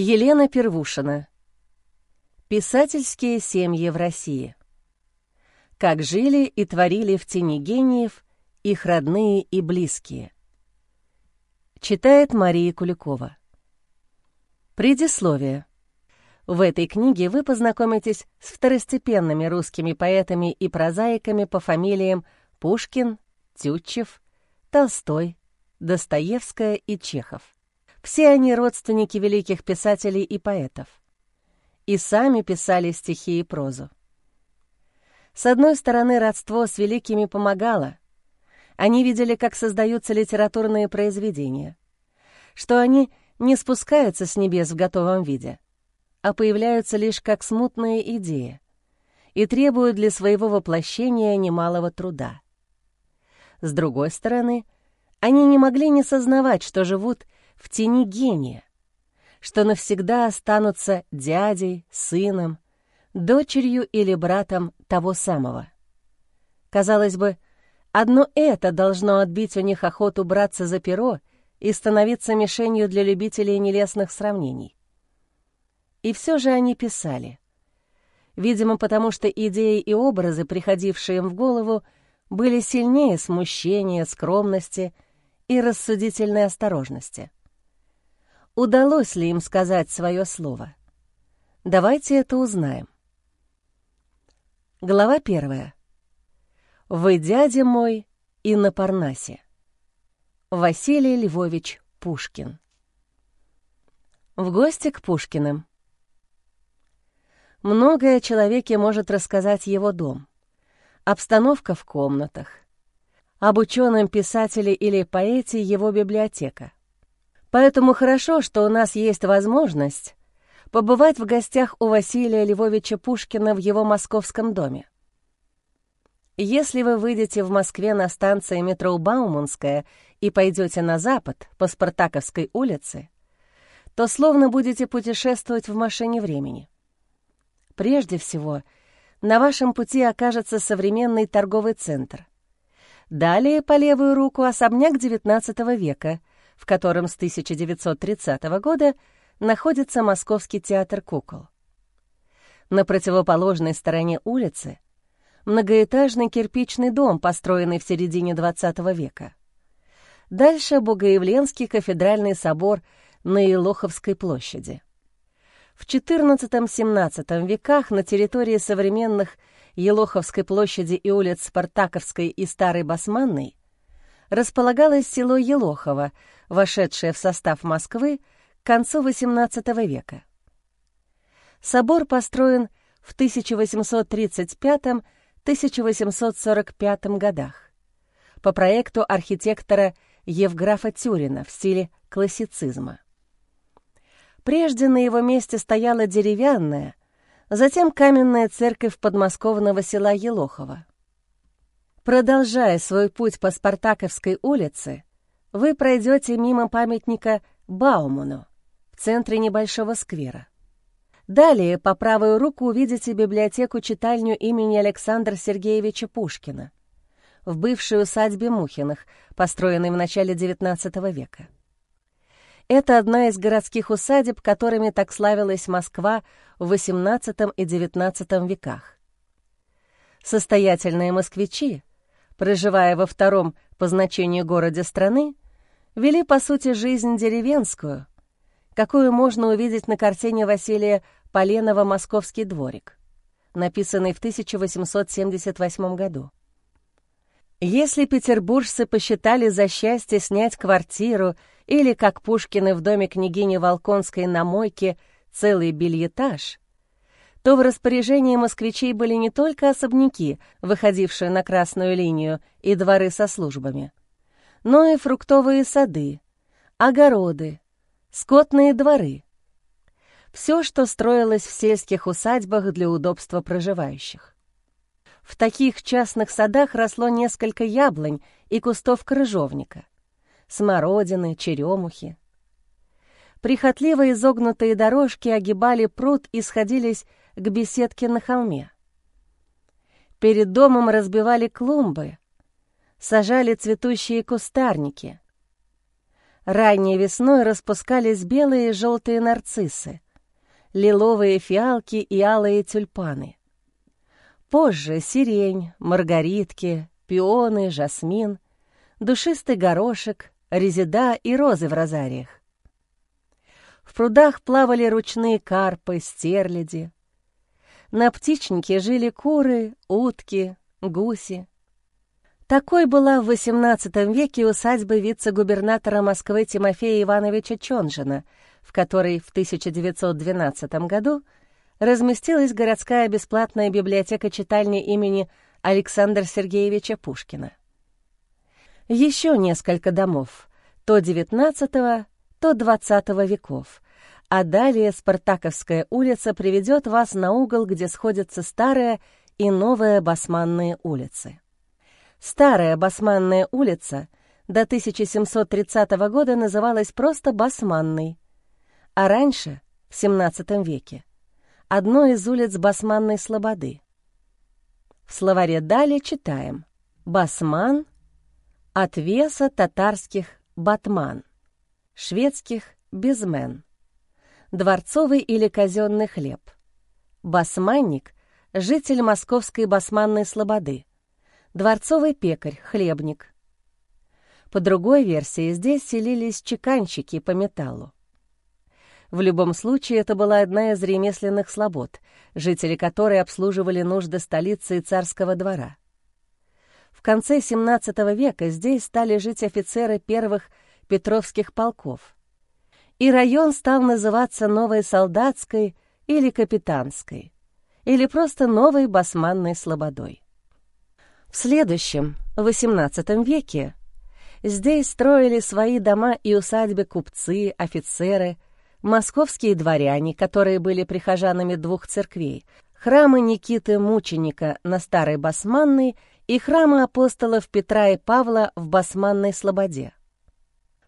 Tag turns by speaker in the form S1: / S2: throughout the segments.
S1: Елена Первушина. Писательские семьи в России. Как жили и творили в тени гениев их родные и близкие. Читает Мария Куликова. Предисловие. В этой книге вы познакомитесь с второстепенными русскими поэтами и прозаиками по фамилиям Пушкин, Тютчев, Толстой, Достоевская и Чехов. Все они родственники великих писателей и поэтов. И сами писали стихи и прозу. С одной стороны, родство с великими помогало. Они видели, как создаются литературные произведения, что они не спускаются с небес в готовом виде, а появляются лишь как смутные идеи и требуют для своего воплощения немалого труда. С другой стороны, они не могли не сознавать, что живут в тени гения, что навсегда останутся дядей, сыном, дочерью или братом того самого. Казалось бы, одно это должно отбить у них охоту браться за перо и становиться мишенью для любителей нелестных сравнений. И все же они писали. Видимо, потому что идеи и образы, приходившие им в голову, были сильнее смущения, скромности и рассудительной осторожности. Удалось ли им сказать свое слово? Давайте это узнаем. Глава первая. «Вы, дядя мой, и на Парнасе». Василий Львович Пушкин. В гости к Пушкиным. Многое человеке может рассказать его дом. Обстановка в комнатах. Об ученом писателе или поэте его библиотека. Поэтому хорошо, что у нас есть возможность побывать в гостях у Василия Львовича Пушкина в его московском доме. Если вы выйдете в Москве на станции метро Бауманская и пойдете на запад по Спартаковской улице, то словно будете путешествовать в машине времени. Прежде всего, на вашем пути окажется современный торговый центр. Далее по левую руку особняк XIX века — в котором с 1930 года находится Московский театр кукол. На противоположной стороне улицы многоэтажный кирпичный дом, построенный в середине XX века. Дальше Богоявленский кафедральный собор на Илоховской площади. В XIV-XVII веках на территории современных Елоховской площади и улиц Спартаковской и Старой Басманной располагалось село Елохово, вошедшее в состав Москвы к концу XVIII века. Собор построен в 1835-1845 годах по проекту архитектора Евграфа Тюрина в стиле классицизма. Прежде на его месте стояла деревянная, затем каменная церковь подмосковного села Елохово. Продолжая свой путь по Спартаковской улице, вы пройдете мимо памятника Бауману в центре небольшого сквера. Далее по правую руку увидите библиотеку-читальню имени Александра Сергеевича Пушкина в бывшей усадьбе Мухиных, построенной в начале XIX века. Это одна из городских усадеб, которыми так славилась Москва в XVIII и XIX веках. Состоятельные москвичи, проживая во втором по значению городе страны, вели, по сути, жизнь деревенскую, какую можно увидеть на картине Василия Поленова «Московский дворик», написанной в 1878 году. Если петербуржцы посчитали за счастье снять квартиру или, как Пушкины в доме княгини Волконской на мойке, целый бельетаж — то в распоряжении москвичей были не только особняки, выходившие на красную линию, и дворы со службами, но и фруктовые сады, огороды, скотные дворы. Все, что строилось в сельских усадьбах для удобства проживающих. В таких частных садах росло несколько яблонь и кустов крыжовника, смородины, черемухи. Прихотливо изогнутые дорожки огибали пруд и сходились к беседке на холме. Перед домом разбивали клумбы, сажали цветущие кустарники. Ранней весной распускались белые и желтые нарциссы, лиловые фиалки и алые тюльпаны. Позже сирень, маргаритки, пионы, жасмин, душистый горошек, резида и розы в розариях. В прудах плавали ручные карпы, стерляди. На птичнике жили куры, утки, гуси. Такой была в XVIII веке усадьба вице-губернатора Москвы Тимофея Ивановича Чонжина, в которой в 1912 году разместилась городская бесплатная библиотека-читальня имени Александра Сергеевича Пушкина. Еще несколько домов, то XIX, то XX веков, а далее Спартаковская улица приведет вас на угол, где сходятся старая и новая Басманные улицы. Старая Басманная улица до 1730 года называлась просто Басманной, а раньше, в XVII веке, одной из улиц Басманной Слободы. В словаре «Дали» читаем «Басман» от веса татарских «батман», шведских «безмен», дворцовый или казенный хлеб, басманник — житель московской басманной слободы, дворцовый пекарь, хлебник. По другой версии, здесь селились чеканщики по металлу. В любом случае, это была одна из ремесленных слобод, жители которой обслуживали нужды столицы и царского двора. В конце XVII века здесь стали жить офицеры первых петровских полков. И район стал называться Новой Солдатской или Капитанской, или просто Новой Басманной Слободой. В следующем, XVIII веке, здесь строили свои дома и усадьбы купцы, офицеры, московские дворяне, которые были прихожанами двух церквей, храмы Никиты Мученика на Старой Басманной и храмы апостолов Петра и Павла в Басманной Слободе.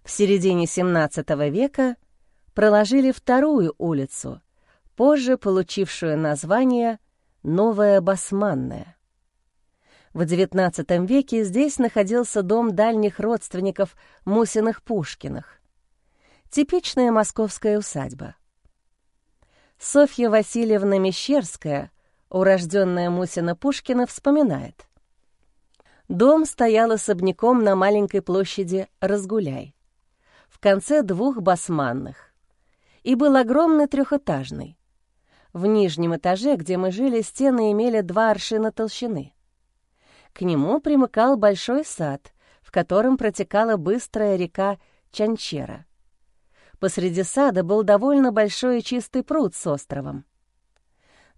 S1: В середине XVII века проложили вторую улицу, позже получившую название Новая Басманная. В XIX веке здесь находился дом дальних родственников Мусиных-Пушкиных. Типичная московская усадьба. Софья Васильевна Мещерская, урожденная Мусина-Пушкина, вспоминает. Дом стоял особняком на маленькой площади Разгуляй, конце двух басманных, и был огромный трехэтажный. В нижнем этаже, где мы жили, стены имели два аршина толщины — к нему примыкал большой сад, в котором протекала быстрая река Чанчера. Посреди сада был довольно большой и чистый пруд с островом.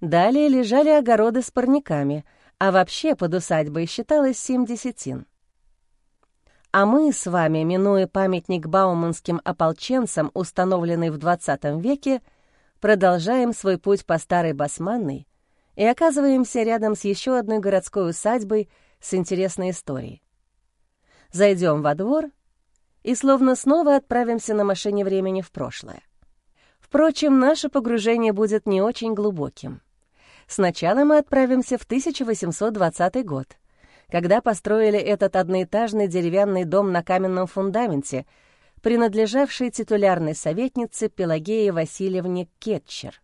S1: Далее лежали огороды с парниками, а вообще под усадьбой считалось семь десятин. А мы с вами, минуя памятник бауманским ополченцам, установленный в XX веке, продолжаем свой путь по Старой Басманной и оказываемся рядом с еще одной городской усадьбой с интересной историей. Зайдем во двор и словно снова отправимся на машине времени в прошлое. Впрочем, наше погружение будет не очень глубоким. Сначала мы отправимся в 1820 год, когда построили этот одноэтажный деревянный дом на каменном фундаменте, принадлежавший титулярной советнице Пелагее Васильевне Кетчер.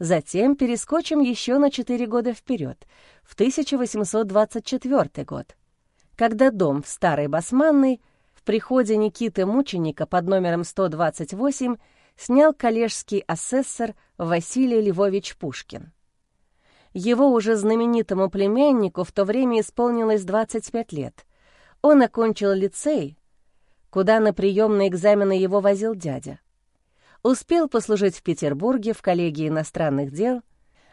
S1: Затем перескочим еще на 4 года вперед, в 1824 год, когда дом в Старой Басманной в приходе Никиты Мученика под номером 128 снял коллежский асессор Василий Львович Пушкин. Его уже знаменитому племяннику в то время исполнилось 25 лет. Он окончил лицей, куда на приемные экзамены его возил дядя. Успел послужить в Петербурге в коллегии иностранных дел,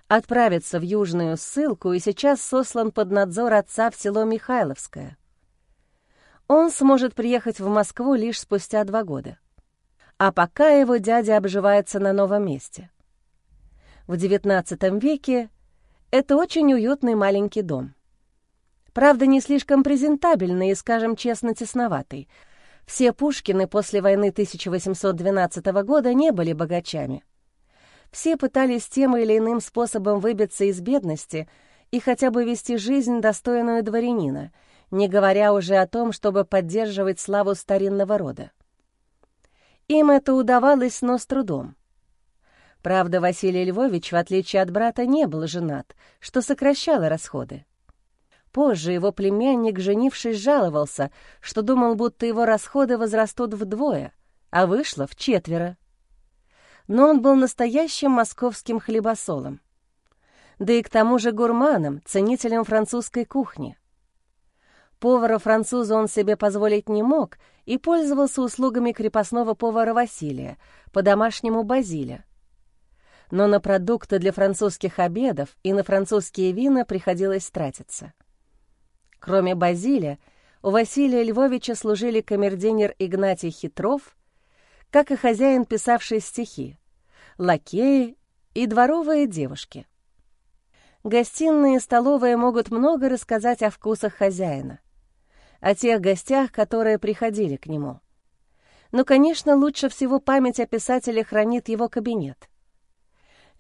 S1: отправиться в южную ссылку и сейчас сослан под надзор отца в село Михайловское. Он сможет приехать в Москву лишь спустя два года. А пока его дядя обживается на новом месте. В XIX веке это очень уютный маленький дом. Правда, не слишком презентабельный и, скажем честно, тесноватый — все Пушкины после войны 1812 года не были богачами. Все пытались тем или иным способом выбиться из бедности и хотя бы вести жизнь, достойную дворянина, не говоря уже о том, чтобы поддерживать славу старинного рода. Им это удавалось, но с трудом. Правда, Василий Львович, в отличие от брата, не был женат, что сокращало расходы. Позже его племянник, женившись, жаловался, что думал, будто его расходы возрастут вдвое, а вышло в четверо. Но он был настоящим московским хлебосолом. Да и к тому же гурманом, ценителем французской кухни. Повара-француза он себе позволить не мог и пользовался услугами крепостного повара Василия, по-домашнему Базиля. Но на продукты для французских обедов и на французские вина приходилось тратиться. Кроме Базиля, у Василия Львовича служили камердинер Игнатий Хитров, как и хозяин, писавший стихи, лакеи и дворовые девушки. Гостиные и столовые могут много рассказать о вкусах хозяина — о тех гостях, которые приходили к нему. Но, конечно, лучше всего память о писателе хранит его кабинет.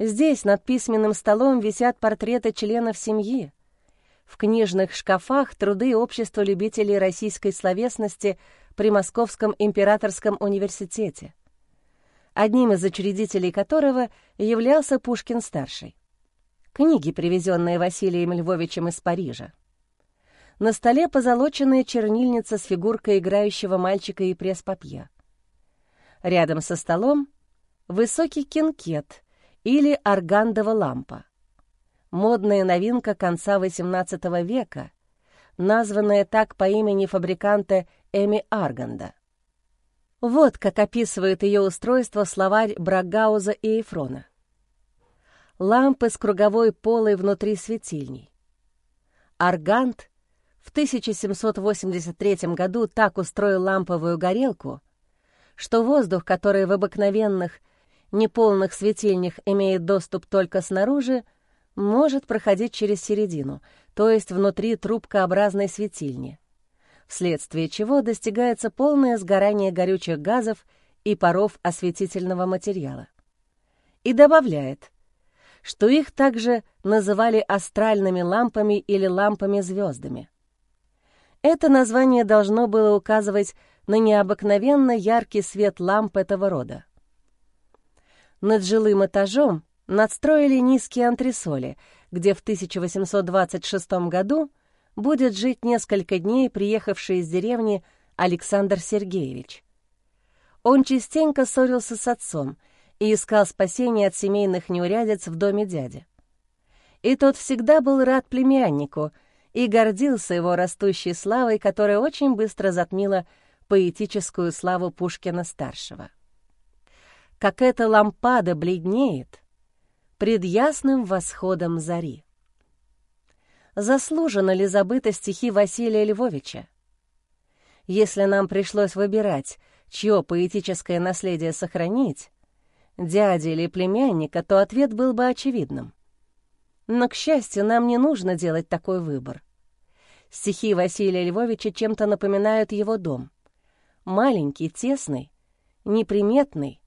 S1: Здесь над письменным столом висят портреты членов семьи. В книжных шкафах труды общества любителей российской словесности при Московском императорском университете, одним из учредителей которого являлся Пушкин-старший. Книги, привезенные Василием Львовичем из Парижа. На столе позолоченная чернильница с фигуркой играющего мальчика и пресс-папье. Рядом со столом высокий кинкет или аргандова лампа. Модная новинка конца XVIII века, названная так по имени фабриканта Эми Арганда. Вот как описывает ее устройство словарь Брагауза и Эйфрона. Лампы с круговой полой внутри светильней. Аргант в 1783 году так устроил ламповую горелку, что воздух, который в обыкновенных, неполных светильнях имеет доступ только снаружи, может проходить через середину, то есть внутри трубкообразной светильни, вследствие чего достигается полное сгорание горючих газов и паров осветительного материала. И добавляет, что их также называли астральными лампами или лампами-звездами. Это название должно было указывать на необыкновенно яркий свет ламп этого рода. Над жилым этажом надстроили низкие антресоли, где в 1826 году будет жить несколько дней приехавший из деревни Александр Сергеевич. Он частенько ссорился с отцом и искал спасения от семейных неурядиц в доме дяди. И тот всегда был рад племяннику — и гордился его растущей славой, которая очень быстро затмила поэтическую славу Пушкина-старшего. Как эта лампада бледнеет пред ясным восходом зари. Заслуженно ли забыто стихи Василия Львовича? Если нам пришлось выбирать, чье поэтическое наследие сохранить, дяди или племянника, то ответ был бы очевидным. Но, к счастью, нам не нужно делать такой выбор. Стихи Василия Львовича чем-то напоминают его дом. Маленький, тесный, неприметный,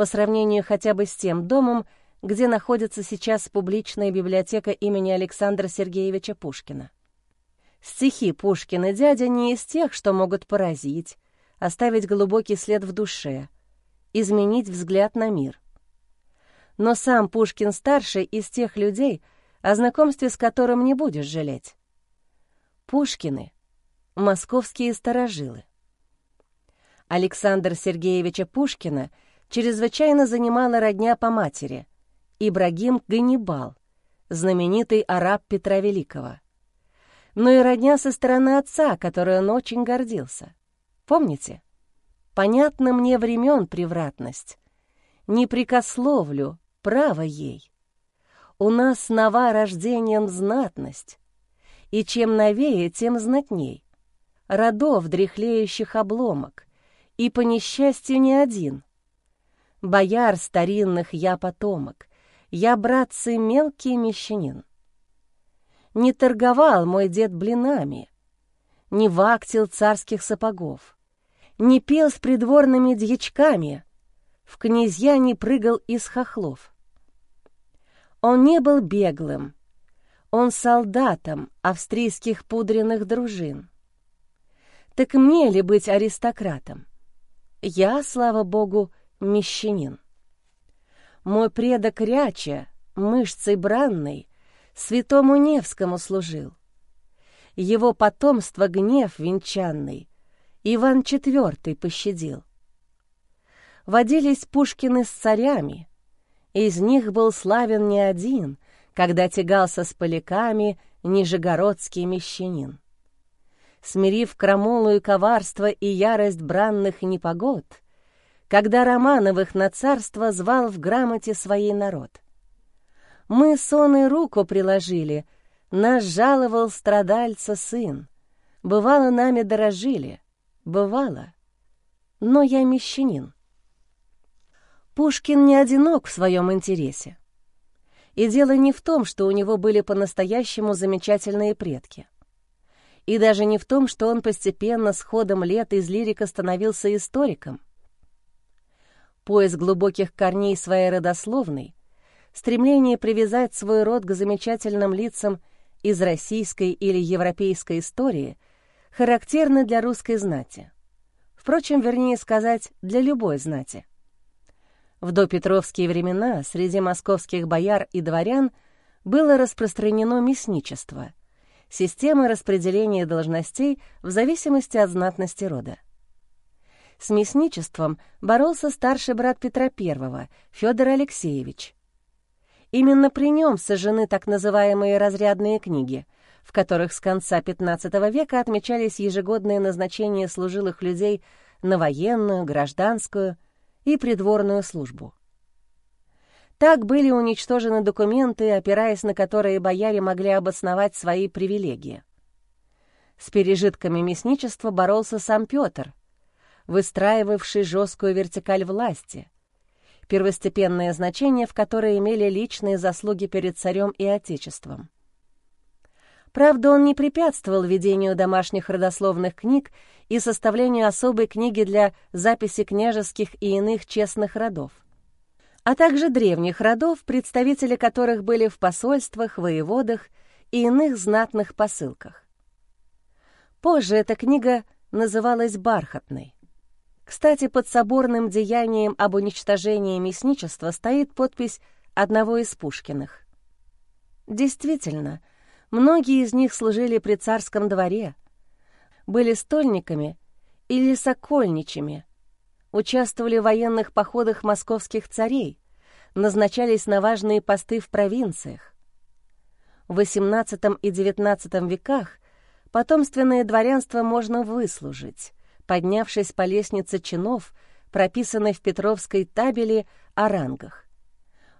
S1: по сравнению хотя бы с тем домом, где находится сейчас публичная библиотека имени Александра Сергеевича Пушкина. Стихи Пушкина дядя не из тех, что могут поразить, оставить глубокий след в душе, изменить взгляд на мир но сам Пушкин-старший из тех людей, о знакомстве с которым не будешь жалеть. Пушкины — московские старожилы. Александра Сергеевича Пушкина чрезвычайно занимала родня по матери, Ибрагим Ганнибал, знаменитый араб Петра Великого. Но и родня со стороны отца, которой он очень гордился. Помните? Понятно мне времен превратность. Не прикословлю, право ей. У нас нова рождением знатность, и чем новее, тем знатней. Родов дряхлеющих обломок, и по несчастью не один. Бояр старинных я потомок, я, братцы, мелкий мещанин. Не торговал мой дед блинами, не вактил царских сапогов, не пел с придворными дьячками, в князья не прыгал из хохлов. Он не был беглым, он солдатом австрийских пудренных дружин. Так мне ли быть аристократом? Я, слава богу, мещанин. Мой предок Ряча, мышцей бранной, святому Невскому служил. Его потомство гнев венчанный Иван IV пощадил. Водились Пушкины с царями, из них был славен не один, когда тягался с поляками нижегородский мещанин. Смирив крамолу и коварство и ярость бранных непогод, когда Романовых на царство звал в грамоте своей народ. Мы сон и руку приложили, нас жаловал страдальца сын. Бывало, нами дорожили, бывало, но я мещанин. Пушкин не одинок в своем интересе. И дело не в том, что у него были по-настоящему замечательные предки. И даже не в том, что он постепенно с ходом лет из лирика становился историком. Поиск глубоких корней своей родословной, стремление привязать свой род к замечательным лицам из российской или европейской истории характерны для русской знати. Впрочем, вернее сказать, для любой знати. В допетровские времена среди московских бояр и дворян было распространено мясничество, система распределения должностей в зависимости от знатности рода. С мясничеством боролся старший брат Петра I, Федор Алексеевич. Именно при нем сожжены так называемые разрядные книги, в которых с конца XV века отмечались ежегодные назначения служилых людей на военную, гражданскую, и придворную службу. Так были уничтожены документы, опираясь на которые бояре могли обосновать свои привилегии. С пережитками мясничества боролся сам Петр, выстраивавший жесткую вертикаль власти, первостепенное значение в которой имели личные заслуги перед царем и отечеством. Правда, он не препятствовал ведению домашних родословных книг и составлению особой книги для записи княжеских и иных честных родов, а также древних родов, представители которых были в посольствах, воеводах и иных знатных посылках. Позже эта книга называлась «Бархатной». Кстати, под соборным деянием об уничтожении мясничества стоит подпись одного из Пушкиных. Действительно, Многие из них служили при царском дворе, были стольниками или сокольничами, участвовали в военных походах московских царей, назначались на важные посты в провинциях. В XVIII и XIX веках потомственное дворянство можно выслужить, поднявшись по лестнице чинов, прописанной в Петровской табели о рангах.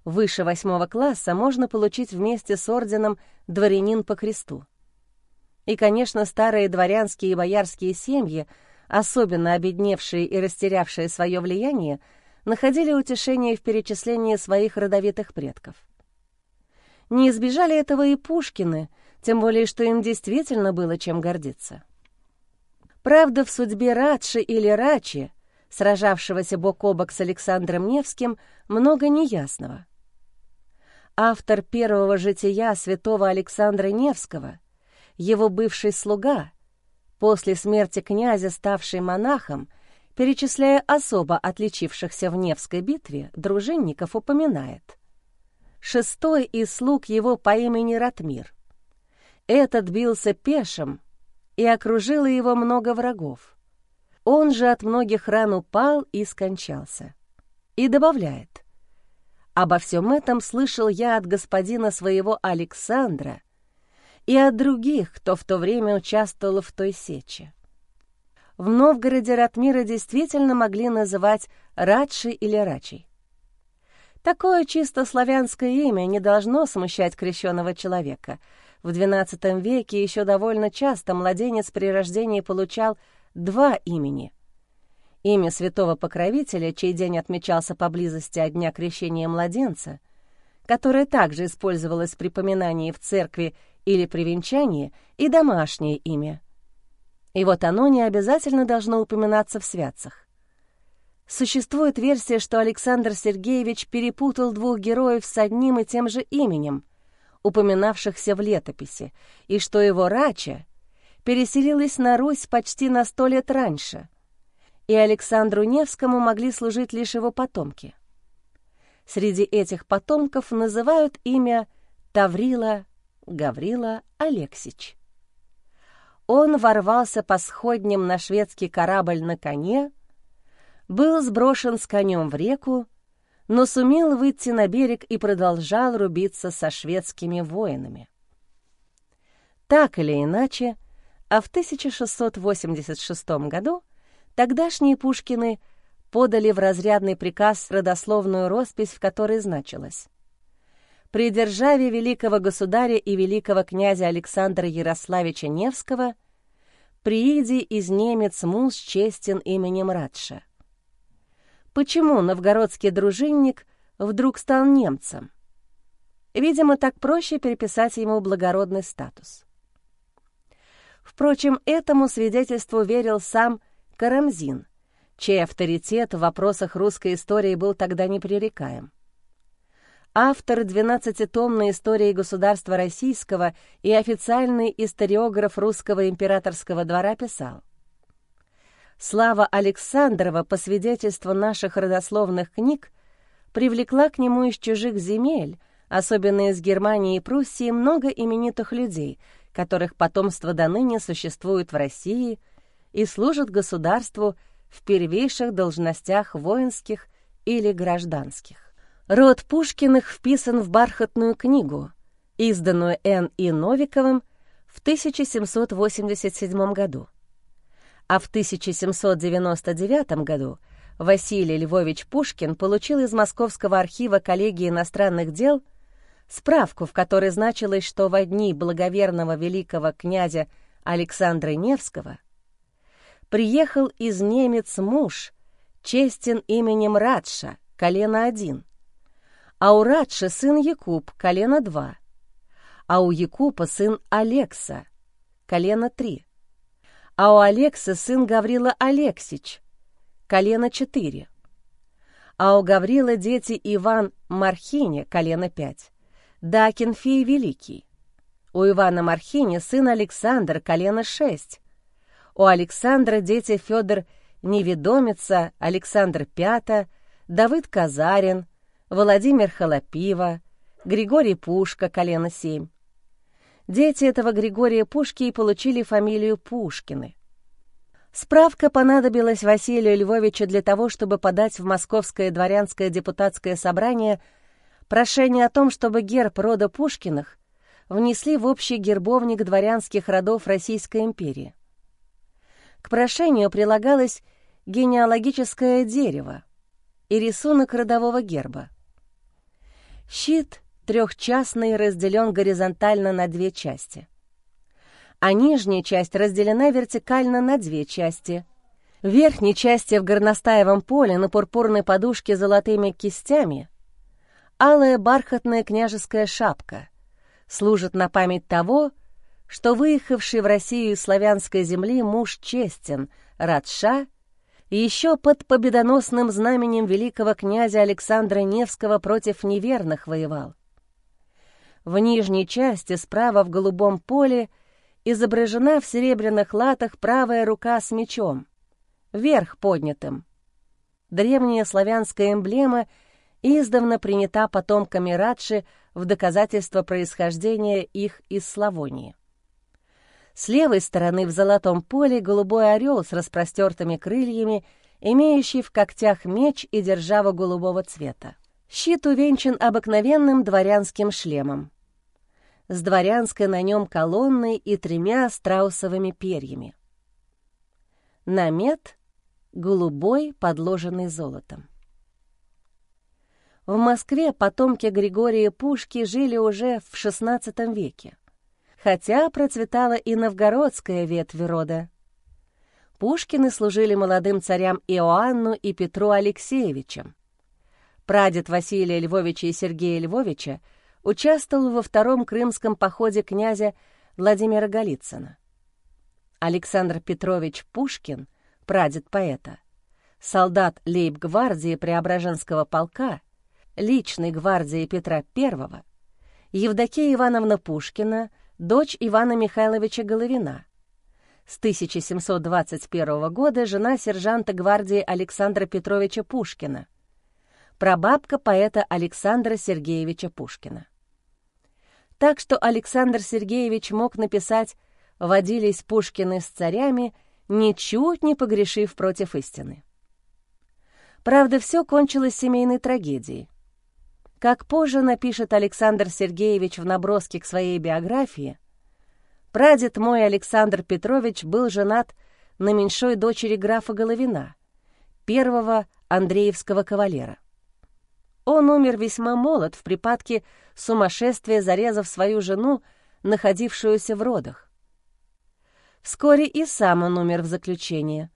S1: Выше восьмого класса можно получить вместе с орденом «Дворянин по кресту». И, конечно, старые дворянские и боярские семьи, особенно обедневшие и растерявшие свое влияние, находили утешение в перечислении своих родовитых предков. Не избежали этого и Пушкины, тем более что им действительно было чем гордиться. Правда, в судьбе Радши или Рачи, сражавшегося бок о бок с Александром Невским, много неясного автор первого жития святого Александра Невского, его бывший слуга, после смерти князя, ставший монахом, перечисляя особо отличившихся в Невской битве, дружинников упоминает. Шестой из слуг его по имени Ратмир. Этот бился пешим, и окружило его много врагов. Он же от многих ран упал и скончался. И добавляет — Обо всем этом слышал я от господина своего Александра и от других, кто в то время участвовал в той сече. В Новгороде Ратмира действительно могли называть Радши или Рачей. Такое чисто славянское имя не должно смущать крещенного человека. В XII веке еще довольно часто младенец при рождении получал два имени — Имя святого покровителя, чей день отмечался поблизости от дня крещения младенца, которое также использовалось при поминании в церкви или при венчании, и домашнее имя. И вот оно не обязательно должно упоминаться в святцах. Существует версия, что Александр Сергеевич перепутал двух героев с одним и тем же именем, упоминавшихся в летописи, и что его рача переселилась на Русь почти на сто лет раньше — и Александру Невскому могли служить лишь его потомки. Среди этих потомков называют имя Таврила Гаврила Алексич. Он ворвался по сходням на шведский корабль на коне, был сброшен с конем в реку, но сумел выйти на берег и продолжал рубиться со шведскими воинами. Так или иначе, а в 1686 году тогдашние Пушкины подали в разрядный приказ родословную роспись, в которой значилось «При державе великого государя и великого князя Александра Ярославича Невского прииди из немец муж честен именем Радша». Почему новгородский дружинник вдруг стал немцем? Видимо, так проще переписать ему благородный статус. Впрочем, этому свидетельству верил сам Карамзин, чей авторитет в вопросах русской истории был тогда непререкаем. Автор двенадцатитомной истории государства российского и официальный историограф русского императорского двора писал Слава Александрова, по свидетельству наших родословных книг, привлекла к нему из чужих земель, особенно из Германии и Пруссии, много именитых людей, которых потомство до ныне существует в России и служат государству в первейших должностях воинских или гражданских. Род Пушкиных вписан в бархатную книгу, изданную Н. И. Новиковым в 1787 году а в 1799 году Василий Львович Пушкин получил из Московского архива коллегии иностранных дел справку, в которой значилось, что во дни благоверного великого князя Александра Невского приехал из немец муж, честен именем Радша, колено один, а у Радша сын Якуб, колено два, а у Якупа сын Алекса, колено три а у Алекса сын Гаврила Алексич, колено четыре, а у Гаврила дети Иван Мархине, колено пять, да Акинфей Великий. У Ивана Мархине сын Александр, колено шесть, у Александра дети Федор Неведомица, Александр Пята, Давыд Казарин, Владимир Холопива, Григорий Пушка, колено семь. Дети этого Григория Пушки и получили фамилию Пушкины. Справка понадобилась Василию Львовичу для того, чтобы подать в Московское дворянское депутатское собрание прошение о том, чтобы герб рода Пушкиных внесли в общий гербовник дворянских родов Российской империи. К прошению прилагалось генеалогическое дерево и рисунок родового герба. Щит трехчастный разделен горизонтально на две части. А нижняя часть разделена вертикально на две части. В верхней части в горностаевом поле на пурпурной подушке золотыми кистями алая бархатная княжеская шапка служит на память того, что выехавший в Россию из славянской земли муж честен, Радша, еще под победоносным знаменем великого князя Александра Невского против неверных воевал. В нижней части справа в голубом поле изображена в серебряных латах правая рука с мечом, вверх поднятым. Древняя славянская эмблема издавна принята потомками Радши в доказательство происхождения их из Славонии. С левой стороны в золотом поле голубой орел с распростертыми крыльями, имеющий в когтях меч и державу голубого цвета. Щит увенчан обыкновенным дворянским шлемом. С дворянской на нем колонной и тремя страусовыми перьями. Намет голубой, подложенный золотом. В Москве потомки Григория Пушки жили уже в XVI веке, хотя процветала и новгородская ветвь рода. Пушкины служили молодым царям Иоанну и Петру Алексеевичам, Прадед Василия Львовича и Сергея Львовича участвовал во втором крымском походе князя Владимира Голицына. Александр Петрович Пушкин, прадед поэта, солдат лейб-гвардии Преображенского полка, личной гвардии Петра I, Евдокия Ивановна Пушкина, дочь Ивана Михайловича Головина, с 1721 года жена сержанта гвардии Александра Петровича Пушкина, прабабка поэта Александра Сергеевича Пушкина. Так что Александр Сергеевич мог написать «Водились Пушкины с царями», ничуть не погрешив против истины. Правда, все кончилось семейной трагедией. Как позже напишет Александр Сергеевич в наброске к своей биографии, прадед мой Александр Петрович был женат на меньшой дочери графа Головина, первого Андреевского кавалера. Он умер весьма молод в припадке сумасшествия, зарезав свою жену, находившуюся в родах. Вскоре и сам он умер в заключении.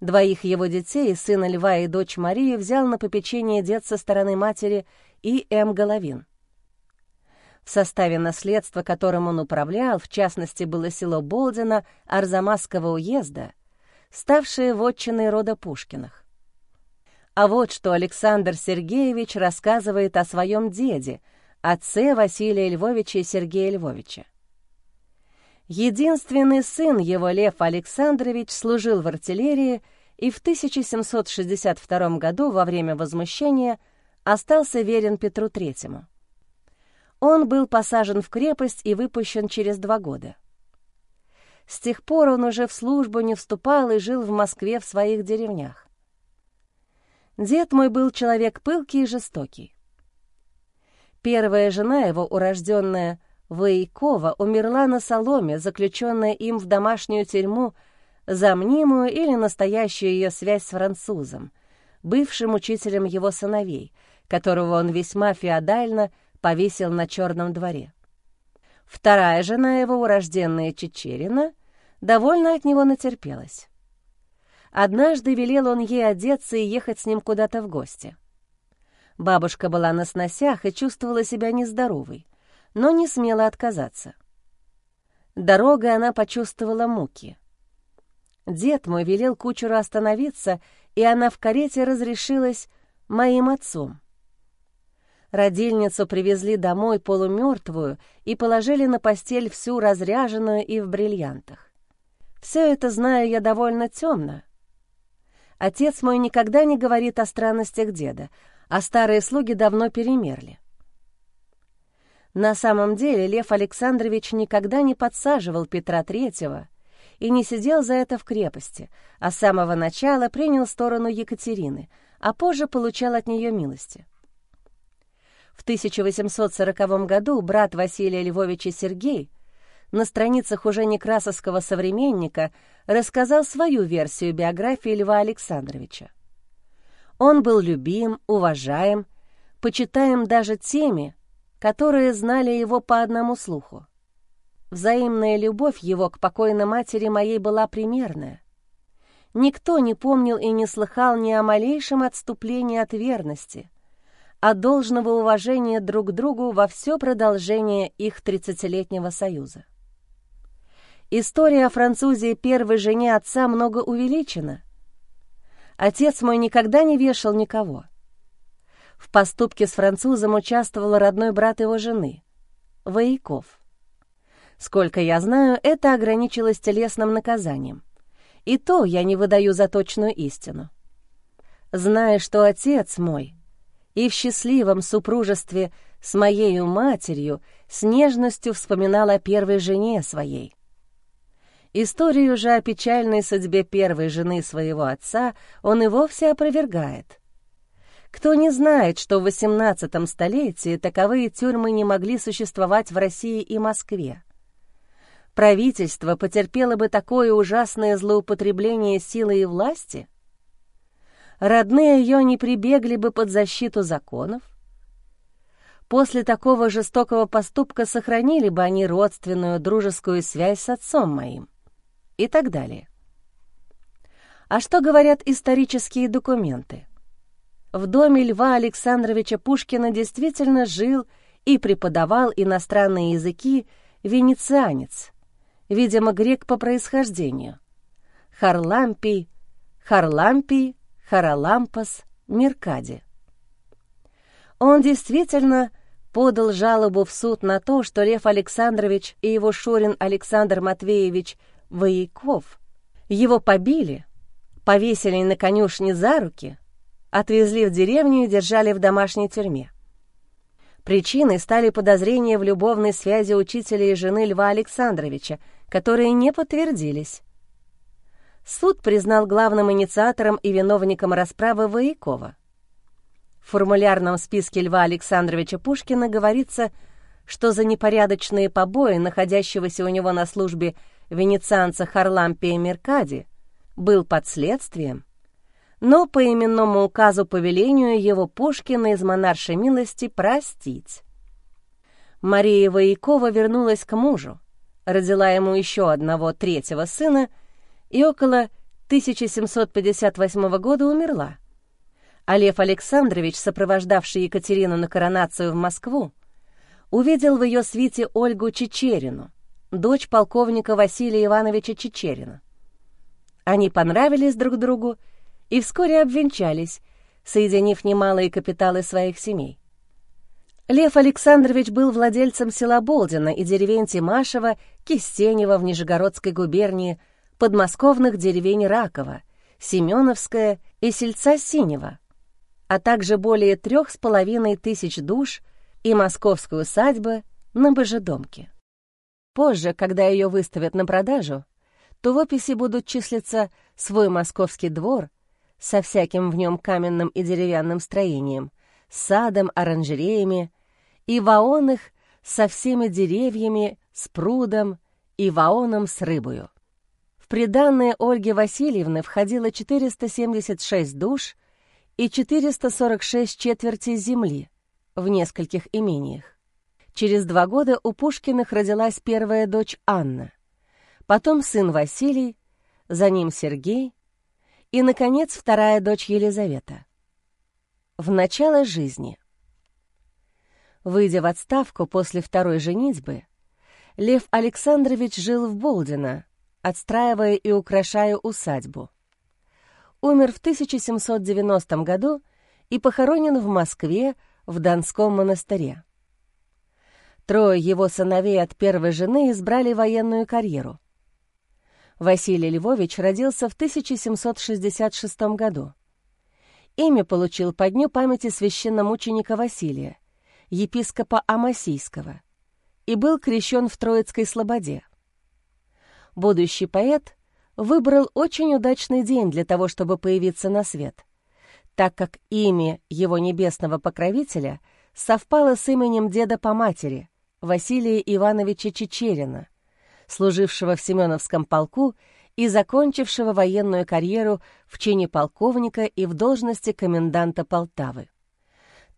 S1: Двоих его детей, сына Льва и дочь Марию, взял на попечение дед со стороны матери и М. Головин. В составе наследства, которым он управлял, в частности, было село Болдина Арзамасского уезда, ставшее вотчиной рода Пушкиных. А вот что Александр Сергеевич рассказывает о своем деде, отце Василия Львовича и Сергея Львовича. Единственный сын его, Лев Александрович, служил в артиллерии и в 1762 году во время возмущения остался верен Петру Третьему. Он был посажен в крепость и выпущен через два года. С тех пор он уже в службу не вступал и жил в Москве в своих деревнях. Дед мой был человек пылкий и жестокий. Первая жена его, урожденная Воякова, умерла на соломе, заключенная им в домашнюю тюрьму за мнимую или настоящую ее связь с французом, бывшим учителем его сыновей, которого он весьма феодально повесил на черном дворе. Вторая жена его, урожденная Чечерина, довольно от него натерпелась. Однажды велел он ей одеться и ехать с ним куда-то в гости. Бабушка была на сносях и чувствовала себя нездоровой, но не смела отказаться. Дорогой она почувствовала муки. Дед мой велел кучеру остановиться, и она в карете разрешилась моим отцом. Родильницу привезли домой полумертвую и положили на постель всю разряженную и в бриллиантах. Все это знаю я довольно темно. Отец мой никогда не говорит о странностях деда, а старые слуги давно перемерли. На самом деле Лев Александрович никогда не подсаживал Петра Третьего и не сидел за это в крепости, а с самого начала принял сторону Екатерины, а позже получал от нее милости. В 1840 году брат Василия Львовича Сергей на страницах уже Некрасовского современника рассказал свою версию биографии Льва Александровича. Он был любим, уважаем, почитаем даже теми, которые знали его по одному слуху. Взаимная любовь его к покойной матери моей была примерная. Никто не помнил и не слыхал ни о малейшем отступлении от верности — от должного уважения друг к другу во все продолжение их тридцатилетнего союза. История о французе первой жене отца много увеличена. Отец мой никогда не вешал никого. В поступке с французом участвовал родной брат его жены, Вояков. Сколько я знаю, это ограничилось телесным наказанием. И то я не выдаю за точную истину. Зная, что отец мой — и в счастливом супружестве с моею матерью с нежностью вспоминал о первой жене своей. Историю же о печальной судьбе первой жены своего отца он и вовсе опровергает. Кто не знает, что в XVIII столетии таковые тюрьмы не могли существовать в России и Москве? Правительство потерпело бы такое ужасное злоупотребление силы и власти — родные ее не прибегли бы под защиту законов? После такого жестокого поступка сохранили бы они родственную дружескую связь с отцом моим? И так далее. А что говорят исторические документы? В доме Льва Александровича Пушкина действительно жил и преподавал иностранные языки венецианец, видимо, грек по происхождению, Харлампий, Харлампий Харалампас Меркади. Он действительно подал жалобу в суд на то, что Лев Александрович и его Шурин Александр Матвеевич Вояков. Его побили, повесили на конюшне за руки, отвезли в деревню и держали в домашней тюрьме. Причиной стали подозрения в любовной связи учителя и жены Льва Александровича, которые не подтвердились. Суд признал главным инициатором и виновником расправы Воякова. В формулярном списке Льва Александровича Пушкина говорится, что за непорядочные побои находящегося у него на службе венецианца Харлампия Меркади был под следствием, но по именному указу повелению его Пушкина из монаршей милости простить. Мария Воякова вернулась к мужу, родила ему еще одного третьего сына и около 1758 года умерла. А Александрович, сопровождавший Екатерину на коронацию в Москву, увидел в ее свите Ольгу Чечерину, дочь полковника Василия Ивановича Чечерина. Они понравились друг другу и вскоре обвенчались, соединив немалые капиталы своих семей. Лев Александрович был владельцем села Болдина и деревень Тимашева, Кистенева в Нижегородской губернии, подмосковных деревень Раково, Семеновская и Сельца Синего, а также более трех с половиной тысяч душ и московской усадьбы на Божедомке. Позже, когда ее выставят на продажу, то в описи будут числиться свой московский двор со всяким в нем каменным и деревянным строением, садом, оранжереями, и ваон со всеми деревьями, с прудом и ваоном с рыбою. В приданное Ольги Васильевны входило 476 душ и 446 четвертей земли в нескольких имениях. Через два года у Пушкиных родилась первая дочь Анна, потом сын Василий, за ним Сергей, и, наконец, вторая дочь Елизавета. В начало жизни. Выйдя в отставку после второй женитьбы, Лев Александрович жил в Болдино, отстраивая и украшая усадьбу. Умер в 1790 году и похоронен в Москве в Донском монастыре. Трое его сыновей от первой жены избрали военную карьеру — Василий Львович родился в 1766 году. Имя получил по дню памяти священномученика Василия, епископа Амасийского, и был крещен в Троицкой Слободе. Будущий поэт выбрал очень удачный день для того, чтобы появиться на свет, так как имя его небесного покровителя совпало с именем деда по матери, Василия Ивановича Чечерина, служившего в Семеновском полку и закончившего военную карьеру в чине полковника и в должности коменданта Полтавы.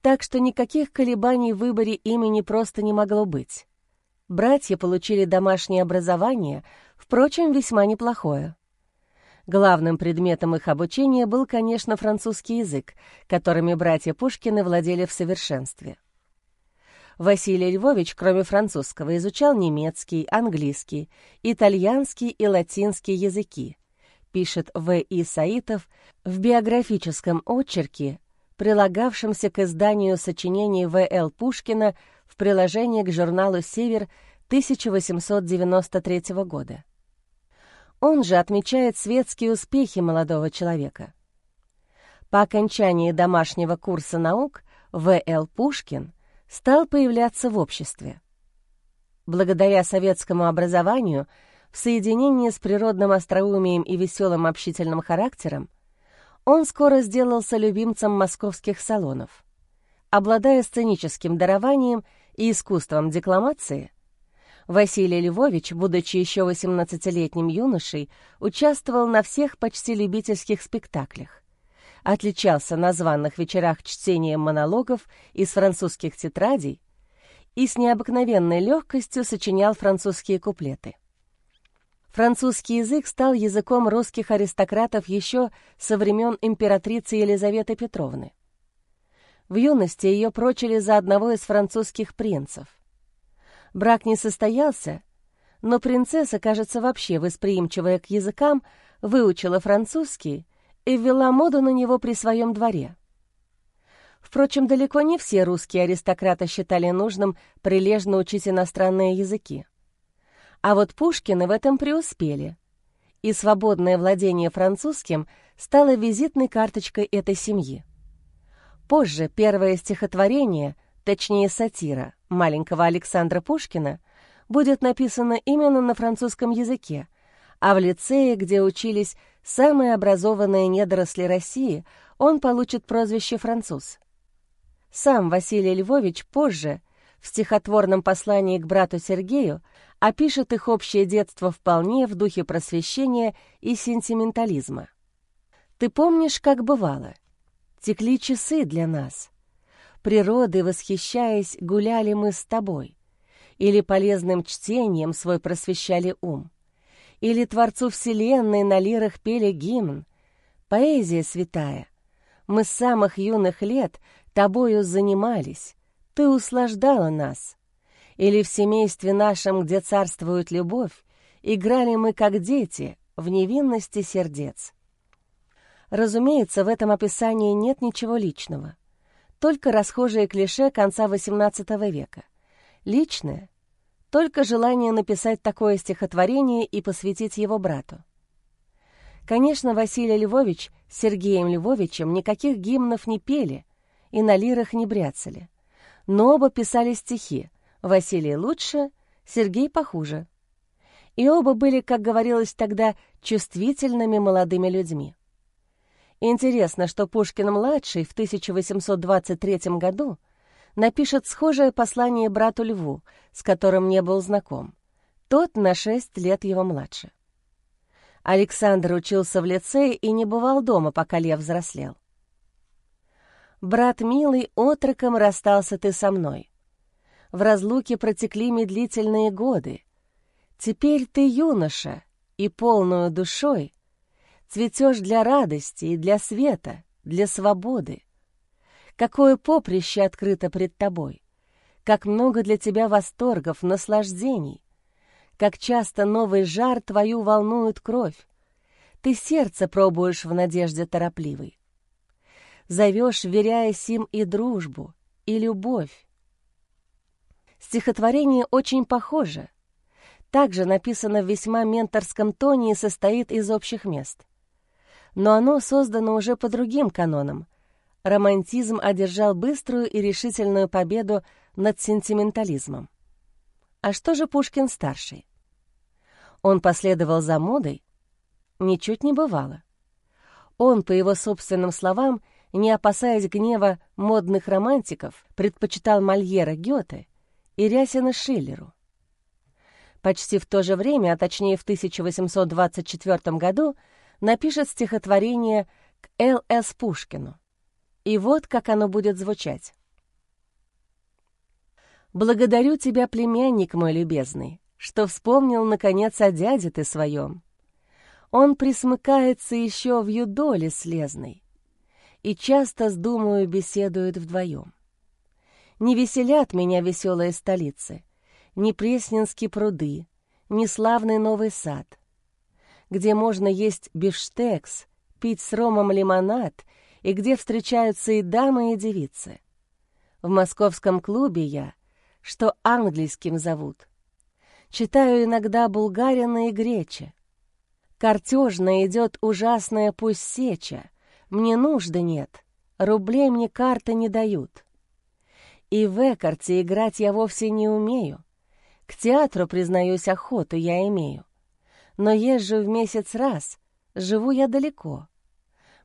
S1: Так что никаких колебаний в выборе имени просто не могло быть. Братья получили домашнее образование, впрочем, весьма неплохое. Главным предметом их обучения был, конечно, французский язык, которыми братья Пушкины владели в совершенстве. Василий Львович, кроме французского, изучал немецкий, английский, итальянский и латинский языки, пишет В. И. Саитов в биографическом очерке, прилагавшемся к изданию сочинений В. Л. Пушкина в приложении к журналу «Север» 1893 года. Он же отмечает светские успехи молодого человека. По окончании домашнего курса наук В. Л. Пушкин — стал появляться в обществе. Благодаря советскому образованию, в соединении с природным остроумием и веселым общительным характером, он скоро сделался любимцем московских салонов. Обладая сценическим дарованием и искусством декламации, Василий Львович, будучи еще 18-летним юношей, участвовал на всех почти любительских спектаклях отличался на званных вечерах чтением монологов из французских тетрадей и с необыкновенной легкостью сочинял французские куплеты. Французский язык стал языком русских аристократов еще со времен императрицы Елизаветы Петровны. В юности ее прочили за одного из французских принцев. Брак не состоялся, но принцесса, кажется, вообще восприимчивая к языкам, выучила французский и ввела моду на него при своем дворе. Впрочем, далеко не все русские аристократы считали нужным прилежно учить иностранные языки. А вот Пушкины в этом преуспели, и свободное владение французским стало визитной карточкой этой семьи. Позже первое стихотворение, точнее сатира, маленького Александра Пушкина будет написано именно на французском языке, а в лицее, где учились самые образованные недоросли России, он получит прозвище «француз». Сам Василий Львович позже, в стихотворном послании к брату Сергею, опишет их общее детство вполне в духе просвещения и сентиментализма. «Ты помнишь, как бывало? Текли часы для нас. Природы, восхищаясь, гуляли мы с тобой. Или полезным чтением свой просвещали ум. Или Творцу Вселенной на лирах пели гимн. Поэзия святая. Мы с самых юных лет тобою занимались, ты услаждала нас. Или в семействе нашем, где царствует любовь, играли мы как дети в невинности сердец. Разумеется, в этом описании нет ничего личного, только расхожие клише конца XVIII века. Личное — только желание написать такое стихотворение и посвятить его брату. Конечно, Василий Львович с Сергеем Львовичем никаких гимнов не пели и на лирах не бряцали. Но оба писали стихи. Василий лучше, Сергей похуже. И оба были, как говорилось тогда, чувствительными молодыми людьми. Интересно, что Пушкин-младший в 1823 году напишет схожее послание брату Льву, с которым не был знаком. Тот на шесть лет его младше. Александр учился в лицее и не бывал дома, пока Лев взрослел. «Брат милый, отроком расстался ты со мной. В разлуке протекли медлительные годы. Теперь ты юноша, и полную душой цветешь для радости и для света, для свободы. Какое поприще открыто пред тобой, как много для тебя восторгов, наслаждений, как часто новый жар твою волнует кровь. Ты сердце пробуешь в надежде торопливой. Зовешь, веряясь им и дружбу, и любовь. Стихотворение очень похоже. Также написано в весьма менторском тоне и состоит из общих мест. Но оно создано уже по другим канонам. Романтизм одержал быструю и решительную победу над сентиментализмом. А что же Пушкин-старший? Он последовал за модой? Ничуть не бывало. Он, по его собственным словам, не опасаясь гнева модных романтиков, предпочитал Мольера Гёте и Рясина Шиллеру. Почти в то же время, а точнее в 1824 году, напишет стихотворение к Л.С. Пушкину. И вот как оно будет звучать. «Благодарю тебя, племянник мой любезный, что вспомнил, наконец, о дяде ты своем. Он присмыкается еще в юдоле слезной и часто с думаю беседует вдвоем. Не веселят меня веселые столицы, ни Пресненские пруды, ни славный новый сад, где можно есть бифштекс, пить с ромом лимонад и где встречаются и дамы, и девицы. В московском клубе я, что английским зовут — Читаю иногда Булгарина и Греча. Картежно идет ужасная пусть сеча. Мне нужды нет, рублей мне карты не дают. И в экарте играть я вовсе не умею. К театру, признаюсь, охоту я имею. Но езжу в месяц раз, живу я далеко.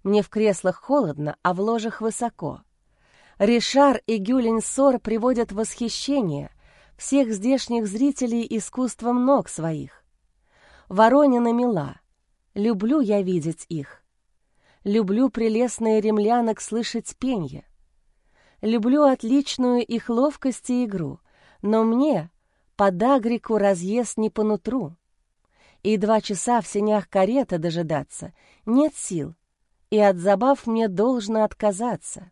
S1: Мне в креслах холодно, а в ложах высоко. Ришар и Гюлень Сор приводят восхищение, всех здешних зрителей искусством ног своих. Воронина мила, люблю я видеть их. Люблю прелестные римлянок слышать пенье. Люблю отличную их ловкость и игру, но мне под агрику разъезд не по нутру. И два часа в сенях карета дожидаться нет сил, и от забав мне должно отказаться.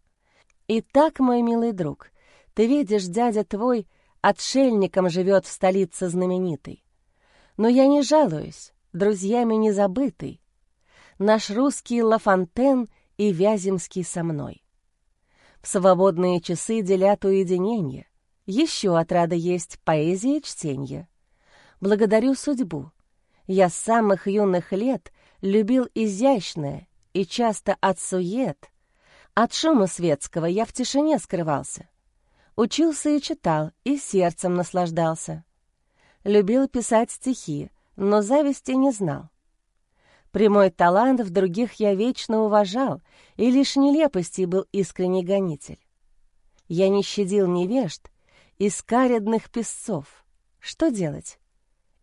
S1: И так, мой милый друг, ты видишь, дядя твой отшельником живет в столице знаменитой. Но я не жалуюсь, друзьями не забытый. Наш русский Лафонтен и Вяземский со мной. В свободные часы делят уединение. Еще отрада есть поэзия и чтение. Благодарю судьбу, Я с самых юных лет любил изящное и часто от сует. От шума светского я в тишине скрывался. Учился и читал, и сердцем наслаждался. Любил писать стихи, но зависти не знал. Прямой талант в других я вечно уважал, и лишь нелепостей был искренний гонитель. Я не щадил невежд и скаредных песцов. Что делать?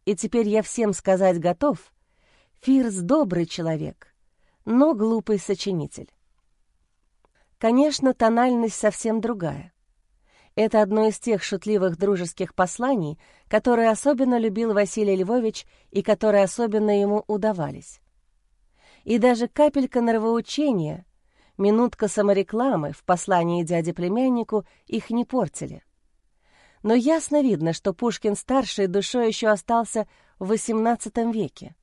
S1: И теперь я всем сказать готов. Фирс добрый человек, но глупый сочинитель. Конечно, тональность совсем другая. Это одно из тех шутливых дружеских посланий, которые особенно любил Василий Львович и которые особенно ему удавались. И даже капелька нравоучения, минутка саморекламы в послании дяде-племяннику их не портили. Но ясно видно, что Пушкин-старший душой еще остался в XVIII веке.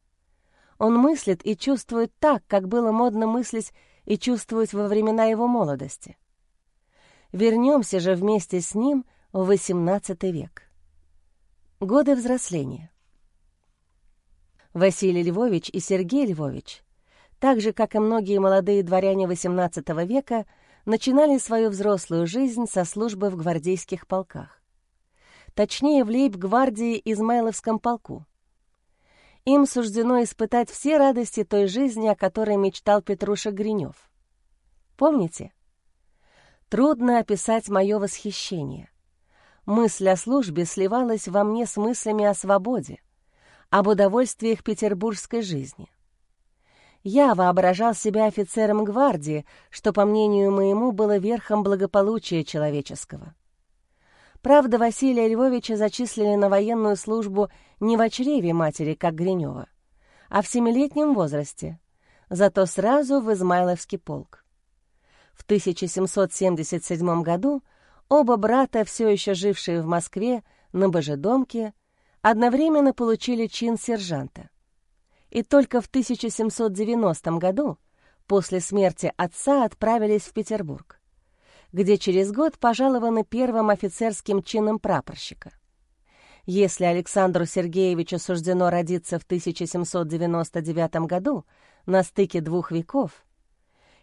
S1: Он мыслит и чувствует так, как было модно мыслить и чувствовать во времена его молодости. Вернемся же вместе с ним в XVIII век. Годы взросления. Василий Львович и Сергей Львович, так же, как и многие молодые дворяне XVIII века, начинали свою взрослую жизнь со службы в гвардейских полках. Точнее, в лейб-гвардии Измайловском полку. Им суждено испытать все радости той жизни, о которой мечтал Петруша Гринев. Помните? Трудно описать мое восхищение. Мысль о службе сливалась во мне с мыслями о свободе, об удовольствиях петербургской жизни. Я воображал себя офицером гвардии, что, по мнению моему, было верхом благополучия человеческого. Правда, Василия Львовича зачислили на военную службу не в очреве матери, как Гринева, а в семилетнем возрасте, зато сразу в Измайловский полк. В 1777 году оба брата, все еще жившие в Москве на Божедомке, одновременно получили чин сержанта. И только в 1790 году, после смерти отца, отправились в Петербург, где через год пожалованы первым офицерским чином прапорщика. Если Александру Сергеевичу суждено родиться в 1799 году на стыке двух веков,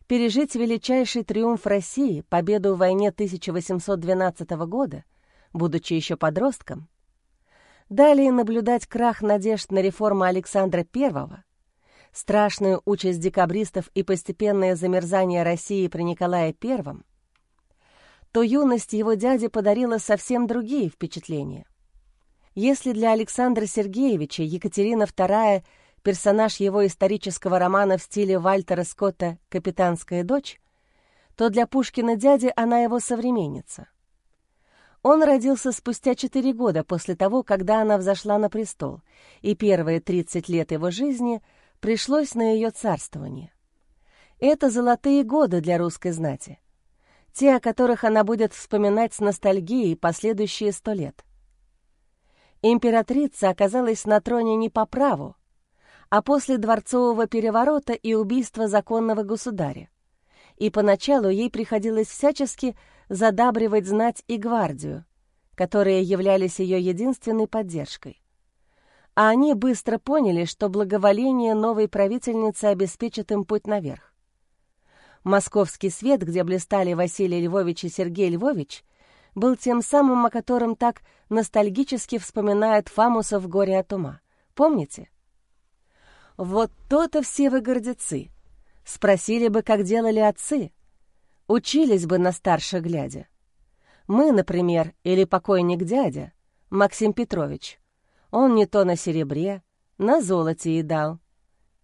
S1: пережить величайший триумф России, победу в войне 1812 года, будучи еще подростком, далее наблюдать крах надежд на реформу Александра I, страшную участь декабристов и постепенное замерзание России при Николае I, то юность его дяди подарила совсем другие впечатления. Если для Александра Сергеевича Екатерина II — персонаж его исторического романа в стиле Вальтера Скотта «Капитанская дочь», то для Пушкина дяди она его современница. Он родился спустя четыре года после того, когда она взошла на престол, и первые 30 лет его жизни пришлось на ее царствование. Это золотые годы для русской знати, те, о которых она будет вспоминать с ностальгией последующие сто лет. Императрица оказалась на троне не по праву, а после дворцового переворота и убийства законного государя. И поначалу ей приходилось всячески задабривать знать и гвардию, которые являлись ее единственной поддержкой. А они быстро поняли, что благоволение новой правительницы обеспечит им путь наверх. Московский свет, где блистали Василий Львович и Сергей Львович, был тем самым, о котором так ностальгически вспоминает Фамусов «Горе от ума». Помните? Вот то-то все вы гордецы. Спросили бы, как делали отцы. Учились бы на старших глядя. Мы, например, или покойник дядя, Максим Петрович. Он не то на серебре, на золоте и дал.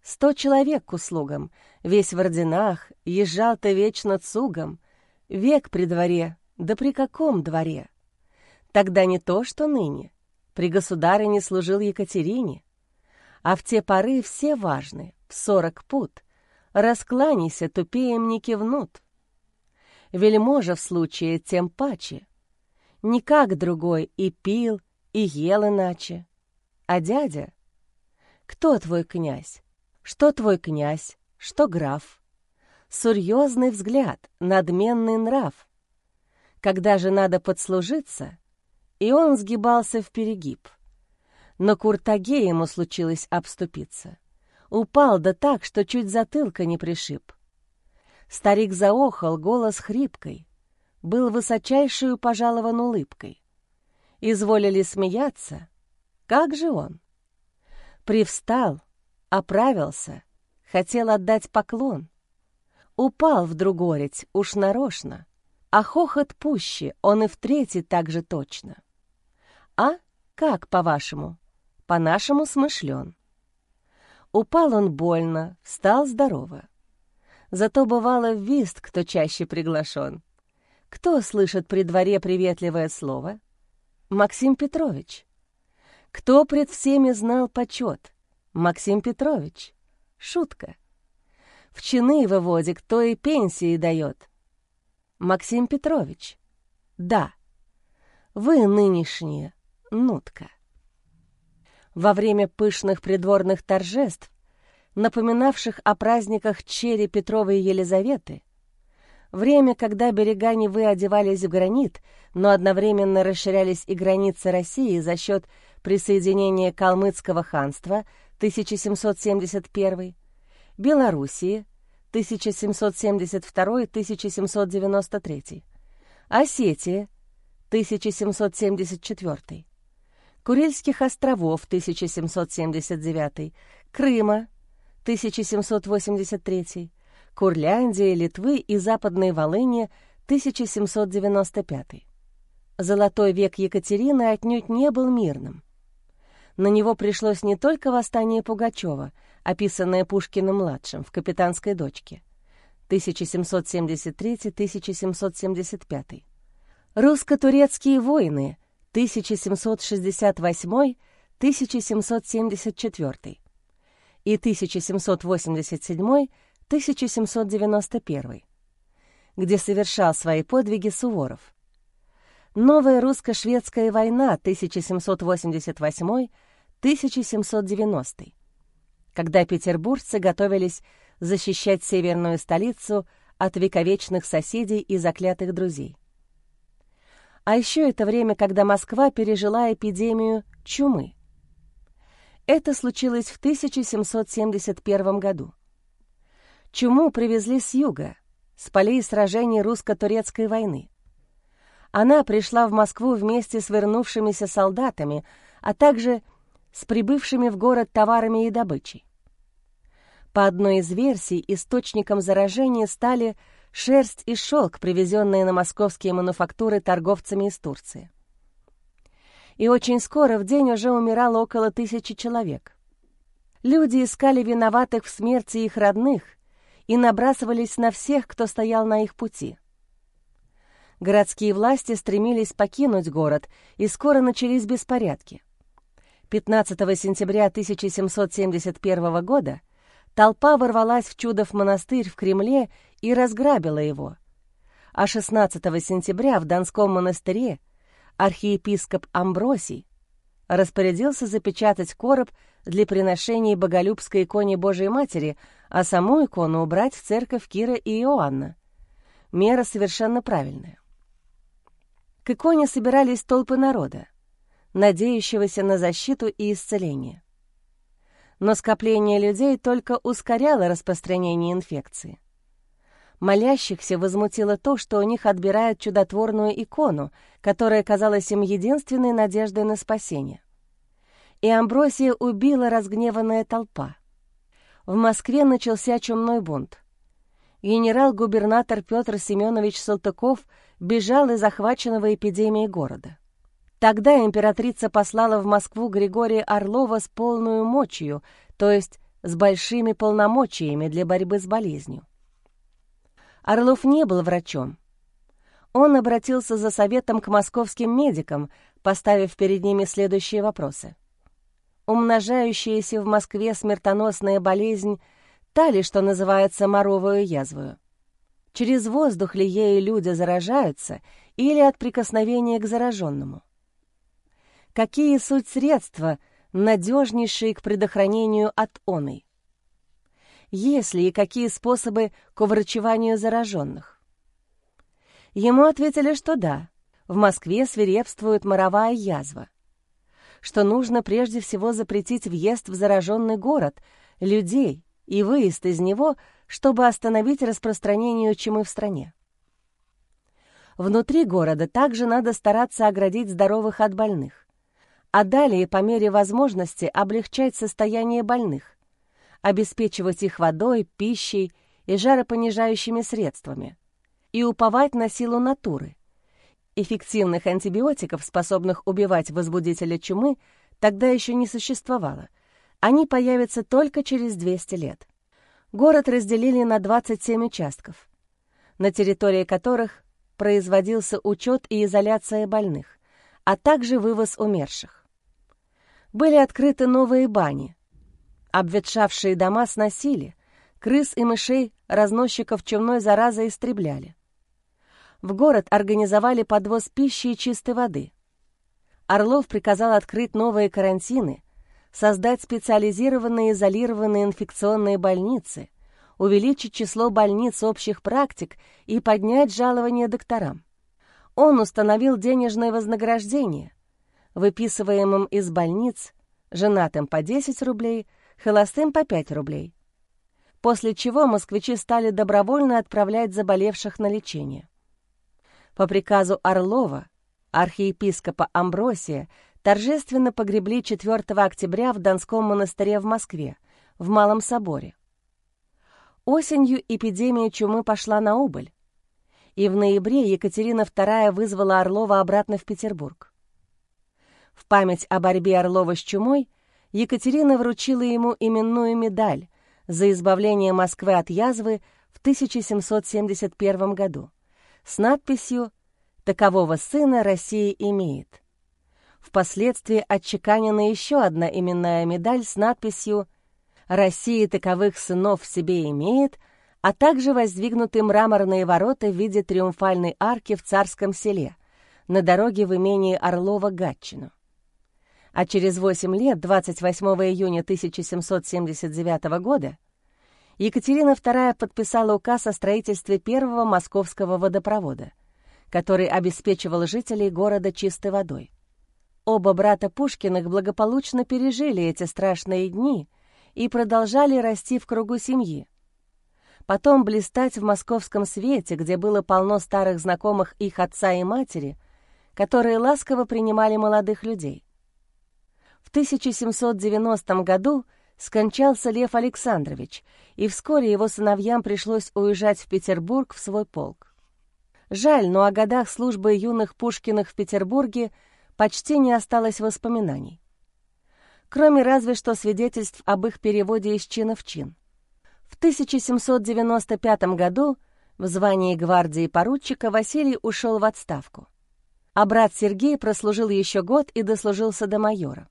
S1: Сто человек к услугам, весь в орденах, езжал-то вечно цугом. Век при дворе, да при каком дворе? Тогда не то, что ныне. При государыне служил Екатерине а в те поры все важны, в сорок пут. Раскланяйся, тупеем не кивнут. Вельможа в случае тем паче. Никак другой и пил, и ел иначе. А дядя? Кто твой князь? Что твой князь? Что граф? Серьезный взгляд, надменный нрав. Когда же надо подслужиться, и он сгибался в перегиб — На куртаге ему случилось обступиться. Упал да так, что чуть затылка не пришиб. Старик заохал, голос хрипкой, был высочайшую пожалован улыбкой. Изволили смеяться. Как же он? Привстал, оправился, хотел отдать поклон. Упал вдруг гореть, уж нарочно, а хохот пуще, он и в третий так же точно. А как, по-вашему? По-нашему смышлен. Упал он больно, встал здорово. Зато бывало в вист, кто чаще приглашен. Кто слышит при дворе приветливое слово? Максим Петрович. Кто пред всеми знал почет? Максим Петрович. Шутка. В чины выводит, кто и пенсии дает. Максим Петрович. Да. Вы нынешние, нутка. Во время пышных придворных торжеств напоминавших о праздниках Черри Петровой Елизаветы, время, когда берега Невы одевались в гранит, но одновременно расширялись и границы России за счет присоединения Калмыцкого ханства 1771, Белоруссии 1772-1793, Осетии 1774, Курильских островов 1779, Крыма 1783, Курляндии, Литвы и Западной Волыни 1795. Золотой век Екатерины отнюдь не был мирным. На него пришлось не только восстание Пугачева, описанное Пушкиным-младшим в «Капитанской дочке» 1773-1775, русско-турецкие войны 1768-1774, и 1787-1791, где совершал свои подвиги Суворов. Новая русско-шведская война 1788-1790, когда петербуржцы готовились защищать северную столицу от вековечных соседей и заклятых друзей. А еще это время, когда Москва пережила эпидемию чумы. Это случилось в 1771 году. Чуму привезли с юга, с полей сражений русско-турецкой войны. Она пришла в Москву вместе с вернувшимися солдатами, а также с прибывшими в город товарами и добычей. По одной из версий, источником заражения стали шерсть и шелк, привезенные на московские мануфактуры торговцами из Турции и очень скоро в день уже умирало около тысячи человек. Люди искали виноватых в смерти их родных и набрасывались на всех, кто стоял на их пути. Городские власти стремились покинуть город, и скоро начались беспорядки. 15 сентября 1771 года толпа ворвалась в Чудов монастырь в Кремле и разграбила его, а 16 сентября в Донском монастыре архиепископ Амбросий распорядился запечатать короб для приношений боголюбской иконе Божией Матери, а саму икону убрать в церковь Кира и Иоанна. Мера совершенно правильная. К иконе собирались толпы народа, надеющегося на защиту и исцеление. Но скопление людей только ускоряло распространение инфекции. Молящихся возмутило то, что у них отбирают чудотворную икону, которая казалась им единственной надеждой на спасение. И Амбросия убила разгневанная толпа. В Москве начался чумной бунт. Генерал-губернатор Петр Семенович Салтыков бежал из захваченного эпидемией города. Тогда императрица послала в Москву Григория Орлова с полную мочью, то есть с большими полномочиями для борьбы с болезнью. Орлов не был врачом. Он обратился за советом к московским медикам, поставив перед ними следующие вопросы. Умножающаяся в Москве смертоносная болезнь та ли, что называется моровую язвою? Через воздух ли ею люди заражаются или от прикосновения к зараженному? Какие суть средства, надежнейшие к предохранению от оной? есть ли и какие способы к уврачеванию зараженных. Ему ответили, что да, в Москве свирепствует моровая язва, что нужно прежде всего запретить въезд в зараженный город, людей и выезд из него, чтобы остановить распространение чумы в стране. Внутри города также надо стараться оградить здоровых от больных, а далее, по мере возможности, облегчать состояние больных, обеспечивать их водой, пищей и жаропонижающими средствами, и уповать на силу натуры. Эффективных антибиотиков, способных убивать возбудителя чумы, тогда еще не существовало. Они появятся только через 200 лет. Город разделили на 27 участков, на территории которых производился учет и изоляция больных, а также вывоз умерших. Были открыты новые бани. Обветшавшие дома сносили, крыс и мышей разносчиков чумной заразы истребляли. В город организовали подвоз пищи и чистой воды. Орлов приказал открыть новые карантины, создать специализированные изолированные инфекционные больницы, увеличить число больниц общих практик и поднять жалования докторам. Он установил денежное вознаграждение, выписываемым из больниц, женатым по 10 рублей, холостым по 5 рублей. После чего москвичи стали добровольно отправлять заболевших на лечение. По приказу Орлова архиепископа Амбросия торжественно погребли 4 октября в Донском монастыре в Москве, в Малом соборе. Осенью эпидемия чумы пошла на убыль, и в ноябре Екатерина II вызвала Орлова обратно в Петербург. В память о борьбе Орлова с чумой Екатерина вручила ему именную медаль за избавление Москвы от язвы в 1771 году с надписью «Такового сына Россия имеет». Впоследствии отчеканена еще одна именная медаль с надписью «Россия таковых сынов в себе имеет», а также воздвигнуты мраморные ворота в виде триумфальной арки в Царском селе на дороге в имении Орлова-Гатчину. А через 8 лет, 28 июня 1779 года, Екатерина II подписала указ о строительстве первого московского водопровода, который обеспечивал жителей города чистой водой. Оба брата Пушкиных благополучно пережили эти страшные дни и продолжали расти в кругу семьи. Потом блистать в московском свете, где было полно старых знакомых их отца и матери, которые ласково принимали молодых людей. В 1790 году скончался Лев Александрович, и вскоре его сыновьям пришлось уезжать в Петербург в свой полк. Жаль, но о годах службы юных Пушкиных в Петербурге почти не осталось воспоминаний. Кроме разве что свидетельств об их переводе из чина в чин. В 1795 году в звании гвардии поручика Василий ушел в отставку, а брат Сергей прослужил еще год и дослужился до майора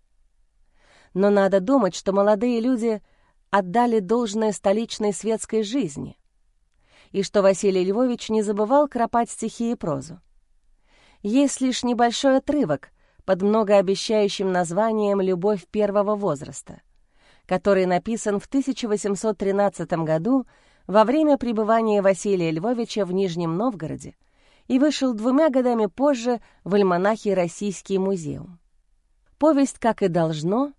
S1: но надо думать, что молодые люди отдали должное столичной светской жизни, и что Василий Львович не забывал кропать стихи и прозу. Есть лишь небольшой отрывок под многообещающим названием «Любовь первого возраста», который написан в 1813 году во время пребывания Василия Львовича в Нижнем Новгороде и вышел двумя годами позже в альманахе «Российский музеум». Повесть, как и должно,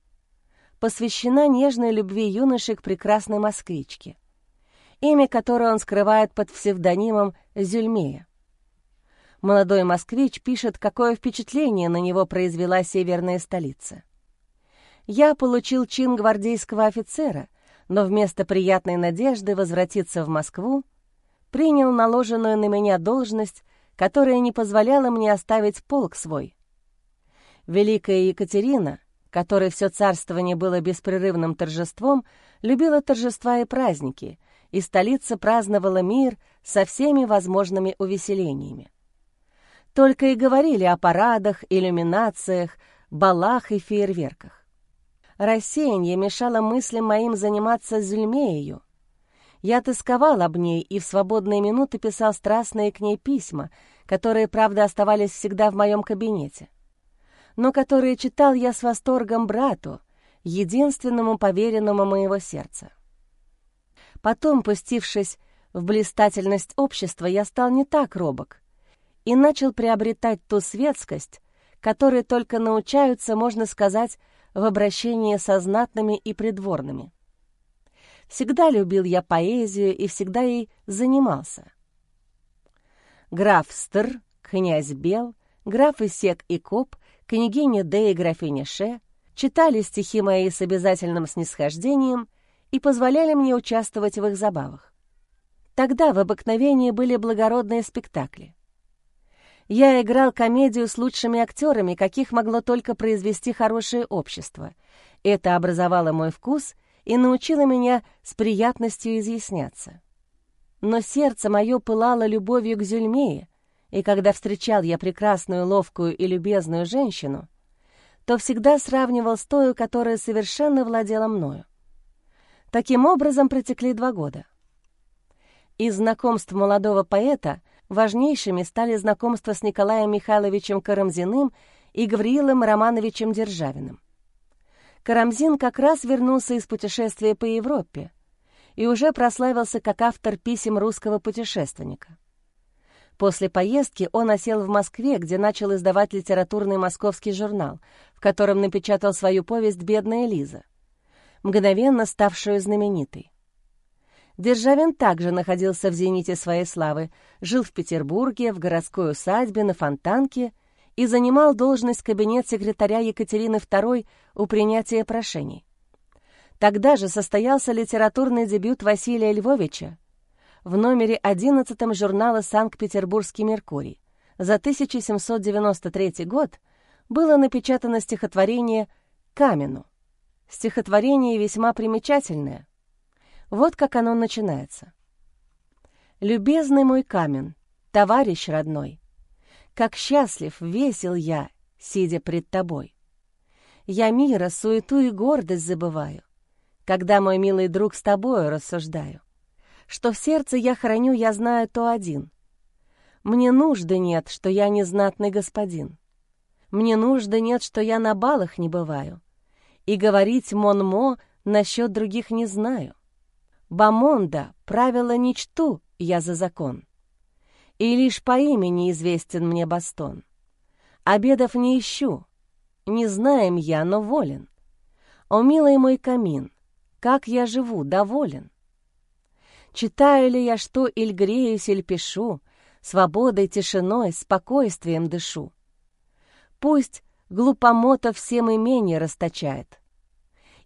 S1: посвящена нежной любви юноши к прекрасной москвичке, имя которой он скрывает под псевдонимом Зюльмея. Молодой москвич пишет, какое впечатление на него произвела северная столица. «Я получил чин гвардейского офицера, но вместо приятной надежды возвратиться в Москву принял наложенную на меня должность, которая не позволяла мне оставить полк свой. Великая Екатерина которой все царствование было беспрерывным торжеством, любила торжества и праздники, и столица праздновала мир со всеми возможными увеселениями. Только и говорили о парадах, иллюминациях, балах и фейерверках. Рассеяние мешало мыслям моим заниматься Зюльмею. Я тосковал об ней и в свободные минуты писал страстные к ней письма, которые, правда, оставались всегда в моем кабинете но которые читал я с восторгом брату, единственному поверенному моего сердца. Потом, пустившись в блистательность общества, я стал не так робок и начал приобретать ту светскость, которые только научаются, можно сказать, в обращении со знатными и придворными. Всегда любил я поэзию и всегда ей занимался. Граф Стр, князь Бел, граф Исек и Коп, княгиня Д и графиня Ше читали стихи мои с обязательным снисхождением и позволяли мне участвовать в их забавах. Тогда в обыкновении были благородные спектакли. Я играл комедию с лучшими актерами, каких могло только произвести хорошее общество. Это образовало мой вкус и научило меня с приятностью изъясняться. Но сердце мое пылало любовью к Зюльмее, и когда встречал я прекрасную, ловкую и любезную женщину, то всегда сравнивал с той, которая совершенно владела мною. Таким образом протекли два года. Из знакомств молодого поэта важнейшими стали знакомства с Николаем Михайловичем Карамзиным и Гавриилом Романовичем Державиным. Карамзин как раз вернулся из путешествия по Европе и уже прославился как автор писем русского путешественника. После поездки он осел в Москве, где начал издавать литературный московский журнал, в котором напечатал свою повесть «Бедная Лиза», мгновенно ставшую знаменитой. Державин также находился в зените своей славы, жил в Петербурге, в городской усадьбе, на Фонтанке и занимал должность кабинет-секретаря Екатерины II у принятия прошений. Тогда же состоялся литературный дебют Василия Львовича в номере 11 журнала «Санкт-Петербургский Меркурий». За 1793 год было напечатано стихотворение «Камену». Стихотворение весьма примечательное — вот как оно начинается. «Любезный мой камень, товарищ родной, Как счастлив, весел я, сидя пред тобой. Я мира, суету и гордость забываю, Когда, мой милый друг, с тобою рассуждаю. Что в сердце я храню, я знаю то один. Мне нужды нет, что я незнатный господин. Мне нужды нет, что я на балах не бываю. И говорить Монмо насчет других не знаю. Бамонда правила не чту я за закон. И лишь по имени известен мне Бастон. Обедов не ищу, не знаем я, но волен. О, милый мой камин, как я живу, доволен. Читаю ли я что, иль греюсь, иль пишу, Свободой, тишиной, спокойствием дышу. Пусть глупомота всем имение расточает,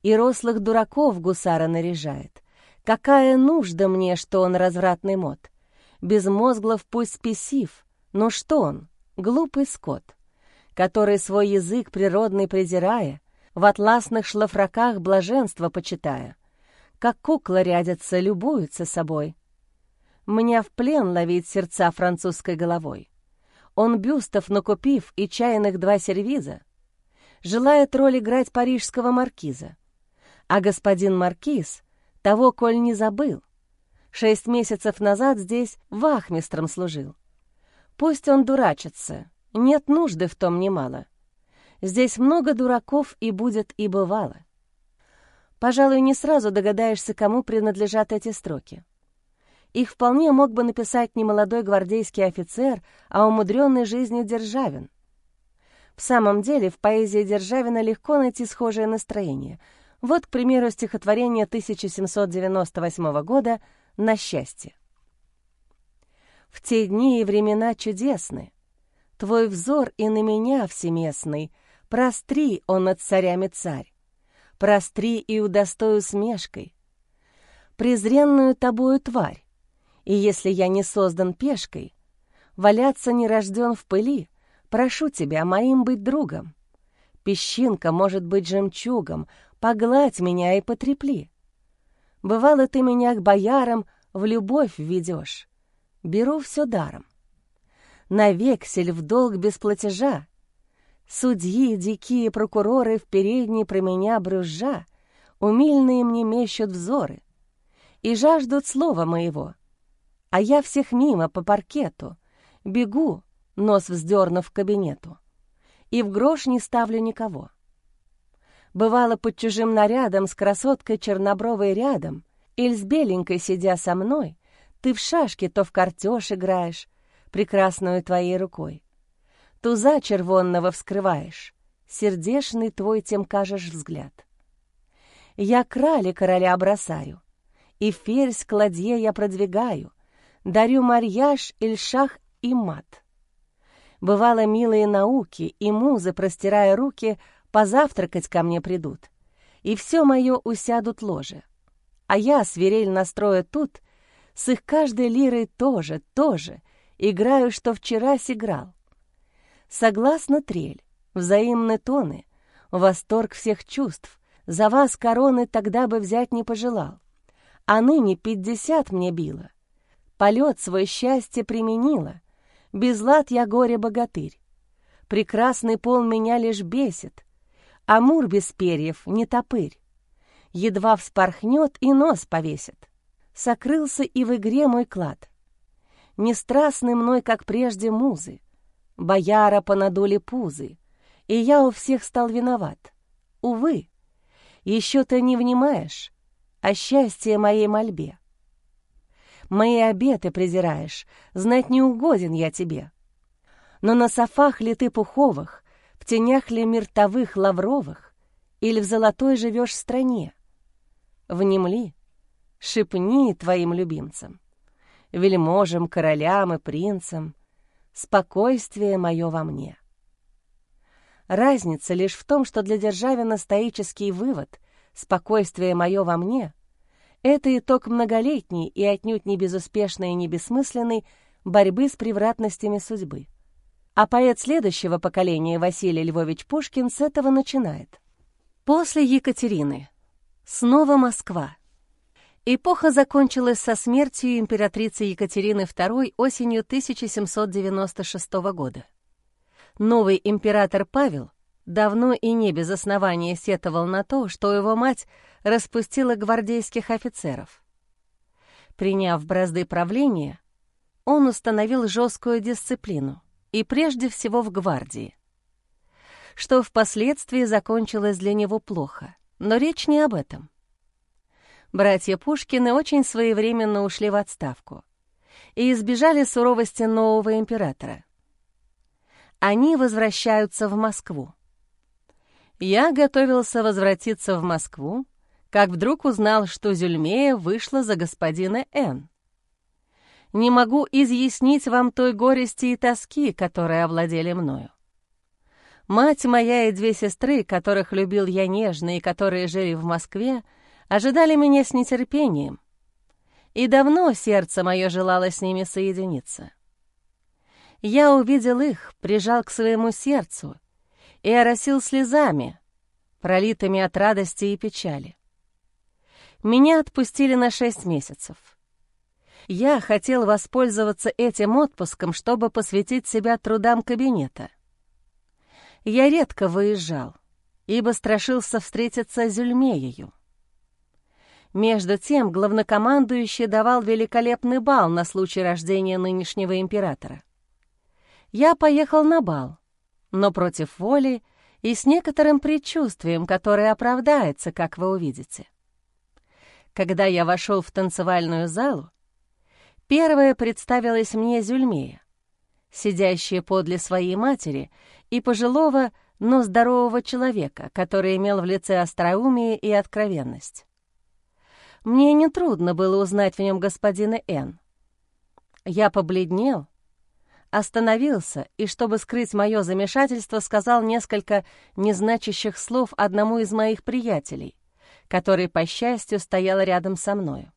S1: И рослых дураков гусара наряжает, Какая нужда мне, что он развратный мод? Безмозглов пусть спесив, но что он? Глупый скот, который свой язык природный презирая, в атласных шлафраках блаженство почитая, как кукла рядятся, любуются собой. Меня в плен ловить сердца французской головой. Он бюстов накупив и чайных два сервиза, желает роль играть парижского маркиза. А господин маркиз — того, коль не забыл. Шесть месяцев назад здесь вахмистром служил. Пусть он дурачится, нет нужды в том немало. Здесь много дураков и будет и бывало. Пожалуй, не сразу догадаешься, кому принадлежат эти строки. Их вполне мог бы написать не молодой гвардейский офицер, а умудренный жизнью Державин. В самом деле, в поэзии Державина легко найти схожее настроение — вот, к примеру, стихотворение 1798 года «На счастье». «В те дни и времена чудесны, Твой взор и на меня всеместный, Простри, он над царями царь, Простри и удостою смешкой, Презренную тобою тварь, И если я не создан пешкой, Валяться не рожден в пыли, Прошу тебя моим быть другом. Песчинка может быть жемчугом, погладь меня и потрепли. Бывало, ты меня к боярам в любовь ведешь. Беру все даром. На вексель в долг без платежа. Судьи, дикие прокуроры в передней про меня брюзжа, Умильные мне мещут взоры и жаждут слова моего. А я всех мимо по паркету, бегу, нос вздернув кабинету, и в грош не ставлю никого. Бывало под чужим нарядом с красоткой чернобровой рядом, или с беленькой сидя со мной, ты в шашки то в картеж играешь, прекрасную твоей рукой, Туза червонного вскрываешь, сердешный твой тем кажешь взгляд. Я крали короля бросаю, и ферзь кладье я продвигаю, дарю марьяж, ильшах и мат. Бывало, милые науки и музы, простирая руки, позавтракать ко мне придут, и все мое усядут ложе. А я, свирель настроя тут, с их каждой лирой тоже, тоже, играю, что вчера сыграл. Согласно трель, взаимны тоны, восторг всех чувств, за вас короны тогда бы взять не пожелал. А ныне пятьдесят мне било. Полет свой счастье применила. Без лад я горе-богатырь. Прекрасный пол меня лишь бесит. Амур без перьев не топырь. Едва вспорхнет и нос повесит. Сокрылся и в игре мой клад. Не страстны мной, как прежде, музы. Бояра понадули пузы, и я у всех стал виноват. Увы, еще ты не внимаешь о счастье моей мольбе. Мои обеты презираешь, знать не угоден я тебе. Но на софах ли ты пуховых, тенях ли миртовых лавровых, или в золотой живешь стране? Внемли, шепни твоим любимцам, вельможам, королям и принцам, спокойствие мое во мне. Разница лишь в том, что для Державина стоический вывод «спокойствие мое во мне» — это итог многолетней и отнюдь не безуспешной и не бессмысленной борьбы с превратностями судьбы. А поэт следующего поколения Василий Львович Пушкин с этого начинает. После Екатерины. Снова Москва. Эпоха закончилась со смертью императрицы Екатерины II осенью 1796 года. Новый император Павел давно и не без основания сетовал на то, что его мать распустила гвардейских офицеров. Приняв бразды правления, он установил жесткую дисциплину, и прежде всего в гвардии, что впоследствии закончилось для него плохо, но речь не об этом. Братья Пушкины очень своевременно ушли в отставку и избежали суровости нового императора. Они возвращаются в Москву. Я готовился возвратиться в Москву, как вдруг узнал, что Зюльмея вышла за господина Н. Не могу изъяснить вам той горести и тоски, которые овладели мною. Мать моя и две сестры, которых любил я нежно и которые жили в Москве, — ожидали меня с нетерпением, и давно сердце мое желало с ними соединиться. Я увидел их, прижал к своему сердцу и оросил слезами, пролитыми от радости и печали. Меня отпустили на шесть месяцев. Я хотел воспользоваться этим отпуском, чтобы посвятить себя трудам кабинета. Я редко выезжал, ибо страшился встретиться с Зюльмеею. Между тем главнокомандующий давал великолепный бал на случай рождения нынешнего императора. Я поехал на бал, но против воли и с некоторым предчувствием, которое оправдается, как вы увидите. Когда я вошел в танцевальную залу, первая представилась мне Зюльмея, сидящая подле своей матери и пожилого, но здорового человека, который имел в лице остроумие и откровенность. Мне нетрудно было узнать в нем господина Н. Я побледнел, остановился и, чтобы скрыть мое замешательство, сказал несколько незначащих слов одному из моих приятелей, который, по счастью, стоял рядом со мною.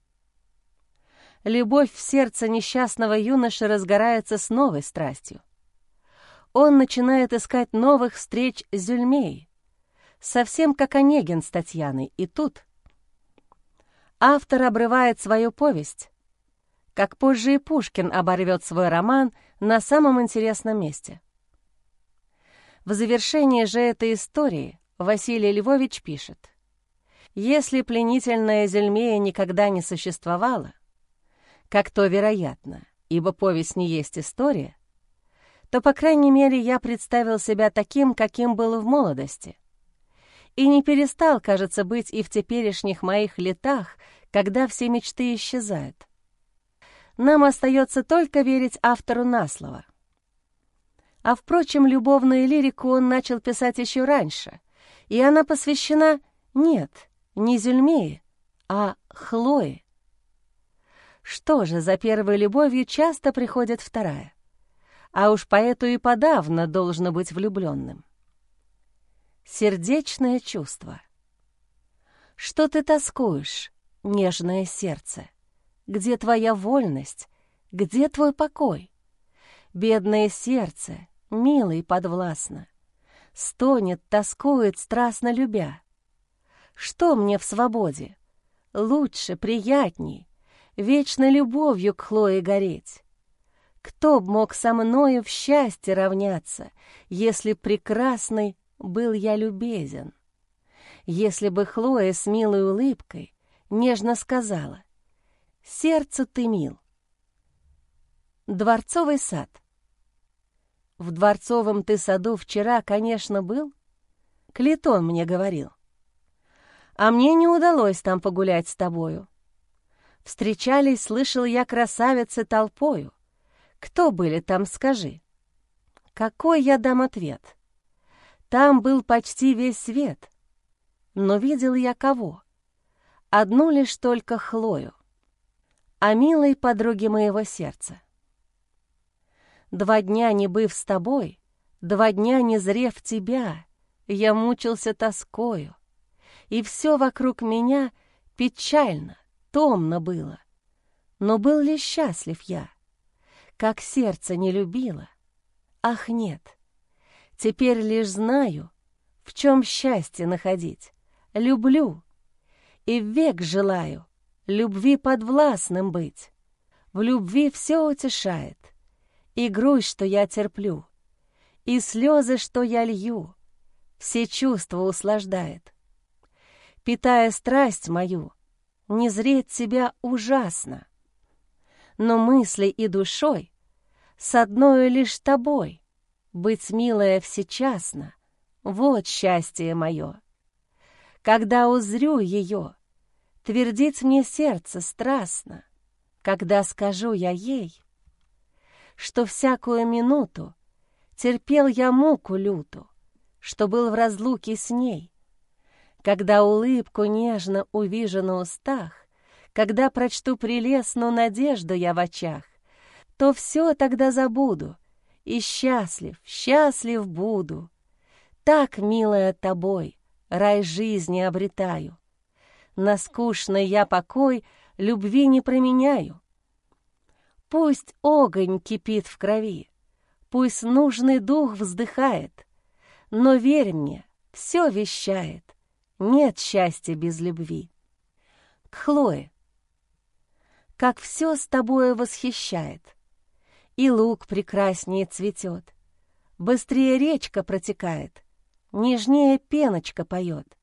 S1: Любовь в сердце несчастного юноши разгорается с новой страстью. Он начинает искать новых встреч с Зюльмей, совсем как Онегин с Татьяной, и тут — автор обрывает свою повесть, как позже и Пушкин оборвет свой роман на самом интересном месте. В завершении же этой истории Василий Львович пишет, «Если пленительная Зельмея никогда не существовала, как то вероятно, ибо повесть не есть история, то, по крайней мере, я представил себя таким, каким был в молодости, и не перестал, кажется, быть и в теперешних моих летах, когда все мечты исчезают. Нам остается только верить автору на слово. А, впрочем, любовную лирику он начал писать еще раньше, и она посвящена, нет, не Зюльмее, а Хлое. Что же, за первой любовью часто приходит вторая. А уж поэту и подавно должно быть влюбленным. Сердечное чувство. Что ты тоскуешь, нежное сердце? Где твоя вольность? Где твой покой? Бедное сердце, милый подвластно, Стонет, тоскует, страстно любя. Что мне в свободе? Лучше, приятней, Вечно любовью к Хлое гореть. Кто б мог со мною в счастье равняться, Если прекрасный был я любезен? Если бы Хлоя с милой улыбкой Нежно сказала «Сердцу ты мил». Дворцовый сад. В дворцовом ты саду вчера, конечно, был? Клитон мне говорил. А мне не удалось там погулять с тобою. Встречались, слышал я, красавицы толпою. Кто были там, скажи? Какой я дам ответ? Там был почти весь свет. Но видел я кого? Одну лишь только Хлою, а милой подруге моего сердца. Два дня не быв с тобой, два дня не зрев тебя, я мучился тоскою, и все вокруг меня печально, томно было. Но был ли счастлив я? Как сердце не любило? Ах, нет! Теперь лишь знаю, в чем счастье находить. Люблю и век желаю любви подвластным быть. В любви все утешает, и грусть, что я терплю, и слезы, что я лью, все чувства услаждает. Питая страсть мою, не зреть тебя ужасно, но мысли и душой с одной лишь тобой быть милая всечасно, вот счастье мое. Когда узрю ее, твердить мне сердце страстно, когда скажу я ей — что всякую минуту терпел я муку люту, что был в разлуке с ней. Когда улыбку нежно увижу на устах, когда прочту прелестную надежду я в очах, то все тогда забуду, и счастлив, счастлив буду. Так, милая тобой, рай жизни обретаю. На скучный я покой любви не променяю. Пусть огонь кипит в крови, пусть нужный дух вздыхает, но верь мне, все вещает, нет счастья без любви. К Хлое. Как все с тобою восхищает, и лук прекраснее цветет, быстрее речка протекает, нежнее пеночка поет.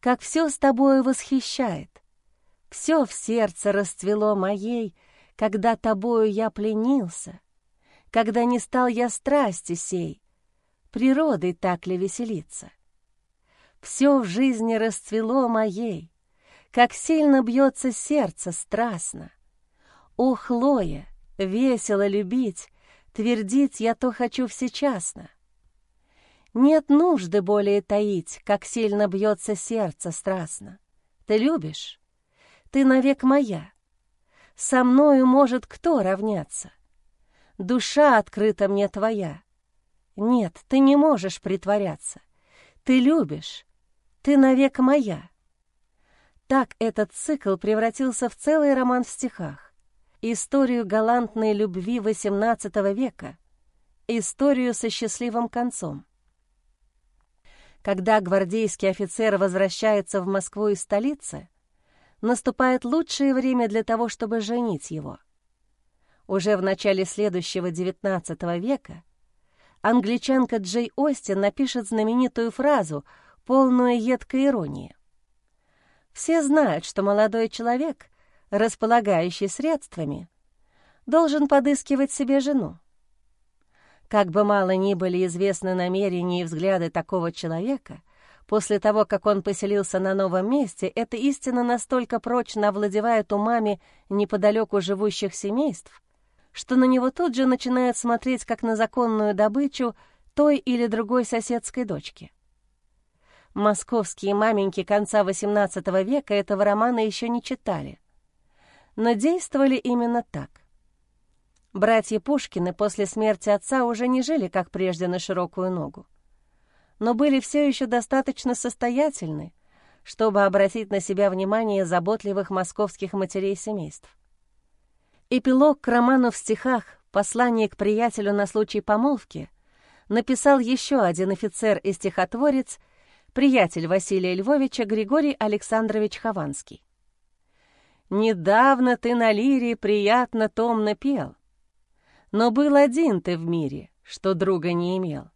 S1: Как все с тобою восхищает, все в сердце расцвело моей — когда тобою я пленился, когда не стал я страсти сей, природой так ли веселиться? Все в жизни расцвело моей, как сильно бьется сердце страстно. О, Хлоя, весело любить, твердить я то хочу всечасно. Нет нужды более таить, как сильно бьется сердце страстно. Ты любишь? Ты навек моя. Со мною может кто равняться? Душа открыта мне твоя. Нет, ты не можешь притворяться. Ты любишь. Ты навек моя. Так этот цикл превратился в целый роман в стихах. Историю галантной любви XVIII века. Историю со счастливым концом. Когда гвардейский офицер возвращается в Москву из столицы, наступает лучшее время для того, чтобы женить его. Уже в начале следующего XIX века англичанка Джей Остин напишет знаменитую фразу, полную едкой иронии. Все знают, что молодой человек, располагающий средствами, должен подыскивать себе жену. Как бы мало ни были известны намерения и взгляды такого человека — После того, как он поселился на новом месте, эта истина настолько прочно овладевает умами неподалеку живущих семейств, что на него тут же начинают смотреть как на законную добычу той или другой соседской дочки. Московские маменьки конца XVIII века этого романа еще не читали, но действовали именно так. Братья Пушкины после смерти отца уже не жили, как прежде, на широкую ногу, но были все еще достаточно состоятельны, чтобы обратить на себя внимание заботливых московских матерей семейств. Эпилог к роману в стихах «Послание к приятелю на случай помолвки» написал еще один офицер и стихотворец, приятель Василия Львовича Григорий Александрович Хованский. «Недавно ты на лире приятно томно пел, но был один ты в мире, что друга не имел.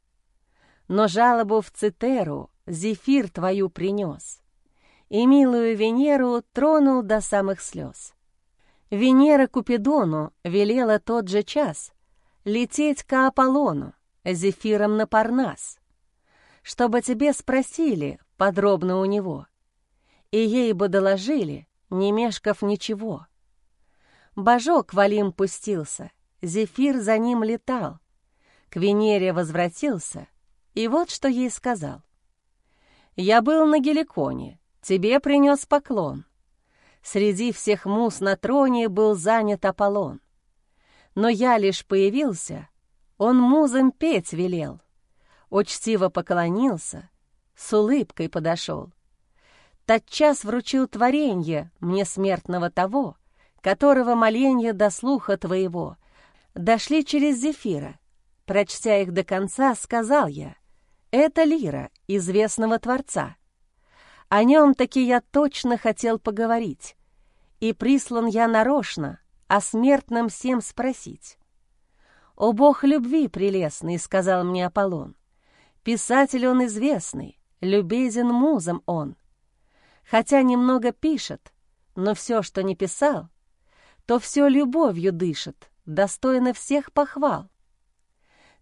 S1: Но жалобу в Цитеру Зефир твою принес, и милую Венеру тронул до самых слез. Венера Купидону велела тот же час лететь к Аполлону, Зефиром на Парнас, чтобы тебе спросили подробно у него, и ей бы доложили, не мешков ничего. Божок Валим пустился, Зефир за ним летал, к Венере возвратился, и вот что ей сказал. «Я был на Геликоне, тебе принес поклон. Среди всех мус на троне был занят Аполлон. Но я лишь появился, он музам петь велел. Учтиво поклонился, с улыбкой подошел. Тотчас вручил творенье мне смертного того, которого моленья до слуха твоего дошли через Зефира. Прочтя их до конца, сказал я, это лира известного Творца. О нем таки я точно хотел поговорить, и прислан я нарочно о смертном всем спросить. «О бог любви прелестный», — сказал мне Аполлон, «писатель он известный, любезен музом он. Хотя немного пишет, но все, что не писал, то все любовью дышит, достойно всех похвал.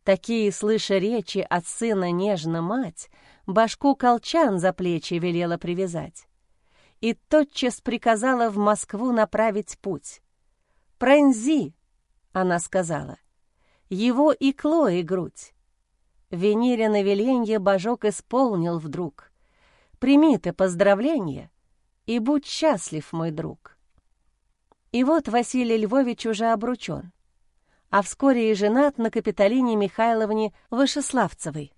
S1: Такие, слыша речи от сына нежно мать, башку колчан за плечи велела привязать и тотчас приказала в Москву направить путь. «Пронзи!» — она сказала. «Его и Клои грудь». Венерина веленье божок исполнил вдруг. «Прими ты поздравление и будь счастлив, мой друг». И вот Василий Львович уже обручен, а вскоре и женат на Капитолине Михайловне Вышеславцевой.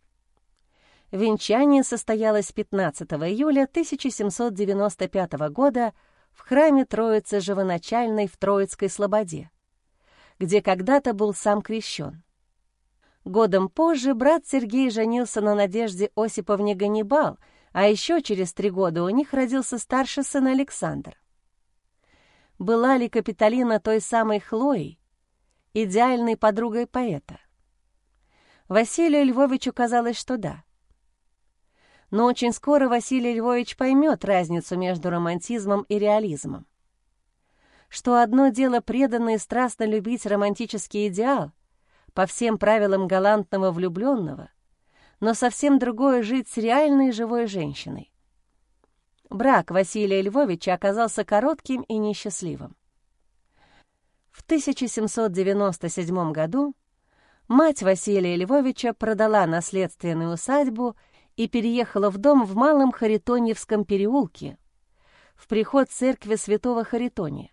S1: Венчание состоялось 15 июля 1795 года в храме Троицы Живоначальной в Троицкой Слободе, где когда-то был сам крещен. Годом позже брат Сергей женился на Надежде Осиповне Ганнибал, а еще через три года у них родился старший сын Александр. Была ли Капитолина той самой Хлоей, идеальной подругой поэта? Василию Львовичу казалось, что да — но очень скоро Василий Львович поймет разницу между романтизмом и реализмом. Что одно дело преданно и страстно любить романтический идеал по всем правилам галантного влюбленного, но совсем другое — жить с реальной живой женщиной. Брак Василия Львовича оказался коротким и несчастливым. В 1797 году мать Василия Львовича продала наследственную усадьбу и переехала в дом в Малом Харитоньевском переулке, в приход церкви святого Харитония.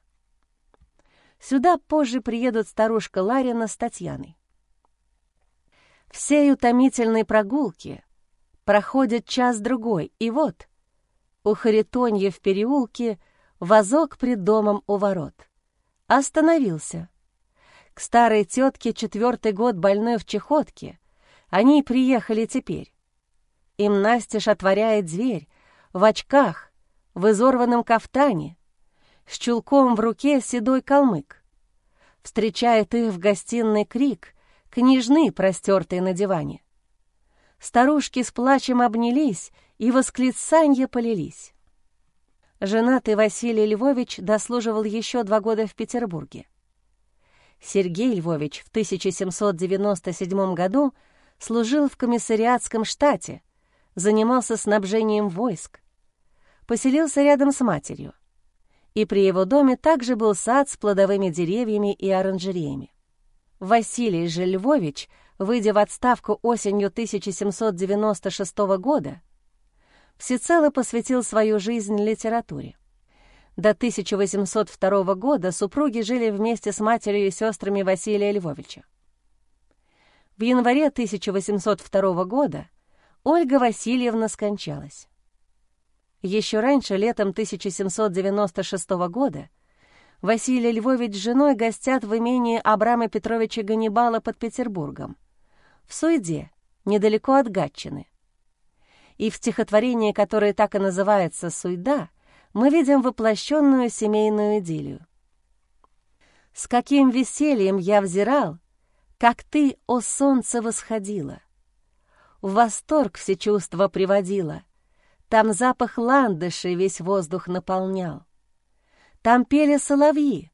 S1: Сюда позже приедут старушка Ларина с Татьяной. Всей утомительной прогулки проходит час-другой, и вот у Харитонья в переулке вазок пред домом у ворот. Остановился. К старой тетке четвертый год больной в чехотке. Они приехали теперь. Им настежь отворяет дверь, в очках, в изорванном кафтане, с чулком в руке седой калмык. Встречает их в гостиной крик, княжны, простертые на диване. Старушки с плачем обнялись, и восклицанья полились. Женатый Василий Львович дослуживал еще два года в Петербурге. Сергей Львович в 1797 году служил в комиссариатском штате, занимался снабжением войск, поселился рядом с матерью, и при его доме также был сад с плодовыми деревьями и оранжереями. Василий же Львович, выйдя в отставку осенью 1796 года, всецело посвятил свою жизнь литературе. До 1802 года супруги жили вместе с матерью и сестрами Василия Львовича. В январе 1802 года Ольга Васильевна скончалась. Еще раньше, летом 1796 года, Василий Львович с женой гостят в имении Абрама Петровича Ганнибала под Петербургом, в Суйде, недалеко от Гатчины. И в стихотворении, которое так и называется «Суйда», мы видим воплощенную семейную идиллию. «С каким весельем я взирал, как ты, о солнце, восходила! В восторг все чувства приводила, там запах ландыши весь воздух наполнял. Там пели соловьи,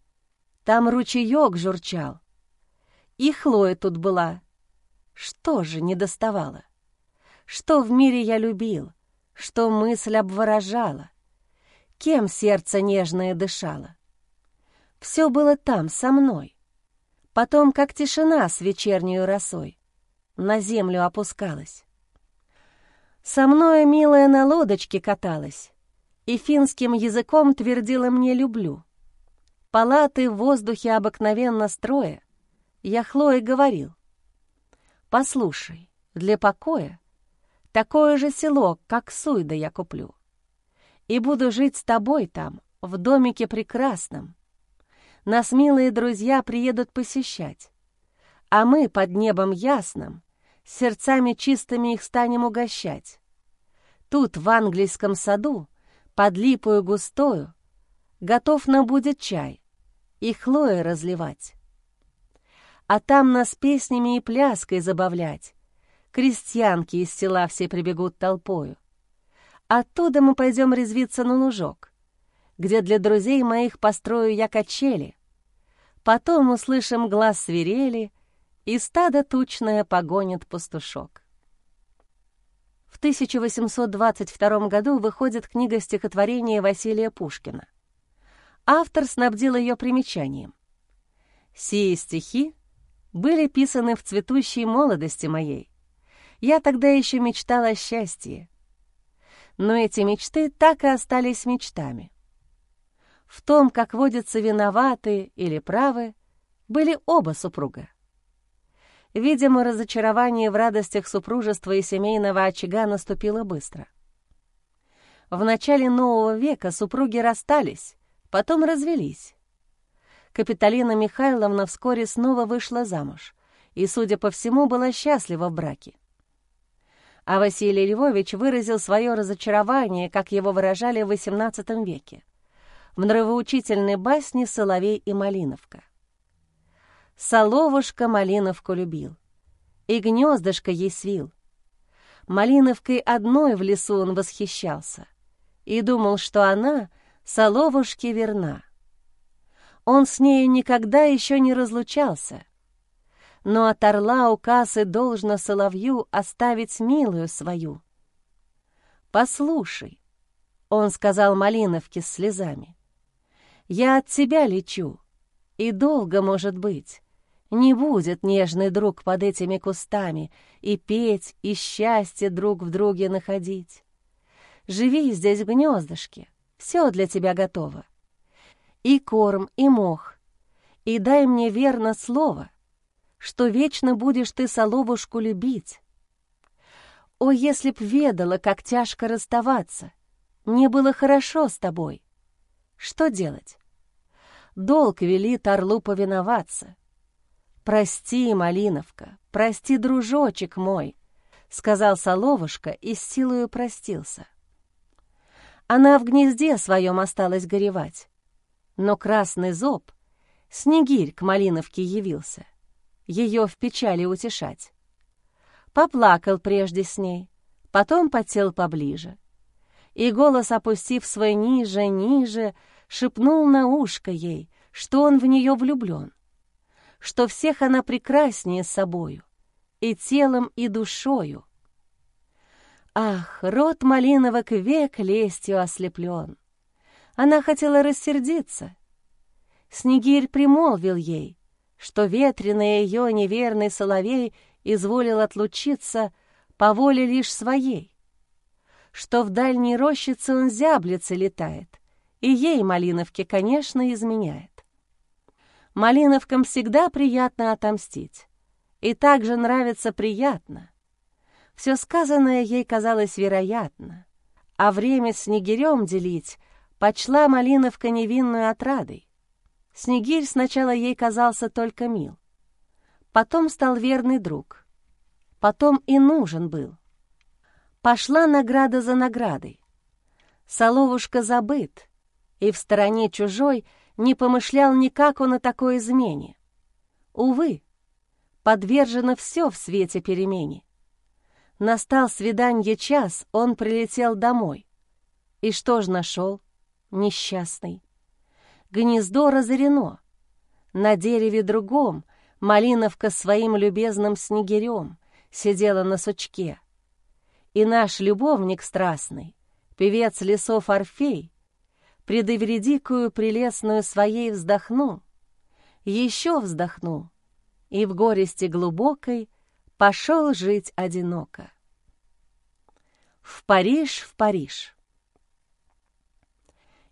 S1: там ручеек журчал. И Хлоя тут была. Что же не доставало? Что в мире я любил, что мысль обворожала? Кем сердце нежное дышало? Все было там, со мной. Потом, как тишина с вечерней росой, на землю опускалась. Со мною милая на лодочке каталась и финским языком твердила мне «люблю». Палаты в воздухе обыкновенно строя, я Хлое говорил. «Послушай, для покоя такое же село, как Суйда, я куплю и буду жить с тобой там, в домике прекрасном. Нас милые друзья приедут посещать, а мы под небом ясным, сердцами чистыми их станем угощать. Тут, в английском саду, под липою густою, готов нам будет чай и хлоя разливать. А там нас песнями и пляской забавлять, крестьянки из села все прибегут толпою. Оттуда мы пойдем резвиться на лужок, где для друзей моих построю я качели. Потом услышим глаз свирели, и стадо тучное погонит пастушок. В 1822 году выходит книга стихотворения Василия Пушкина. Автор снабдил ее примечанием. «Сие стихи были писаны в цветущей молодости моей. Я тогда еще мечтала о счастье, но эти мечты так и остались мечтами. В том, как водятся виноваты или правы, были оба супруга. Видимо, разочарование в радостях супружества и семейного очага наступило быстро. В начале нового века супруги расстались, потом развелись. Капиталина Михайловна вскоре снова вышла замуж и, судя по всему, была счастлива в браке а Василий Львович выразил свое разочарование, как его выражали в XVIII веке, в нравоучительной басне «Соловей и Малиновка». Соловушка Малиновку любил, и гнездышко ей свил. Малиновкой одной в лесу он восхищался и думал, что она Соловушке верна. Он с нею никогда еще не разлучался — но от орла указ и должно соловью оставить милую свою. «Послушай», — он сказал Малиновке с слезами, — «я от тебя лечу, и долго, может быть, не будет нежный друг под этими кустами и петь, и счастье друг в друге находить. Живи здесь в гнездышке, все для тебя готово. И корм, и мох, и дай мне верно слово — что вечно будешь ты соловушку любить. О, если б ведала, как тяжко расставаться, мне было хорошо с тобой. Что делать? Долг велит орлу повиноваться. Прости, Малиновка, прости, дружочек мой, — сказал Соловушка и с силою простился. Она в гнезде своем осталась горевать, но красный зоб, снегирь к Малиновке явился ее в печали утешать. Поплакал прежде с ней, потом подсел поближе. И голос, опустив свой ниже, ниже, шепнул на ушко ей, что он в нее влюблен, что всех она прекраснее собою, и телом, и душою. Ах, рот малиновок век лестью ослеплен. Она хотела рассердиться. Снегирь примолвил ей, что ветреный ее неверный соловей изволил отлучиться по воле лишь своей, что в дальней рощице он зяблице летает, и ей Малиновке, конечно, изменяет. Малиновкам всегда приятно отомстить, и также нравится приятно. Все сказанное ей казалось вероятно, а время с Снегирем делить почла Малиновка невинную отрадой. Снегирь сначала ей казался только мил. Потом стал верный друг. Потом и нужен был. Пошла награда за наградой. Соловушка забыт, и в стороне чужой не помышлял никак он о такой измене. Увы, подвержено все в свете перемене. Настал свиданье час, он прилетел домой. И что ж нашел, несчастный? Гнездо разорено. На дереве другом Малиновка своим любезным снегирем сидела на сучке. И наш любовник страстный, певец лесов Орфей, предовредикую прелестную своей вздохну, еще вздохну, и в горести глубокой пошел жить одиноко. В Париж, в Париж.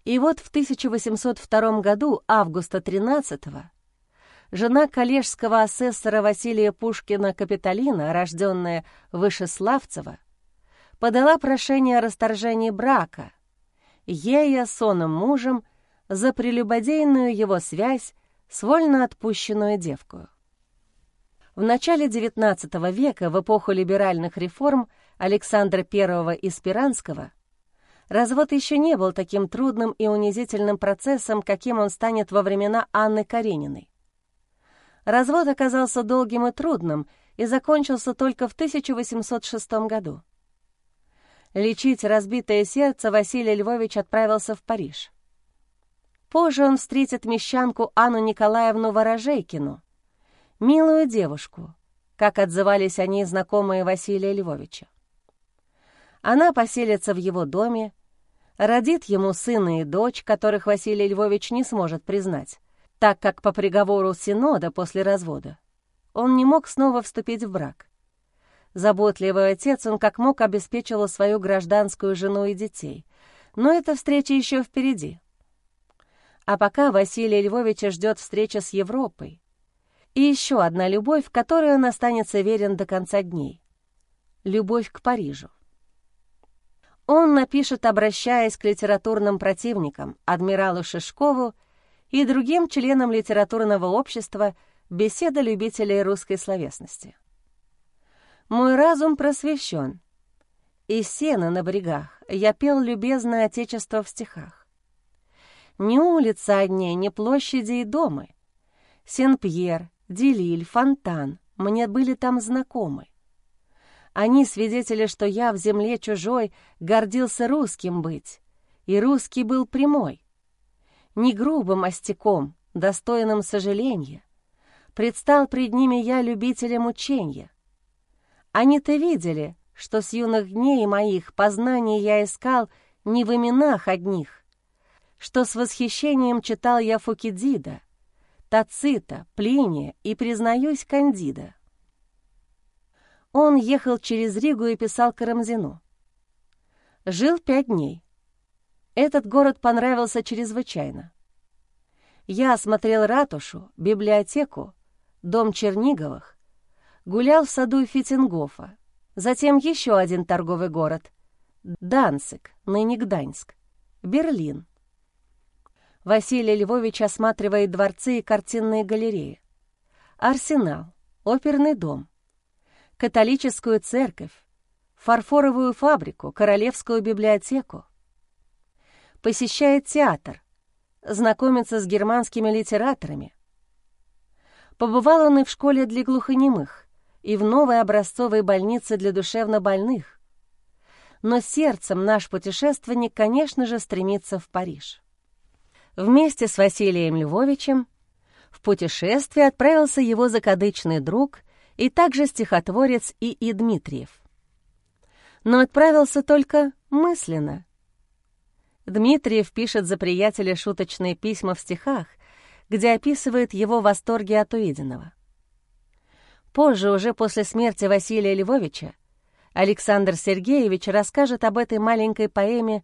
S1: И вот в 1802 году, августа 13 -го, жена коллежского асессора Василия Пушкина Капитолина, рожденная Вышеславцева, подала прошение о расторжении брака, ея сонным мужем за прелюбодейную его связь с вольно отпущенную девку. В начале XIX века, в эпоху либеральных реформ Александра I Испиранского, Развод еще не был таким трудным и унизительным процессом, каким он станет во времена Анны Карениной. Развод оказался долгим и трудным и закончился только в 1806 году. Лечить разбитое сердце Василий Львович отправился в Париж. Позже он встретит мещанку Анну Николаевну Ворожейкину, милую девушку, как отзывались о ней знакомые Василия Львовича. Она поселится в его доме, родит ему сына и дочь, которых Василий Львович не сможет признать, так как по приговору Синода после развода он не мог снова вступить в брак. Заботливый отец, он как мог обеспечивал свою гражданскую жену и детей, но эта встреча еще впереди. А пока Василия Львовича ждет встреча с Европой. И еще одна любовь, которой он останется верен до конца дней. Любовь к Парижу. Он напишет, обращаясь к литературным противникам, адмиралу Шишкову и другим членам литературного общества «Беседа любителей русской словесности». «Мой разум просвещен. и сена на брегах я пел любезное отечество в стихах. Ни улицы одни, ни площади и дома. Сен-Пьер, Делиль, Фонтан мне были там знакомы. Они свидетели, что я в земле чужой гордился русским быть, и русский был прямой. Не грубым остяком, достойным сожаления. Предстал пред ними я любителем ученья. Они-то видели, что с юных дней моих познаний я искал не в именах одних, что с восхищением читал я Фукидида, Тацита, Плиния и, признаюсь, Кандида. Он ехал через Ригу и писал Карамзину. Жил пять дней. Этот город понравился чрезвычайно. Я осмотрел ратушу, библиотеку, дом Черниговых, гулял в саду Фитингофа, затем еще один торговый город — Данцик, ныне Гданьск, Берлин. Василий Львович осматривает дворцы и картинные галереи. Арсенал, оперный дом, католическую церковь, фарфоровую фабрику, королевскую библиотеку. Посещает театр, знакомится с германскими литераторами. Побывал он и в школе для глухонемых, и в новой образцовой больнице для душевнобольных. Но сердцем наш путешественник, конечно же, стремится в Париж. Вместе с Василием Львовичем в путешествие отправился его закадычный друг и также стихотворец И. И. Дмитриев. Но отправился только мысленно. Дмитриев пишет за приятеля шуточные письма в стихах, где описывает его восторги от увиденного. Позже, уже после смерти Василия Львовича, Александр Сергеевич расскажет об этой маленькой поэме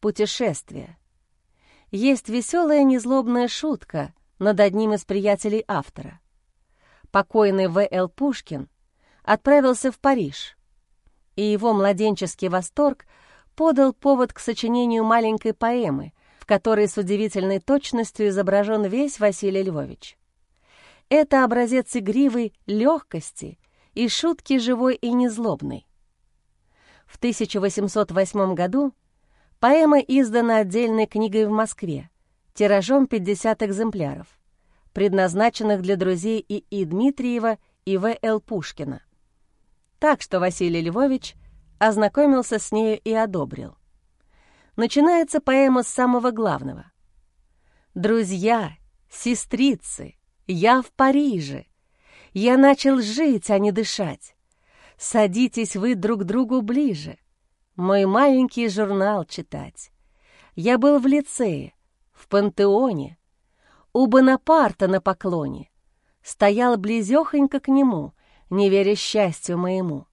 S1: «Путешествие». Есть веселая незлобная шутка над одним из приятелей автора. Покойный В.Л. Пушкин отправился в Париж, и его младенческий восторг подал повод к сочинению маленькой поэмы, в которой с удивительной точностью изображен весь Василий Львович. Это образец игривой легкости и шутки живой и незлобной. В 1808 году поэма издана отдельной книгой в Москве, тиражом 50 экземпляров, предназначенных для друзей и И. Дмитриева, и В. Л. Пушкина. Так что Василий Львович ознакомился с нею и одобрил. Начинается поэма с самого главного. «Друзья, сестрицы, я в Париже. Я начал жить, а не дышать. Садитесь вы друг другу ближе. Мой маленький журнал читать. Я был в лицее, в пантеоне, у Бонапарта на поклоне. Стоял близехонько к нему, не веря счастью моему.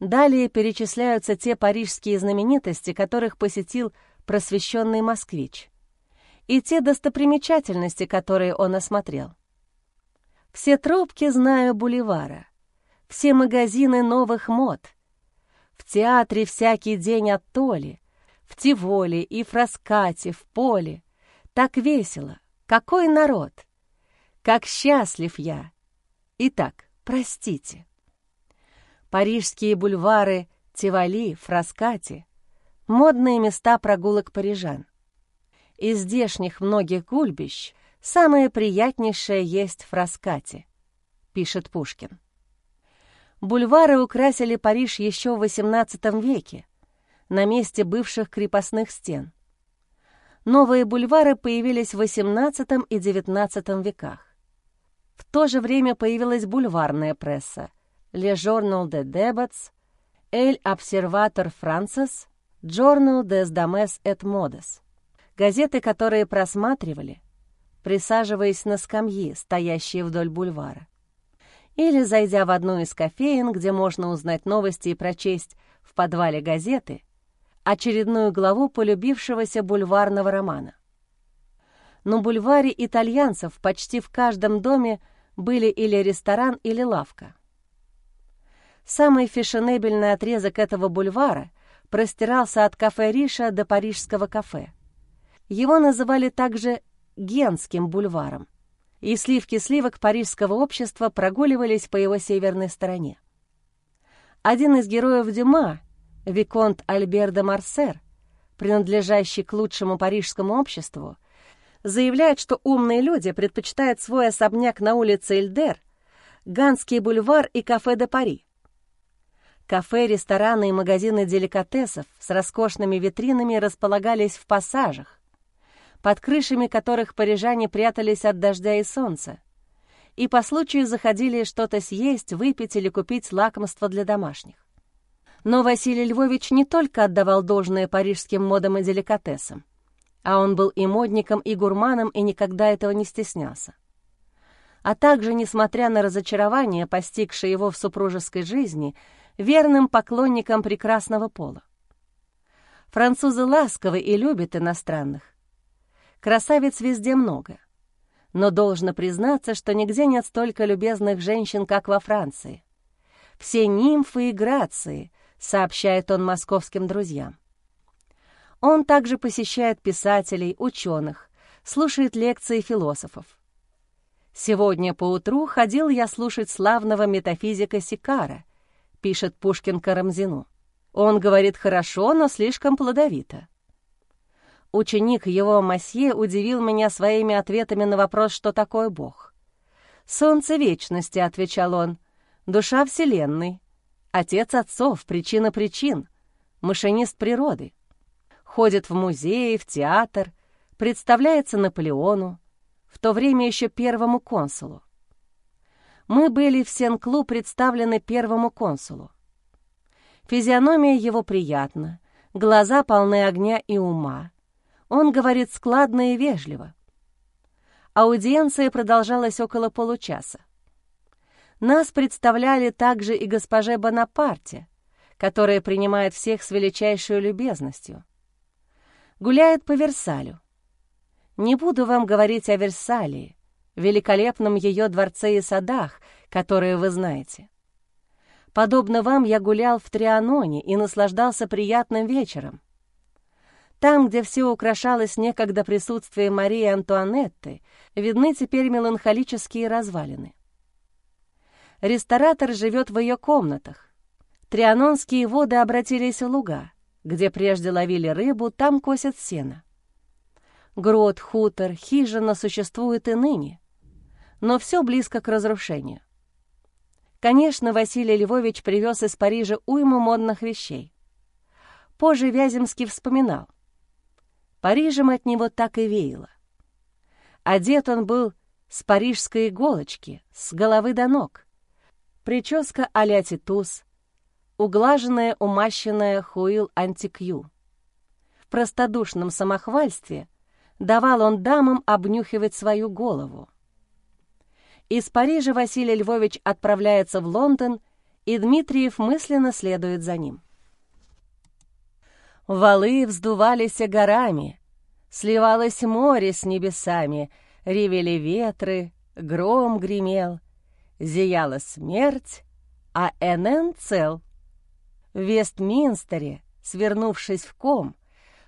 S1: Далее перечисляются те парижские знаменитости, которых посетил просвещенный москвич, и те достопримечательности, которые он осмотрел. Все тропки знаю бульвара, все магазины новых мод. В театре всякий день от Толи, в Тиволе и Фраскате, в поле. Так весело, какой народ! Как счастлив я! Итак, простите. Парижские бульвары Тивали, Фраскати — модные места прогулок парижан. Из здешних многих гульбищ самое приятнейшее есть Фраскати, пишет Пушкин. Бульвары украсили Париж еще в XVIII веке, на месте бывших крепостных стен. Новые бульвары появились в XVIII и XIX веках. В то же время появилась бульварная пресса — Le Journal de Debats, El Observator Francis, Journal des Dames et Modes. Газеты, которые просматривали, присаживаясь на скамьи, стоящие вдоль бульвара. Или зайдя в одну из кофеин, где можно узнать новости и прочесть в подвале газеты очередную главу полюбившегося бульварного романа. На бульваре итальянцев почти в каждом доме были или ресторан, или лавка. Самый фешенебельный отрезок этого бульвара простирался от кафе Риша до парижского кафе. Его называли также Генским бульваром, и сливки сливок парижского общества прогуливались по его северной стороне. Один из героев Дюма, Виконт Альбер де Марсер, принадлежащий к лучшему парижскому обществу, заявляет, что умные люди предпочитают свой особняк на улице Эльдер, Ганский бульвар и кафе де Пари. Кафе, рестораны и магазины деликатесов с роскошными витринами располагались в пассажах, под крышами которых парижане прятались от дождя и солнца, и по случаю заходили что-то съесть, выпить или купить лакомство для домашних. Но Василий Львович не только отдавал должное парижским модам и деликатесам, а он был и модником, и гурманом, и никогда этого не стеснялся. А также, несмотря на разочарование, постигшее его в супружеской жизни, верным поклонником прекрасного пола. Французы ласковы и любят иностранных. Красавиц везде много. Но должно признаться, что нигде нет столько любезных женщин, как во Франции. Все нимфы и грации, сообщает он московским друзьям. Он также посещает писателей, ученых, слушает лекции философов. Сегодня поутру ходил я слушать славного метафизика Сикара, пишет Пушкин Карамзину. Он говорит хорошо, но слишком плодовито. Ученик его Масье удивил меня своими ответами на вопрос, что такое Бог. «Солнце вечности», — отвечал он, — «душа Вселенной, отец отцов, причина причин, машинист природы. Ходит в музеи, в театр, представляется Наполеону, в то время еще первому консулу мы были в Сен-Клу представлены первому консулу. Физиономия его приятна, глаза полны огня и ума. Он говорит складно и вежливо. Аудиенция продолжалась около получаса. Нас представляли также и госпоже Бонапарте, которая принимает всех с величайшей любезностью. Гуляет по Версалю. Не буду вам говорить о Версалии, великолепном ее дворце и садах, которые вы знаете. Подобно вам я гулял в Трианоне и наслаждался приятным вечером. Там, где все украшалось некогда присутствием Марии Антуанетты, видны теперь меланхолические развалины. Ресторатор живет в ее комнатах. Трианонские воды обратились в луга. Где прежде ловили рыбу, там косят сено. Грот, хутор, хижина существуют и ныне. Но все близко к разрушению. Конечно, Василий Львович привез из Парижа уйму модных вещей. Позже Вяземский вспоминал. Парижем от него так и веяло. Одет он был с парижской иголочки, с головы до ног. Прическа а-ля Титус, углаженная, умащенная хуил антикью. В простодушном самохвальстве давал он дамам обнюхивать свою голову. Из Парижа Василий Львович отправляется в Лондон, и Дмитриев мысленно следует за ним. Валы вздувались горами, сливалось море с небесами, ревели ветры, гром гремел, зияла смерть, а НН цел. В Вестминстере, свернувшись в ком,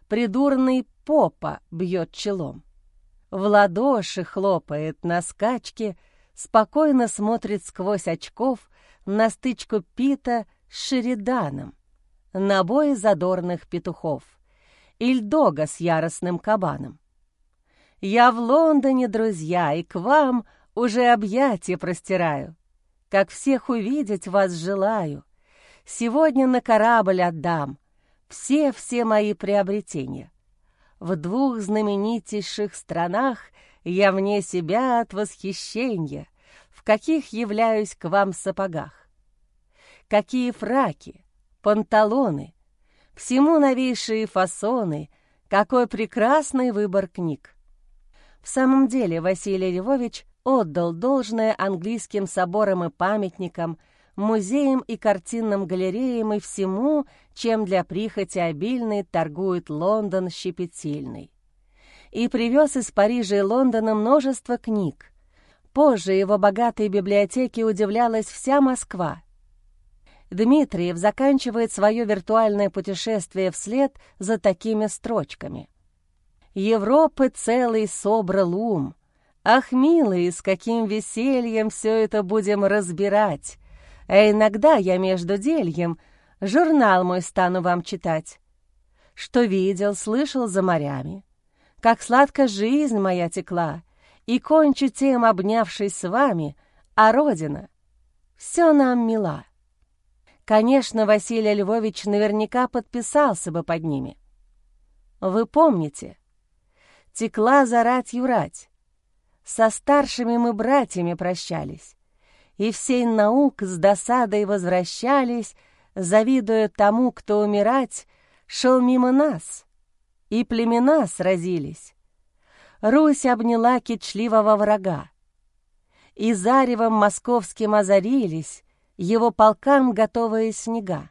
S1: придурный попа бьет челом. В ладоши хлопает на скачке, спокойно смотрит сквозь очков на стычку Пита с Шериданом на бой задорных петухов, Ильдога с яростным кабаном. Я в Лондоне, друзья, и к вам уже объятия простираю. Как всех увидеть вас желаю. Сегодня на корабль отдам все-все мои приобретения. В двух знаменитейших странах я вне себя от восхищения, в каких являюсь к вам сапогах. Какие фраки, панталоны, всему новейшие фасоны, какой прекрасный выбор книг. В самом деле Василий Львович отдал должное английским соборам и памятникам, музеям и картинным галереям и всему, чем для прихоти обильной торгует Лондон щепетильный. И привез из Парижа и Лондона множество книг. Позже его богатой библиотеке удивлялась вся Москва, Дмитриев заканчивает свое виртуальное путешествие вслед за такими строчками. «Европы целый собрал ум. Ах, милые, с каким весельем все это будем разбирать. А иногда я между дельем журнал мой стану вам читать. Что видел, слышал за морями. Как сладко жизнь моя текла, и кончу тем, обнявшись с вами, а Родина все нам мила». Конечно, Василий Львович наверняка подписался бы под ними. Вы помните, текла за ратью рать. Со старшими мы братьями прощались, и всей наук с досадой возвращались, завидуя тому, кто умирать, шел мимо нас, и племена сразились. Русь обняла кичливого врага, и заревом московским озарились, его полкам готовые снега.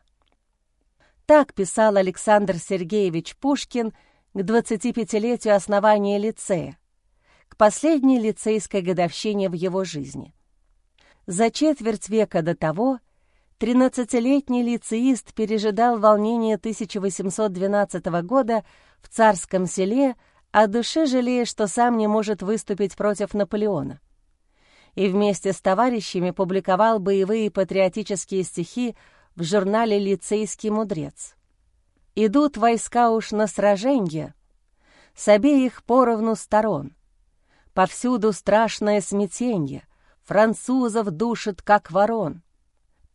S1: Так писал Александр Сергеевич Пушкин к 25-летию основания лицея, к последней лицейской годовщине в его жизни. За четверть века до того 13-летний лицеист пережидал волнение 1812 года в царском селе, а душе жалея, что сам не может выступить против Наполеона и вместе с товарищами публиковал боевые патриотические стихи в журнале «Лицейский мудрец». Идут войска уж на сраженье, с обеих поровну сторон. Повсюду страшное смятенье, французов душит, как ворон.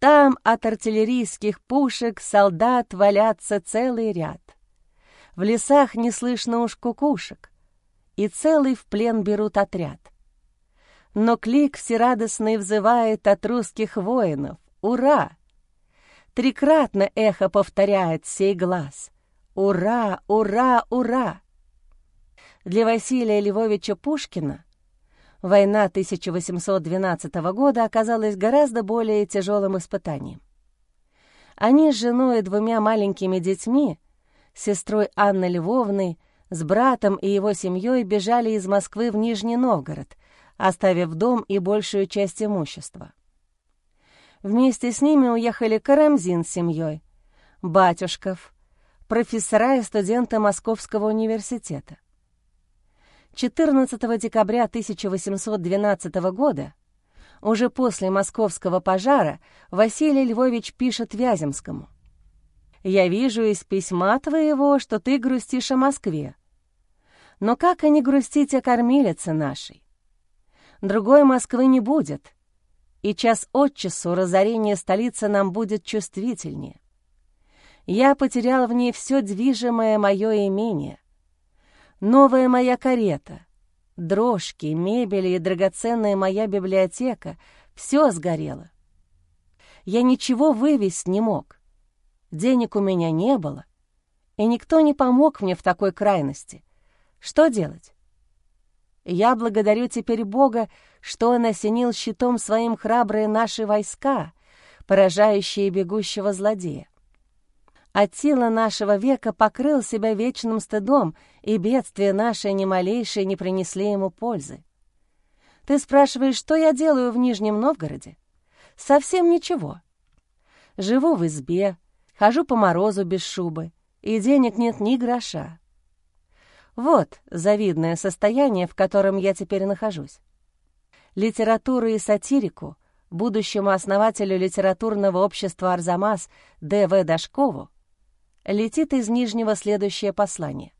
S1: Там от артиллерийских пушек солдат валятся целый ряд. В лесах не слышно уж кукушек, и целый в плен берут отряд но клик всерадостный взывает от русских воинов. Ура! Трикратно эхо повторяет сей глаз. Ура, ура, ура! Для Василия Львовича Пушкина Война 1812 года оказалась гораздо более тяжелым испытанием. Они с женой и двумя маленькими детьми, сестрой Анной Львовной, с братом и его семьей бежали из Москвы в Нижний Новгород, оставив дом и большую часть имущества. Вместе с ними уехали Карамзин с семьей, Батюшков, профессора и студенты Московского университета. 14 декабря 1812 года, уже после московского пожара, Василий Львович пишет Вяземскому. «Я вижу из письма твоего, что ты грустишь о Москве. Но как и не грустить о кормилице нашей? Другой Москвы не будет, и час от часу разорение столицы нам будет чувствительнее. Я потерял в ней все движимое мое имение. Новая моя карета, дрожки, мебель и драгоценная моя библиотека — все сгорело. Я ничего вывезть не мог. Денег у меня не было, и никто не помог мне в такой крайности. Что делать? Я благодарю теперь Бога, что Он осенил щитом своим храбрые наши войска, поражающие бегущего злодея. Аттила нашего века покрыл себя вечным стыдом, и бедствия наши ни малейшие не принесли ему пользы. Ты спрашиваешь, что я делаю в Нижнем Новгороде? Совсем ничего. Живу в избе, хожу по морозу без шубы, и денег нет ни гроша. Вот завидное состояние, в котором я теперь нахожусь. Литературу и сатирику будущему основателю литературного общества «Арзамас» Д.В. Дашкову летит из Нижнего следующее послание.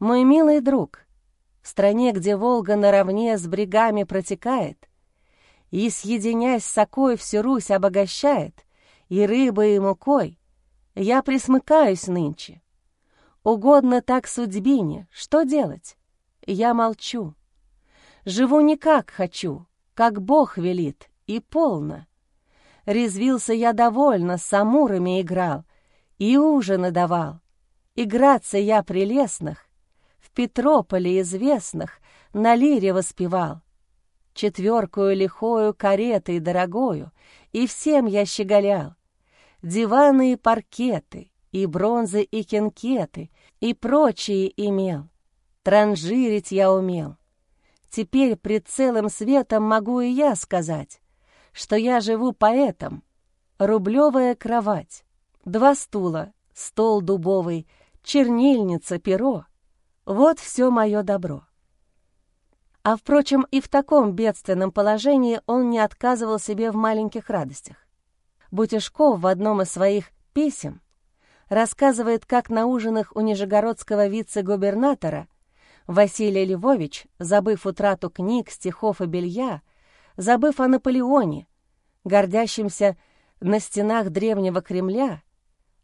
S1: «Мой милый друг, в стране, где Волга наравне с брегами протекает, и, съединясь с сокой, всю Русь обогащает, и рыбой, и мукой, я присмыкаюсь нынче, Угодно так судьбине, что делать? Я молчу. Живу не как хочу, как Бог велит, и полно. Резвился я довольно, с амурами играл, и ужины давал. Играться я прелестных, в Петрополе известных, на лире воспевал. Четверкую лихою каретой дорогою, и всем я щеголял. Диваны и паркеты, и бронзы, и кенкеты, и прочие имел. Транжирить я умел. Теперь пред целым светом могу и я сказать, что я живу поэтом. Рублевая кровать, два стула, стол дубовый, чернильница, перо — вот все мое добро. А, впрочем, и в таком бедственном положении он не отказывал себе в маленьких радостях. Бутишков в одном из своих писем рассказывает, как на ужинах у нижегородского вице-губернатора Василий Львович, забыв утрату книг, стихов и белья, забыв о Наполеоне, гордящемся на стенах древнего Кремля,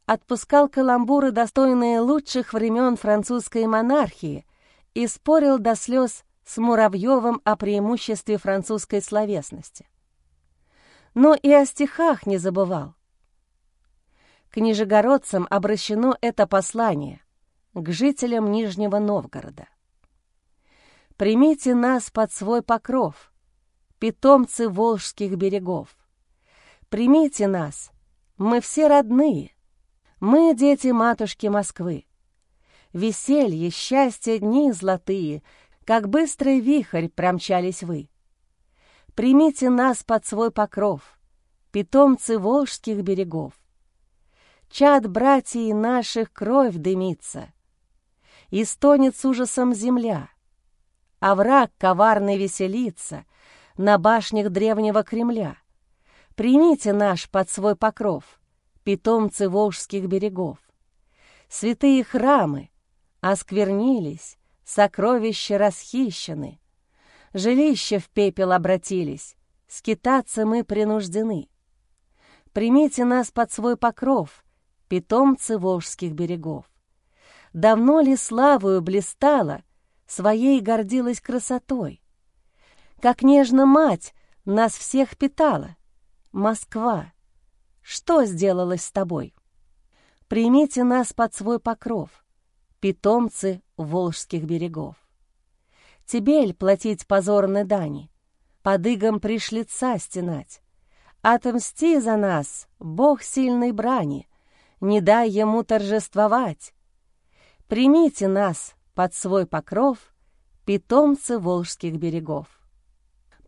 S1: отпускал каламбуры, достойные лучших времен французской монархии, и спорил до слез с Муравьевым о преимуществе французской словесности. Но и о стихах не забывал. К нижегородцам обращено это послание, к жителям Нижнего Новгорода. «Примите нас под свой покров, питомцы волжских берегов. Примите нас, мы все родные, мы дети матушки Москвы. Веселье, счастье, дни золотые, как быстрый вихрь промчались вы. Примите нас под свой покров, питомцы волжских берегов чад братьей наших кровь дымится, И стонет с ужасом земля, а враг коварный веселится На башнях древнего Кремля. Примите наш под свой покров, Питомцы волжских берегов. Святые храмы осквернились, Сокровища расхищены, Жилища в пепел обратились, Скитаться мы принуждены. Примите нас под свой покров, питомцы Волжских берегов. Давно ли славою блистала, своей гордилась красотой? Как нежно мать нас всех питала. Москва, что сделалось с тобой? Примите нас под свой покров, питомцы Волжских берегов. Тебель платить позорной дани, под игом пришлица стенать. Отомсти за нас, Бог сильной брани, не дай ему торжествовать. Примите нас под свой покров, питомцы волжских берегов.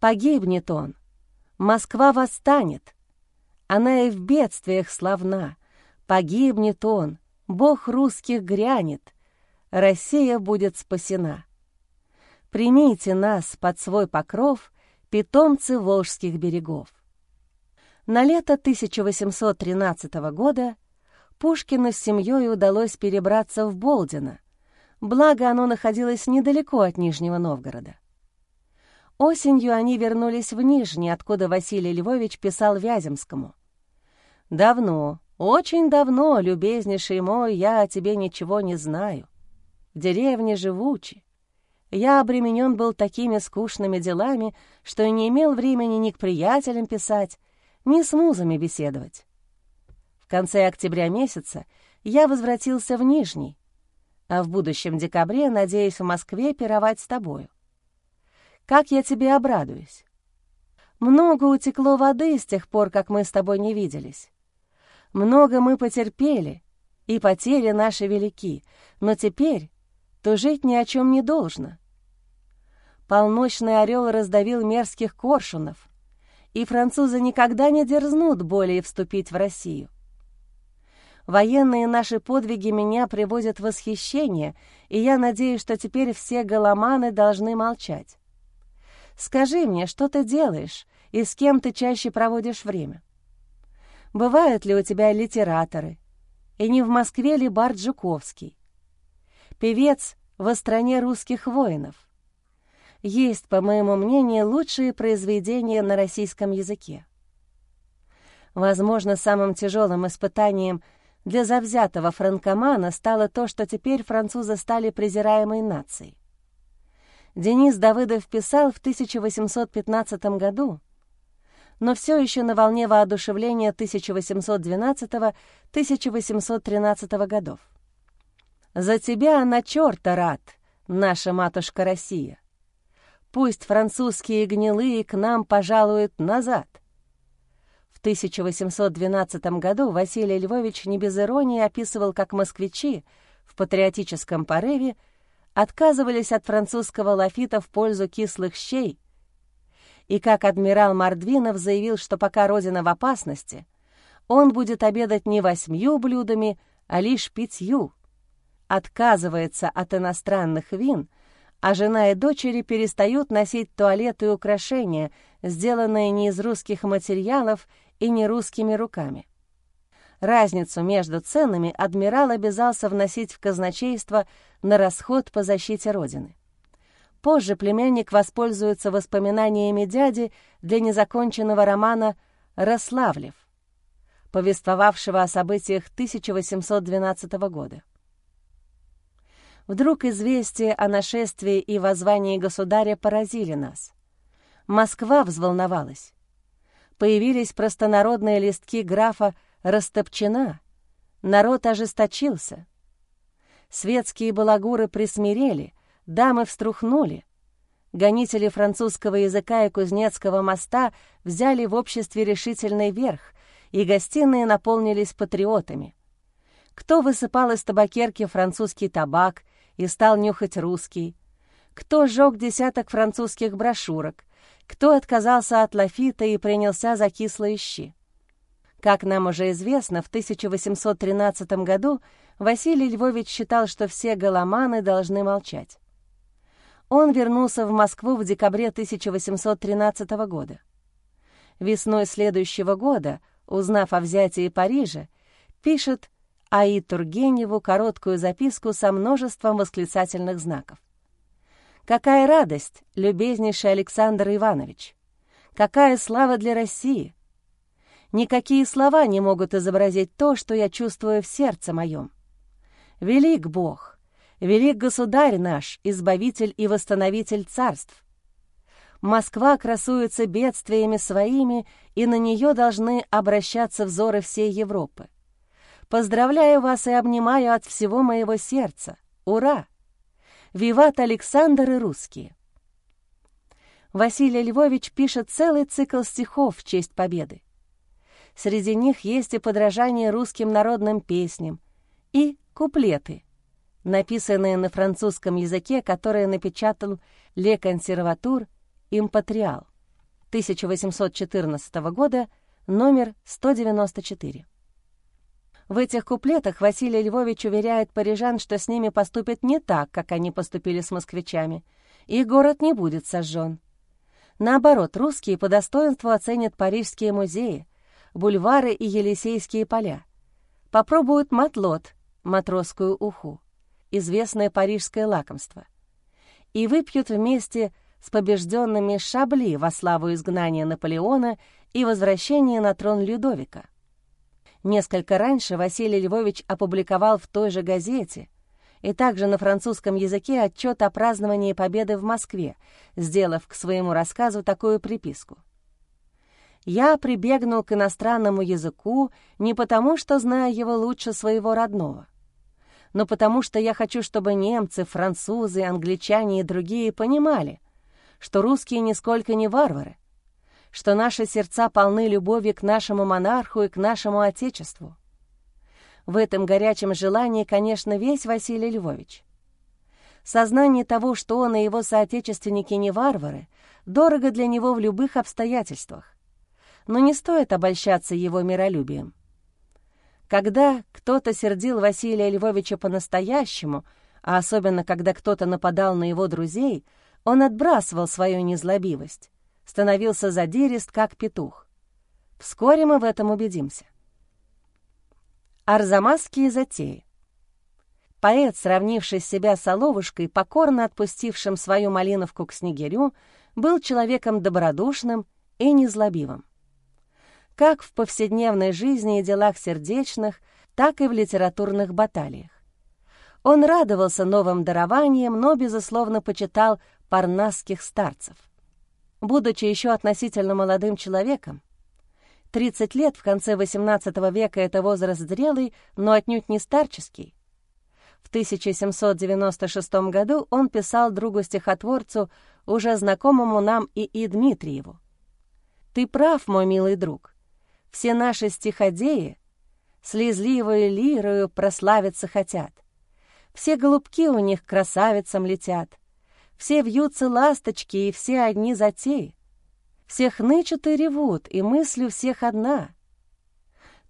S1: Погибнет он, Москва восстанет, она и в бедствиях славна. Погибнет он, Бог русских грянет, Россия будет спасена. Примите нас под свой покров, питомцы волжских берегов. На лето 1813 года Пушкину с семьей удалось перебраться в Болдино, благо оно находилось недалеко от Нижнего Новгорода. Осенью они вернулись в Нижний, откуда Василий Львович писал Вяземскому. «Давно, очень давно, любезнейший мой, я о тебе ничего не знаю. В деревне живучи. Я обременен был такими скучными делами, что не имел времени ни к приятелям писать, ни с музами беседовать. В конце октября месяца я возвратился в Нижний, а в будущем декабре надеюсь в Москве пировать с тобою. Как я тебе обрадуюсь. Много утекло воды с тех пор, как мы с тобой не виделись. Много мы потерпели, и потери наши велики, но теперь то жить ни о чем не должно. Полночный орел раздавил мерзких коршунов, и французы никогда не дерзнут более вступить в Россию. Военные наши подвиги меня приводят в восхищение, и я надеюсь, что теперь все голоманы должны молчать. Скажи мне, что ты делаешь и с кем ты чаще проводишь время? Бывают ли у тебя литераторы? И не в Москве ли Барт Жуковский? Певец во стране русских воинов. Есть, по моему мнению, лучшие произведения на российском языке. Возможно, самым тяжелым испытанием для завзятого франкомана стало то, что теперь французы стали презираемой нацией. Денис Давыдов писал в 1815 году, но все еще на волне воодушевления 1812-1813 годов. «За тебя на черта рад, наша матушка Россия. Пусть французские гнилые к нам пожалуют назад». В 1812 году Василий Львович не без иронии описывал, как москвичи в патриотическом порыве отказывались от французского лафита в пользу кислых щей, и как адмирал Мордвинов заявил, что пока Родина в опасности, он будет обедать не восьмью блюдами, а лишь пятью, отказывается от иностранных вин, а жена и дочери перестают носить туалеты и украшения, сделанные не из русских материалов и не русскими руками. Разницу между ценами адмирал обязался вносить в казначейство на расход по защите Родины. Позже племянник воспользуется воспоминаниями дяди для незаконченного романа «Рославлев», повествовавшего о событиях 1812 года. Вдруг известия о нашествии и воззвании государя поразили нас. Москва взволновалась. Появились простонародные листки графа Растопчена, народ ожесточился. Светские балагуры присмирели, дамы вструхнули. Гонители французского языка и Кузнецкого моста взяли в обществе решительный верх, и гостиные наполнились патриотами. Кто высыпал из табакерки французский табак и стал нюхать русский, кто сжег десяток французских брошюрок, кто отказался от лафита и принялся за кислые щи. Как нам уже известно, в 1813 году Василий Львович считал, что все голоманы должны молчать. Он вернулся в Москву в декабре 1813 года. Весной следующего года, узнав о взятии Парижа, пишет Аи Тургеневу короткую записку со множеством восклицательных знаков. «Какая радость, любезнейший Александр Иванович! Какая слава для России! Никакие слова не могут изобразить то, что я чувствую в сердце моем. Велик Бог, велик Государь наш, Избавитель и Восстановитель царств. Москва красуется бедствиями своими, и на нее должны обращаться взоры всей Европы. Поздравляю вас и обнимаю от всего моего сердца. Ура! Виват Александр и русские! Василий Львович пишет целый цикл стихов в честь победы. Среди них есть и подражание русским народным песням, и куплеты, написанные на французском языке, которые напечатал Ле Консерватур Импатриал 1814 года, номер 194. В этих куплетах Василий Львович уверяет парижан, что с ними поступят не так, как они поступили с москвичами, и город не будет сожжен. Наоборот, русские по достоинству оценят парижские музеи, бульвары и Елисейские поля. Попробуют матлот, матросскую уху, известное парижское лакомство. И выпьют вместе с побежденными шабли во славу изгнания Наполеона и возвращения на трон Людовика. Несколько раньше Василий Львович опубликовал в той же газете и также на французском языке отчет о праздновании победы в Москве, сделав к своему рассказу такую приписку. «Я прибегнул к иностранному языку не потому, что знаю его лучше своего родного, но потому что я хочу, чтобы немцы, французы, англичане и другие понимали, что русские нисколько не варвары, что наши сердца полны любовью к нашему монарху и к нашему Отечеству. В этом горячем желании, конечно, весь Василий Львович. Сознание того, что он и его соотечественники не варвары, дорого для него в любых обстоятельствах. Но не стоит обольщаться его миролюбием. Когда кто-то сердил Василия Львовича по-настоящему, а особенно когда кто-то нападал на его друзей, он отбрасывал свою незлобивость, становился задирист, как петух. Вскоре мы в этом убедимся. Арзамасские затеи. Поэт, сравнивший себя с оловушкой, покорно отпустившим свою малиновку к снегирю, был человеком добродушным и незлобивым. Как в повседневной жизни и делах сердечных, так и в литературных баталиях. Он радовался новым дарованиям, но, безусловно, почитал парнасских старцев. Будучи еще относительно молодым человеком, 30 лет в конце XVIII века — это возраст зрелый, но отнюдь не старческий. В 1796 году он писал другу-стихотворцу, уже знакомому нам и И. Дмитриеву. «Ты прав, мой милый друг. Все наши стиходеи слезливую лирою прославиться хотят. Все голубки у них красавицам летят. Все вьются ласточки, и все одни затеи. Всех нычут и ревут, и мысль у всех одна.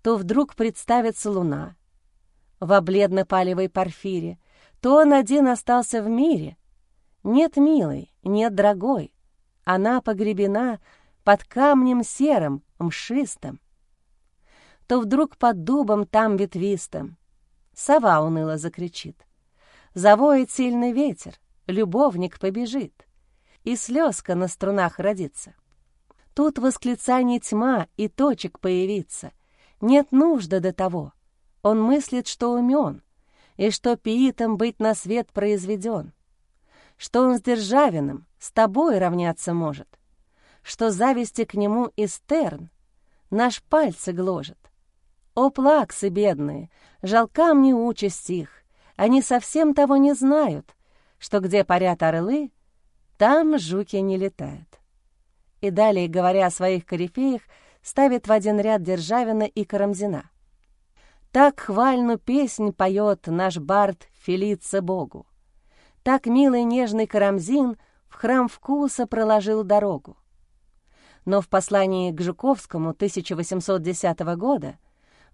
S1: То вдруг представится луна во бледно-палевой порфире, то он один остался в мире. Нет, милый, нет, дорогой, она погребена под камнем серым, мшистым. То вдруг под дубом там ветвистым сова уныло закричит. Завоет сильный ветер, любовник побежит, и слезка на струнах родится. Тут восклицаний тьма и точек появится. Нет нужды до того. Он мыслит, что умен, и что пиитом быть на свет произведен, что он с Державиным с тобой равняться может, что зависти к нему и стерн наш пальцы гложет. О, плаксы бедные, жалка мне участь их, они совсем того не знают, что где парят орлы, там жуки не летают и далее, говоря о своих корифеях, ставит в один ряд Державина и Карамзина. Так хвальну песнь поет наш бард Фелица Богу. Так милый нежный Карамзин в храм вкуса проложил дорогу. Но в послании к Жуковскому 1810 года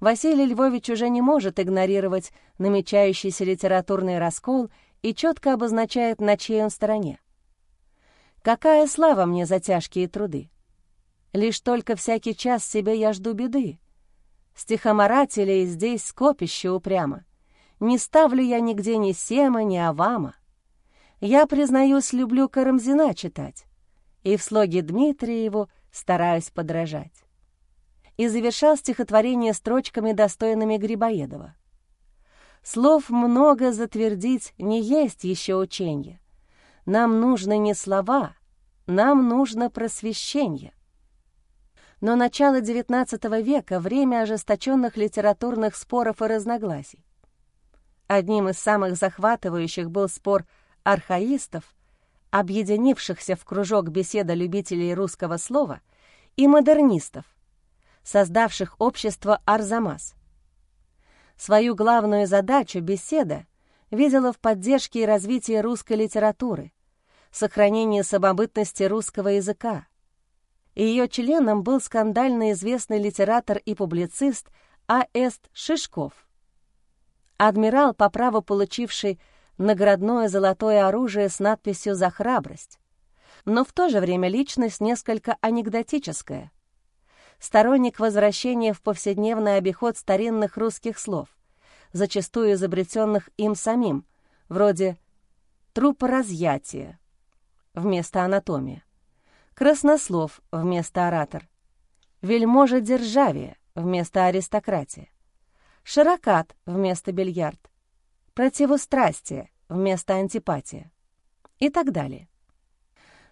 S1: Василий Львович уже не может игнорировать намечающийся литературный раскол и четко обозначает, на чьей он стороне. Какая слава мне за тяжкие труды? Лишь только всякий час себе я жду беды. Стихоморателей здесь скопище упрямо. Не ставлю я нигде ни Сема, ни Авама. Я, признаюсь, люблю Карамзина читать, и в слоге Дмитриеву стараюсь подражать. И завершал стихотворение строчками, достойными Грибоедова. Слов много затвердить не есть еще ученье. Нам нужны не слова, нам нужно просвещение. Но начало XIX века — время ожесточенных литературных споров и разногласий. Одним из самых захватывающих был спор архаистов объединившихся в кружок беседа любителей русского слова, и модернистов, создавших общество «Арзамас». Свою главную задачу беседа видела в поддержке и развитии русской литературы, сохранении самобытности русского языка. Ее членом был скандально известный литератор и публицист А.С. Шишков. Адмирал, по праву получивший наградное золотое оружие с надписью «За храбрость», но в то же время личность несколько анекдотическая. Сторонник возвращения в повседневный обиход старинных русских слов, зачастую изобретенных им самим, вроде «трупоразъятие» вместо «анатомия», «краснослов» вместо «оратор», «вельможа державия» вместо «аристократия», «широкат» вместо «бильярд», «противострастие» вместо «антипатия» и так далее.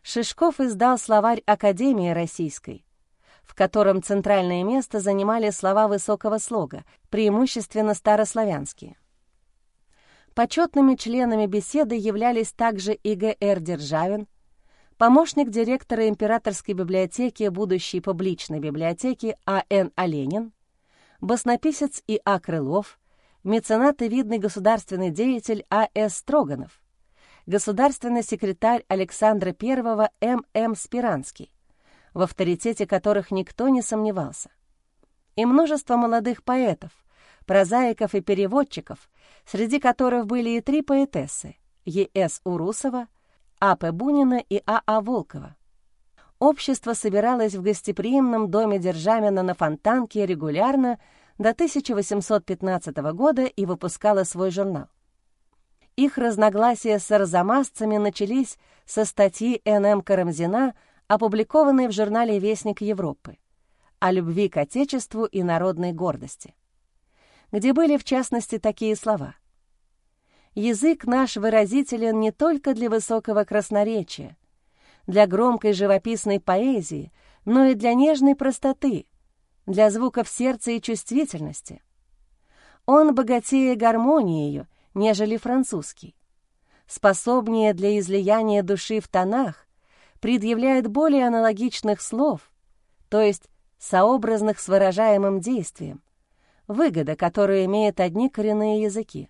S1: Шишков издал словарь Академии Российской, в котором центральное место занимали слова высокого слога, преимущественно старославянские. Почетными членами беседы являлись также И.Г.Р. Державин, помощник директора Императорской библиотеки будущей публичной библиотеки А.Н. Оленин, баснописец И.А. Крылов, меценат и видный государственный деятель А.С. Строганов, государственный секретарь Александра I М.М. Спиранский, в авторитете которых никто не сомневался. И множество молодых поэтов, прозаиков и переводчиков, среди которых были и три поэтессы — Е.С. Урусова, А.П. Бунина и А.А. А Волкова. Общество собиралось в гостеприимном доме Державина на Фонтанке регулярно до 1815 года и выпускало свой журнал. Их разногласия с арзамасцами начались со статьи Н.М. Карамзина опубликованной в журнале «Вестник Европы», о любви к Отечеству и народной гордости, где были, в частности, такие слова. «Язык наш выразителен не только для высокого красноречия, для громкой живописной поэзии, но и для нежной простоты, для звуков сердца и чувствительности. Он богатее гармонией, нежели французский, способнее для излияния души в тонах, предъявляет более аналогичных слов, то есть сообразных с выражаемым действием, выгода, которую имеют одни коренные языки.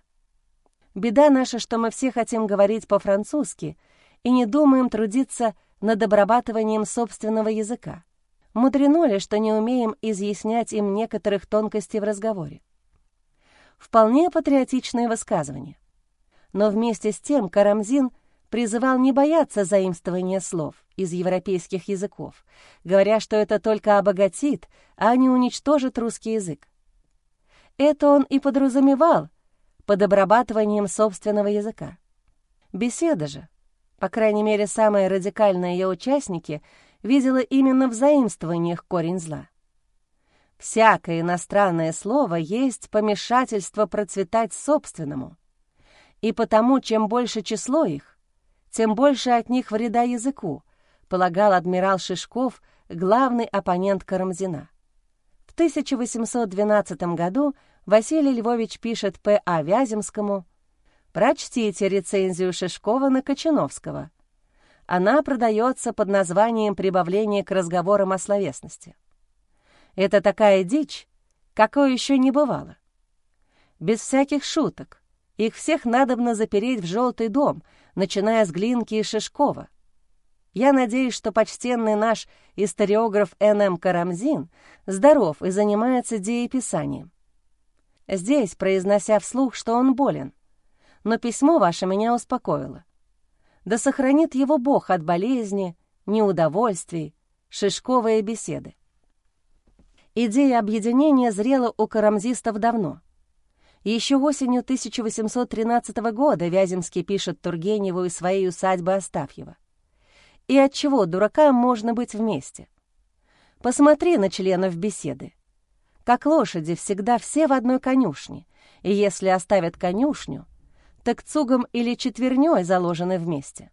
S1: Беда наша, что мы все хотим говорить по-французски и не думаем трудиться над обрабатыванием собственного языка. Мудрено ли, что не умеем изъяснять им некоторых тонкостей в разговоре? Вполне патриотичное высказывание. Но вместе с тем Карамзин призывал не бояться заимствования слов из европейских языков, говоря, что это только обогатит, а не уничтожит русский язык. Это он и подразумевал под обрабатыванием собственного языка. Беседа же, по крайней мере, самые радикальные ее участники, видела именно в заимствованиях корень зла. Всякое иностранное слово есть помешательство процветать собственному, и потому чем больше число их, тем больше от них вреда языку, полагал адмирал Шишков, главный оппонент Карамзина. В 1812 году Василий Львович пишет П.А. Вяземскому «Прочтите рецензию Шишкова на Кочановского. Она продается под названием «Прибавление к разговорам о словесности». Это такая дичь, какой еще не бывало. Без всяких шуток. Их всех надобно запереть в желтый дом — начиная с Глинки и Шишкова. Я надеюсь, что почтенный наш историограф Н.М. Карамзин здоров и занимается дееписанием. Здесь, произнося вслух, что он болен, но письмо ваше меня успокоило. Да сохранит его Бог от болезни, неудовольствий, шишковые беседы. Идея объединения зрела у карамзистов давно — еще осенью 1813 года Вяземский пишет Тургеневу из своей усадьбы Остафьева. «И отчего дуракам можно быть вместе? Посмотри на членов беседы. Как лошади всегда все в одной конюшне, и если оставят конюшню, так цугом или четвернёй заложены вместе.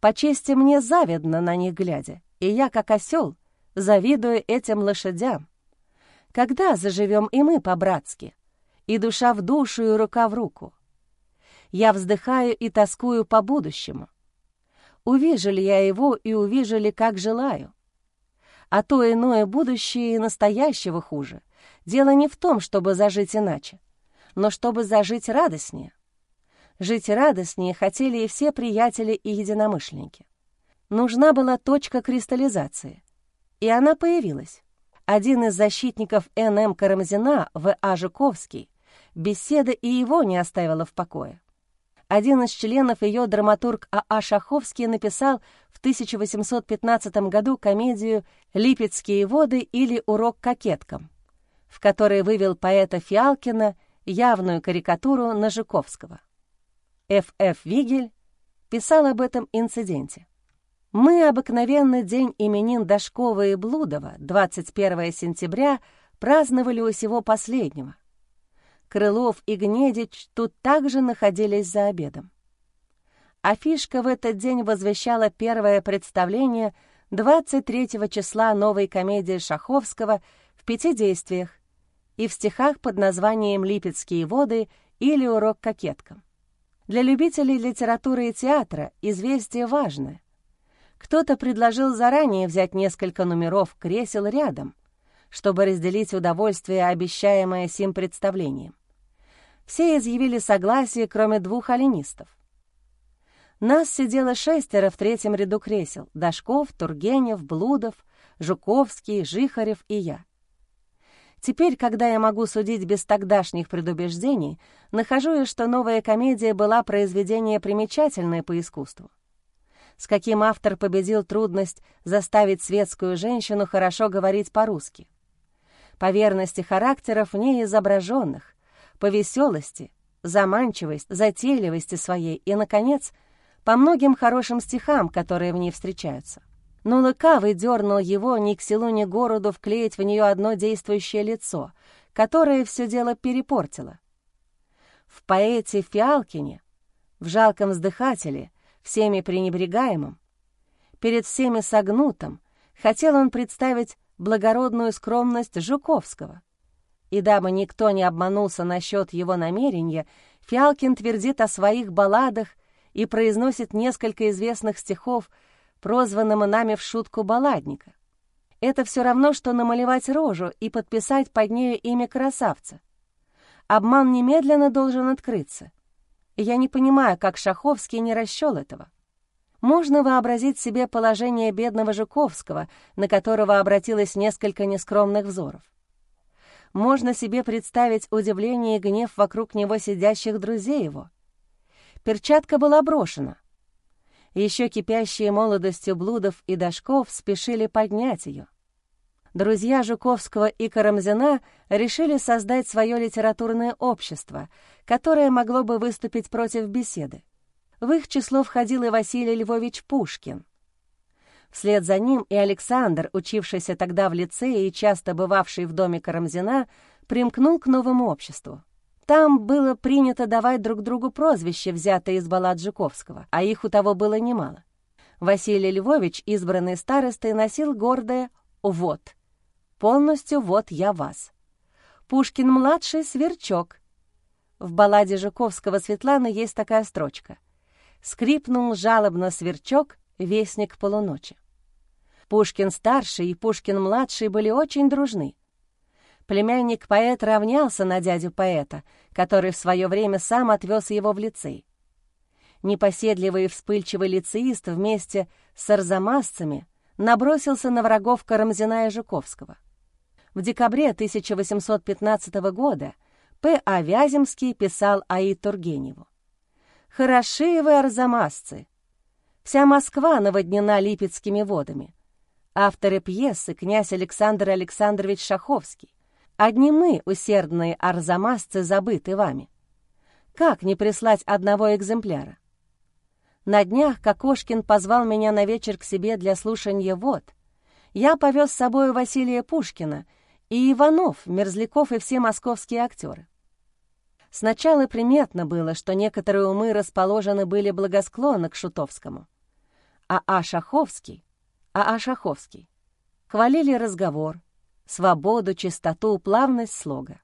S1: По чести мне завидно на них глядя, и я, как осел, завидую этим лошадям. Когда заживем и мы по-братски, и душа в душу, и рука в руку. Я вздыхаю и тоскую по будущему. Увижу ли я его и увижу ли, как желаю? А то иное будущее и настоящего хуже. Дело не в том, чтобы зажить иначе, но чтобы зажить радостнее. Жить радостнее хотели и все приятели и единомышленники. Нужна была точка кристаллизации, и она появилась. Один из защитников Н.М. Карамзина, В.А. Жуковский, беседа и его не оставила в покое. Один из членов ее драматург А.А. Шаховский написал в 1815 году комедию «Липецкие воды» или «Урок кокеткам», в которой вывел поэта Фиалкина явную карикатуру на Жуковского. Ф.Ф. Вигель писал об этом инциденте. Мы обыкновенный день именин Дашкова и Блудова, 21 сентября, праздновали у сего последнего. Крылов и Гнедич тут также находились за обедом. Афишка в этот день возвещала первое представление 23 числа новой комедии Шаховского в пяти действиях и в стихах под названием «Липецкие воды» или «Урок кокеткам». Для любителей литературы и театра известие важное. Кто-то предложил заранее взять несколько номеров кресел рядом, чтобы разделить удовольствие, обещаемое сим представлением. Все изъявили согласие, кроме двух алинистов. Нас сидело шестеро в третьем ряду кресел — Дашков, Тургенев, Блудов, Жуковский, Жихарев и я. Теперь, когда я могу судить без тогдашних предубеждений, нахожу я, что новая комедия была произведение примечательное по искусству с каким автор победил трудность заставить светскую женщину хорошо говорить по-русски. По верности характеров в ней изображенных, по веселости, заманчивости, затейливости своей и, наконец, по многим хорошим стихам, которые в ней встречаются. Но лыкавый дернул его ни к селу, ни к городу вклеить в нее одно действующее лицо, которое все дело перепортило. В поэте Фиалкине, в жалком вздыхателе — всеми пренебрегаемым, перед всеми согнутым, хотел он представить благородную скромность Жуковского. И дабы никто не обманулся насчет его намерения, Фиалкин твердит о своих балладах и произносит несколько известных стихов, прозванного нами в шутку балладника. Это все равно, что намалевать рожу и подписать под нею имя красавца. Обман немедленно должен открыться я не понимаю, как Шаховский не расчел этого. Можно вообразить себе положение бедного Жуковского, на которого обратилось несколько нескромных взоров. Можно себе представить удивление и гнев вокруг него сидящих друзей его. Перчатка была брошена. Еще кипящие молодостью Блудов и Дашков спешили поднять ее — друзья Жуковского и Карамзина решили создать свое литературное общество, которое могло бы выступить против беседы. В их число входил и Василий Львович Пушкин. Вслед за ним и Александр, учившийся тогда в лицее и часто бывавший в доме Карамзина, примкнул к новому обществу. Там было принято давать друг другу прозвища, взятые из баллад Жуковского, а их у того было немало. Василий Львович, избранный старостой, носил гордое «вот», Полностью вот я вас. Пушкин-младший — сверчок. В балладе Жуковского Светланы есть такая строчка. «Скрипнул жалобно сверчок, вестник полуночи». Пушкин-старший и Пушкин-младший были очень дружны. Племянник поэта равнялся на дядю поэта, который в свое время сам отвез его в лицей. Непоседливый и вспыльчивый лицеист вместе с арзамасцами набросился на врагов Карамзина и Жуковского — в декабре 1815 года П. А. Вяземский писал Аи Тургеневу. «Хороши вы, арзамасцы! Вся Москва наводнена липецкими водами. Авторы пьесы князь Александр Александрович Шаховский. Одни мы, усердные арзамасцы, забыты вами. Как не прислать одного экземпляра? На днях Кокошкин позвал меня на вечер к себе для слушания вод. Я повез с собой Василия Пушкина — и Иванов, Мерзляков и все московские актеры. Сначала приметно было, что некоторые умы расположены были благосклонны к Шутовскому. А А. Шаховский, А. А. Шаховский хвалили разговор, свободу, чистоту, плавность слога.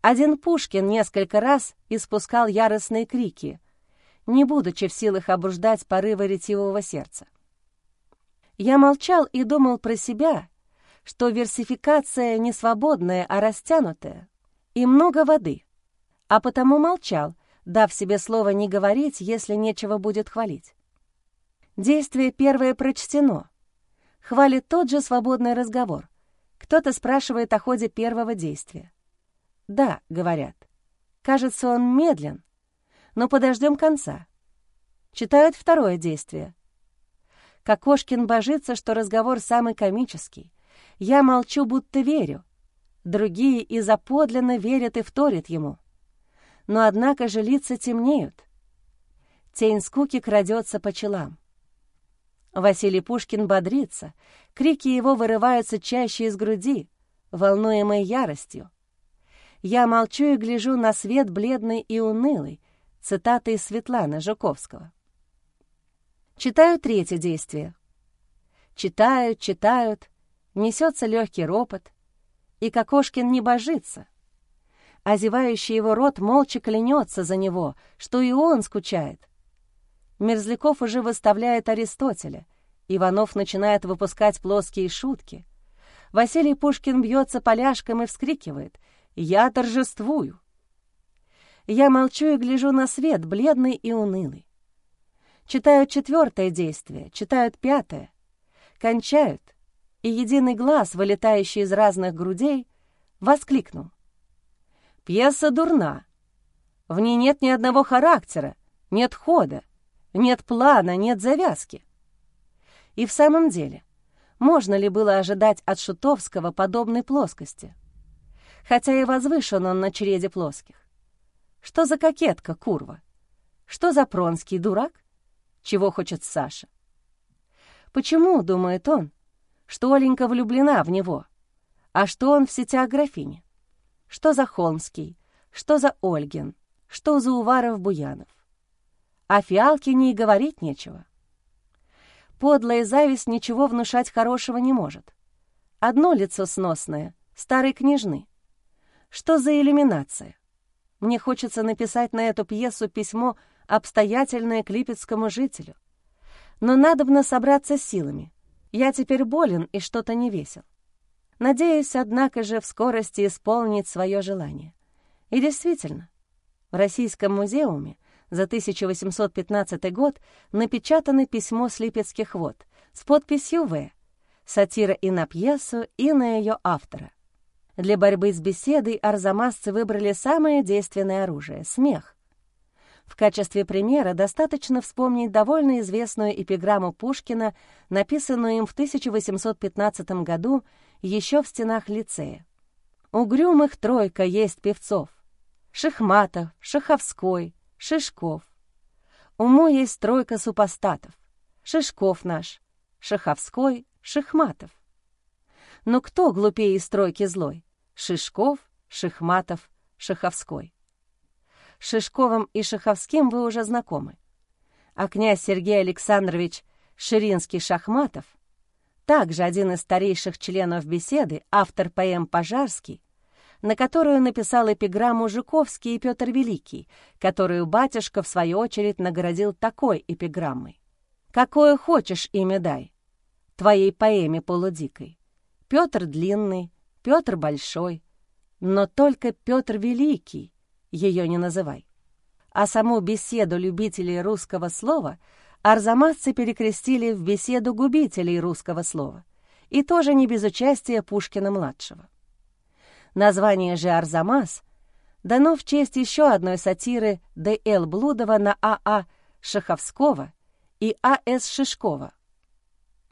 S1: Один Пушкин несколько раз испускал яростные крики не будучи в силах обуждать порывы ретивого сердца. Я молчал и думал про себя, что версификация не свободная, а растянутая, и много воды, а потому молчал, дав себе слово не говорить, если нечего будет хвалить. Действие первое прочтено. Хвалит тот же свободный разговор. Кто-то спрашивает о ходе первого действия. «Да», — говорят. «Кажется, он медлен, но подождем конца». Читают второе действие. Кокошкин божится, что разговор самый комический. Я молчу, будто верю. Другие и заподлинно верят и вторят ему. Но однако же лица темнеют. Тень скуки крадется по челам. Василий Пушкин бодрится, крики его вырываются чаще из груди, волнуемой яростью. Я молчу и гляжу на свет бледный и унылый, цитаты из Светланы Жуковского. Читаю третье действие. Читают, читают, несется легкий ропот, и Кокошкин не божится. Озевающий его рот молча клянется за него, что и он скучает — Мерзляков уже выставляет Аристотеля. Иванов начинает выпускать плоские шутки. Василий Пушкин бьется поляшком и вскрикивает «Я торжествую!». Я молчу и гляжу на свет, бледный и унылый. Читают четвертое действие, читают пятое. Кончают, и единый глаз, вылетающий из разных грудей, воскликнул. «Пьеса дурна. В ней нет ни одного характера, нет хода, нет плана, нет завязки. И в самом деле, можно ли было ожидать от Шутовского подобной плоскости? Хотя и возвышен он на череде плоских. Что за кокетка, курва? Что за Пронский дурак? Чего хочет Саша? Почему, думает он, что Оленька влюблена в него, а что он в сетях графини? Что за Холмский, что за Ольгин, что за Уваров-Буянов? О Фиалкине и говорить нечего. Подлая зависть ничего внушать хорошего не может. Одно лицо сносное — старой княжны. Что за иллюминация? Мне хочется написать на эту пьесу письмо обстоятельное к липецкому жителю. Но надобно собраться силами. Я теперь болен и что-то не весел. Надеюсь, однако же, в скорости исполнить свое желание. И действительно, в Российском музеуме за 1815 год напечатано письмо с Липецких вод с подписью «В», сатира и на пьесу, и на ее автора. Для борьбы с беседой арзамасцы выбрали самое действенное оружие — смех. В качестве примера достаточно вспомнить довольно известную эпиграмму Пушкина, написанную им в 1815 году еще в стенах лицея. «Угрюмых тройка есть певцов. Шахматов, Шаховской, Шишков. Уму есть тройка супостатов. Шишков наш, Шаховской, Шихматов. Но кто глупее из тройки злой? Шишков, Шихматов, Шаховской. Шишковым и Шаховским вы уже знакомы. А князь Сергей Александрович Ширинский-Шахматов, также один из старейших членов беседы, автор поэм «Пожарский», на которую написал эпиграмму Жуковский и Петр Великий, которую батюшка, в свою очередь, наградил такой эпиграммой. «Какое хочешь имя дай, твоей поэме полудикой. Петр Длинный, Петр Большой, но только Петр Великий ее не называй». А саму беседу любителей русского слова арзамасцы перекрестили в беседу губителей русского слова, и тоже не без участия Пушкина-младшего. Название же «Арзамас» дано в честь еще одной сатиры Д.Л. Блудова на А.А. А Шаховского и А.С. Шишкова,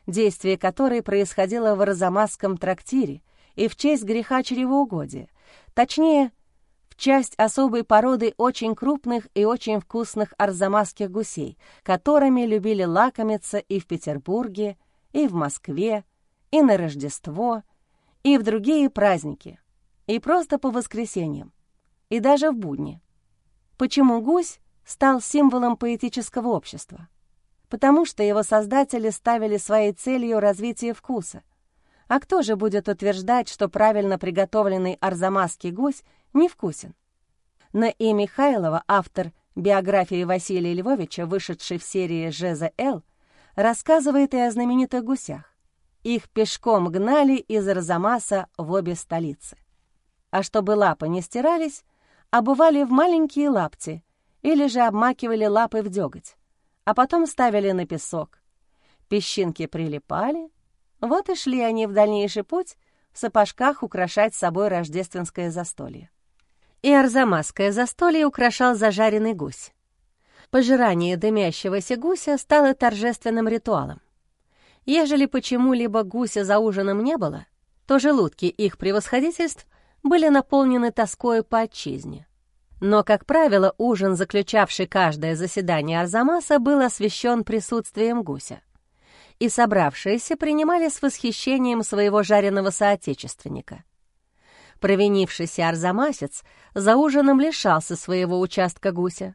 S1: действие которой происходило в Арзамасском трактире и в честь греха чревоугодия, точнее, в часть особой породы очень крупных и очень вкусных арзамасских гусей, которыми любили лакомиться и в Петербурге, и в Москве, и на Рождество, и в другие праздники — и просто по воскресеньям, и даже в будни. Почему гусь стал символом поэтического общества? Потому что его создатели ставили своей целью развитие вкуса. А кто же будет утверждать, что правильно приготовленный арзамасский гусь невкусен? На И. Михайлова, автор биографии Василия Львовича, вышедшей в серии «ЖЗЛ», рассказывает и о знаменитых гусях. Их пешком гнали из Арзамаса в обе столицы. А чтобы лапы не стирались, обували в маленькие лапти или же обмакивали лапы в деготь, а потом ставили на песок. Песчинки прилипали, вот и шли они в дальнейший путь в сапожках украшать собой рождественское застолье. И арзамасское застолье украшал зажаренный гусь. Пожирание дымящегося гуся стало торжественным ритуалом. Ежели почему-либо гуся за ужином не было, то желудки их превосходительств были наполнены тоскою по отчизне. Но, как правило, ужин, заключавший каждое заседание Арзамаса, был освещен присутствием гуся. И собравшиеся принимали с восхищением своего жареного соотечественника. Провинившийся арзамасец за ужином лишался своего участка гуся.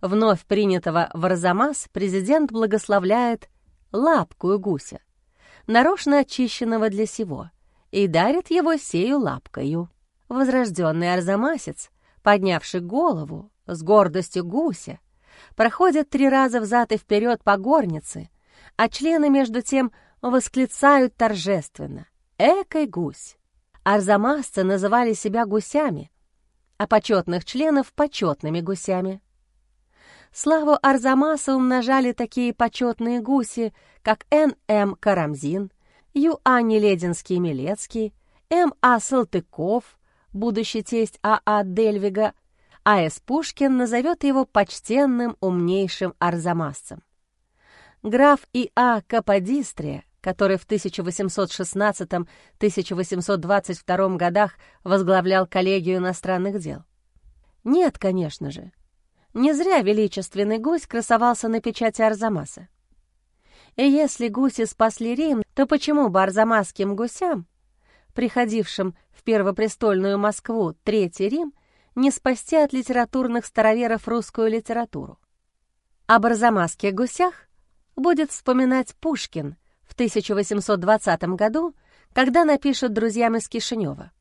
S1: Вновь принятого в Арзамас президент благословляет лапкую гуся, нарочно очищенного для сего, и дарит его сею лапкою. Возрожденный арзамасец, поднявший голову с гордостью гуся, проходит три раза взад и вперед по горнице, а члены между тем восклицают торжественно «Экой гусь!». Арзамасцы называли себя гусями, а почетных членов — почетными гусями. Славу Арзамаса умножали такие почетные гуси, как Н.М. Карамзин, Ю.А. Нелединский-Милецкий, М.А. Салтыков, будущий тесть А.А. Дельвига, А.С. Пушкин назовет его почтенным, умнейшим арзамасцем. Граф И.А. Каподистрия, который в 1816-1822 годах возглавлял коллегию иностранных дел. Нет, конечно же, не зря величественный гусь красовался на печати Арзамаса. И если гуси спасли Рим, то почему бы арзамасским гусям, приходившим в первопрестольную Москву Третий Рим, не спасти от литературных староверов русскую литературу? Об арзамасских гусях будет вспоминать Пушкин в 1820 году, когда напишет друзьям из Кишинева.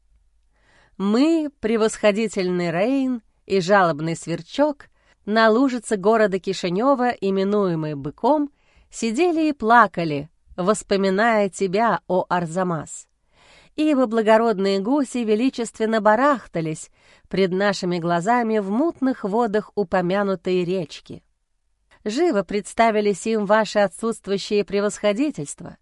S1: «Мы, превосходительный Рейн и жалобный сверчок, на лужице города Кишинева, именуемой Быком, сидели и плакали, воспоминая тебя, о Арзамас. Ибо благородные гуси величественно барахтались пред нашими глазами в мутных водах упомянутой речки. Живо представились им ваши отсутствующие превосходительства,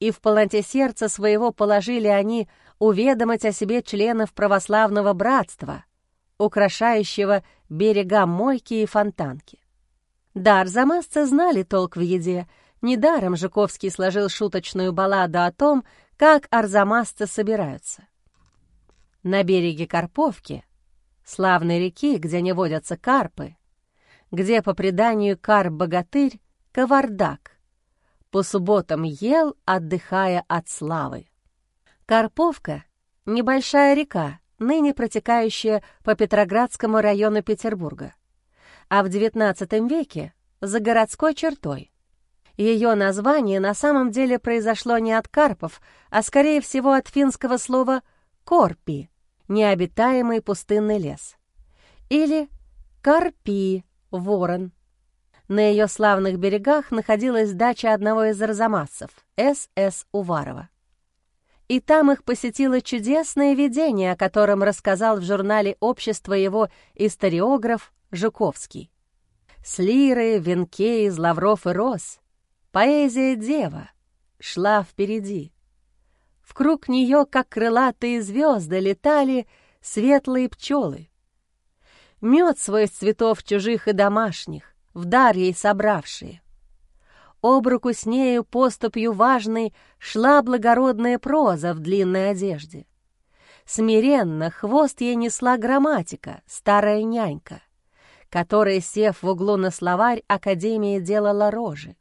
S1: и в полноте сердца своего положили они уведомить о себе членов православного братства — украшающего берега Мойки и Фонтанки. Да, арзамасцы знали толк в еде. Недаром Жуковский сложил шуточную балладу о том, как арзамасцы собираются. На береге Карповки, славной реки, где не водятся карпы, где, по преданию, карп-богатырь — кавардак, по субботам ел, отдыхая от славы. Карповка — небольшая река, ныне протекающая по Петроградскому району Петербурга, а в XIX веке — за городской чертой. Ее название на самом деле произошло не от карпов, а скорее всего от финского слова «корпи» — необитаемый пустынный лес. Или «карпи» — ворон. На ее славных берегах находилась дача одного из арзамасцев, С.С. Уварова и там их посетило чудесное видение, о котором рассказал в журнале «Общество» его историограф Жуковский. С лиры, венке из лавров и роз поэзия дева шла впереди. В круг нее, как крылатые звезды, летали светлые пчелы. Мед свой с цветов чужих и домашних, в дар ей собравшие — об руку с нею поступью важной шла благородная проза в длинной одежде. Смиренно хвост ей несла грамматика, старая нянька, которая, сев в углу на словарь, Академии делала рожи.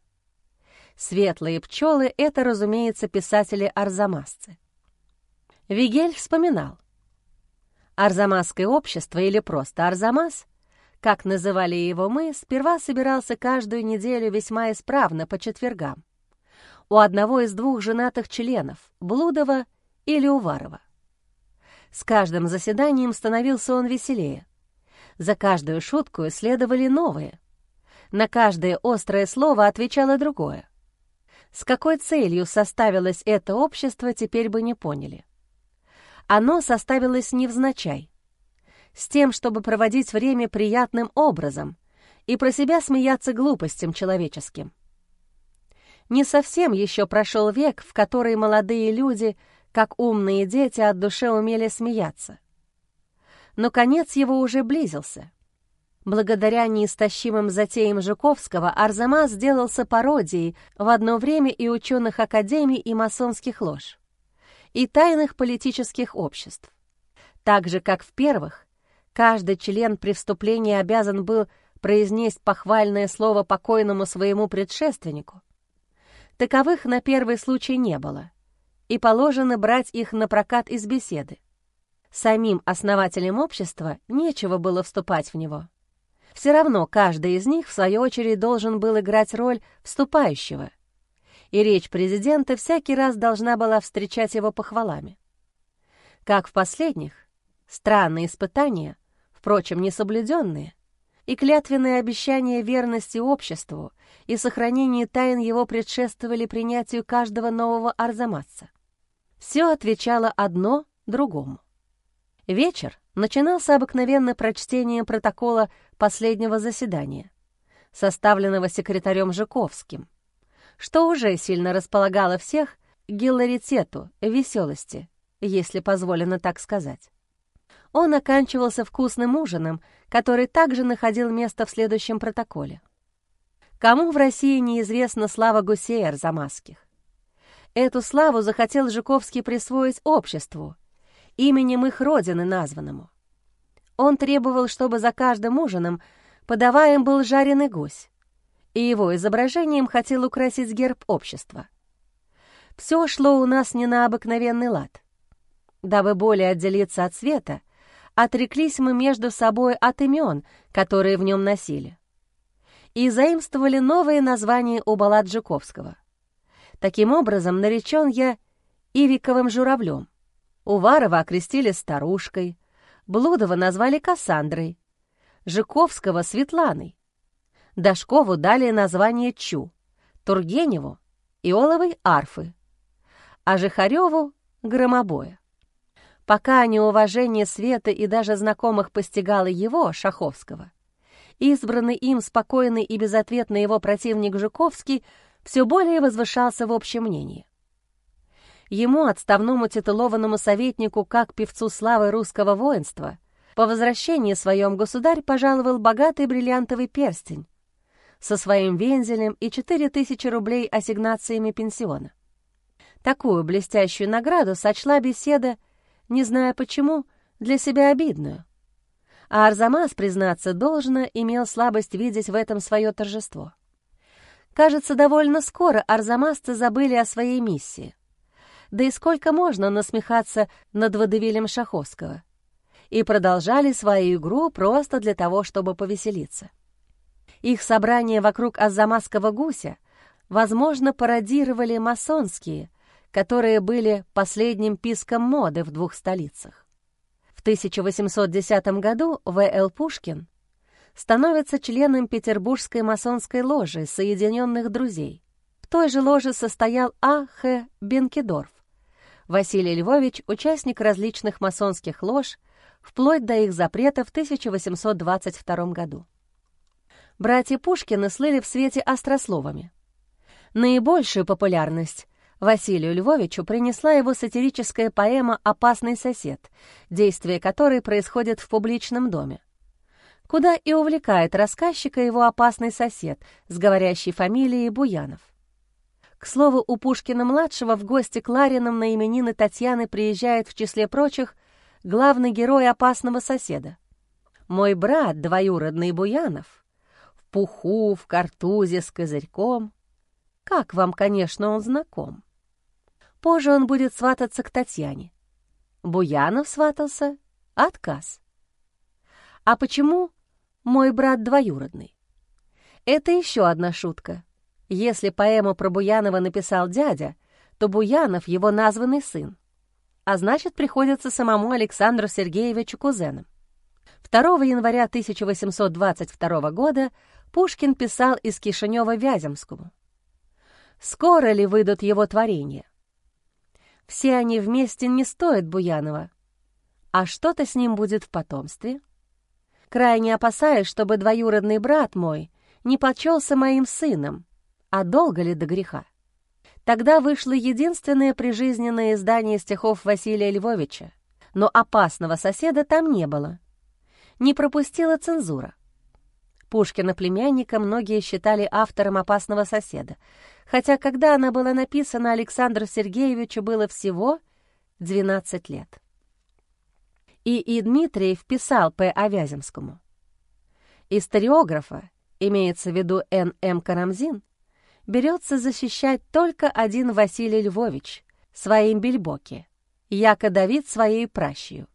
S1: Светлые пчелы — это, разумеется, писатели-арзамасцы. Вигель вспоминал. Арзамасское общество или просто Арзамас как называли его мы, сперва собирался каждую неделю весьма исправно по четвергам. У одного из двух женатых членов, Блудова или Уварова. С каждым заседанием становился он веселее. За каждую шутку следовали новые. На каждое острое слово отвечало другое. С какой целью составилось это общество, теперь бы не поняли. Оно составилось невзначай, с тем, чтобы проводить время приятным образом и про себя смеяться глупостям человеческим. Не совсем еще прошел век, в который молодые люди, как умные дети, от души умели смеяться. Но конец его уже близился. Благодаря неистощимым затеям Жуковского Арзамас сделался пародией в одно время и ученых академий, и масонских лож, и тайных политических обществ. Так же, как в первых, каждый член при вступлении обязан был произнести похвальное слово покойному своему предшественнику, Таковых на первый случай не было, и положено брать их на прокат из беседы. Самим основателям общества нечего было вступать в него. Все равно каждый из них, в свою очередь, должен был играть роль вступающего, и речь президента всякий раз должна была встречать его похвалами. Как в последних, странные испытания, впрочем, несоблюденные, и клятвенные обещания верности обществу и сохранения тайн его предшествовали принятию каждого нового арзамасца. Все отвечало одно другому. Вечер начинался обыкновенно прочтением протокола последнего заседания, составленного секретарем Жуковским, что уже сильно располагало всех к гиларитету, веселости, если позволено так сказать он оканчивался вкусным ужином, который также находил место в следующем протоколе. Кому в России неизвестна слава гусей арзамасских? Эту славу захотел Жуковский присвоить обществу, именем их родины названному. Он требовал, чтобы за каждым ужином подаваем был жареный гусь, и его изображением хотел украсить герб общества. Все шло у нас не на обыкновенный лад. Дабы более отделиться от света, отреклись мы между собой от имен, которые в нем носили, и заимствовали новые названия у баллад Жуковского. Таким образом, наречен я Ивиковым журавлем, Уварова окрестили старушкой, Блудова назвали Кассандрой, Жуковского — Светланой, Дашкову дали название Чу, Тургеневу — Иоловой арфы, а Жихареву — Громобоя. Пока неуважение Света и даже знакомых постигало его, Шаховского, избранный им спокойный и безответный его противник Жуковский все более возвышался в общем мнении. Ему, отставному титулованному советнику, как певцу славы русского воинства, по возвращении своем государь пожаловал богатый бриллиантовый перстень со своим вензелем и 4000 рублей ассигнациями пенсиона. Такую блестящую награду сочла беседа не зная почему, для себя обидную. А Арзамас, признаться должно, имел слабость видеть в этом свое торжество. Кажется, довольно скоро арзамасцы забыли о своей миссии. Да и сколько можно насмехаться над водевилем Шаховского. И продолжали свою игру просто для того, чтобы повеселиться. Их собрания вокруг Азамасского гуся, возможно, пародировали масонские, которые были последним писком моды в двух столицах. В 1810 году В.Л. Пушкин становится членом Петербургской масонской ложи Соединенных Друзей. В той же ложе состоял А.Х. Бенкедорф. Василий Львович — участник различных масонских лож, вплоть до их запрета в 1822 году. Братья Пушкины слыли в свете острословами. Наибольшую популярность Василию Львовичу принесла его сатирическая поэма «Опасный сосед», действие которой происходит в публичном доме. Куда и увлекает рассказчика его опасный сосед с говорящей фамилией Буянов. К слову, у Пушкина-младшего в гости к Лариным на именины Татьяны приезжает в числе прочих главный герой опасного соседа. Мой брат, двоюродный Буянов, в пуху, в картузе с козырьком. Как вам, конечно, он знаком. Позже он будет свататься к Татьяне. Буянов сватался — отказ. А почему мой брат двоюродный? Это еще одна шутка. Если поэму про Буянова написал дядя, то Буянов — его названный сын, а значит, приходится самому Александру Сергеевичу кузеном. 2 января 1822 года Пушкин писал из Кишинева Вяземскому. «Скоро ли выйдут его творения? Все они вместе не стоят Буянова, а что-то с ним будет в потомстве. Крайне опасаюсь, чтобы двоюродный брат мой не почелся моим сыном, а долго ли до греха? Тогда вышло единственное прижизненное издание стихов Василия Львовича, но опасного соседа там не было. Не пропустила цензура. Пушкина племянника многие считали автором «Опасного соседа», хотя когда она была написана, Александру Сергеевичу было всего 12 лет. И И. Дмитриев писал П. Авяземскому. Историографа, имеется в виду Н. М. Карамзин, берется защищать только один Василий Львович своим бельбоки, яко Давид своей пращью.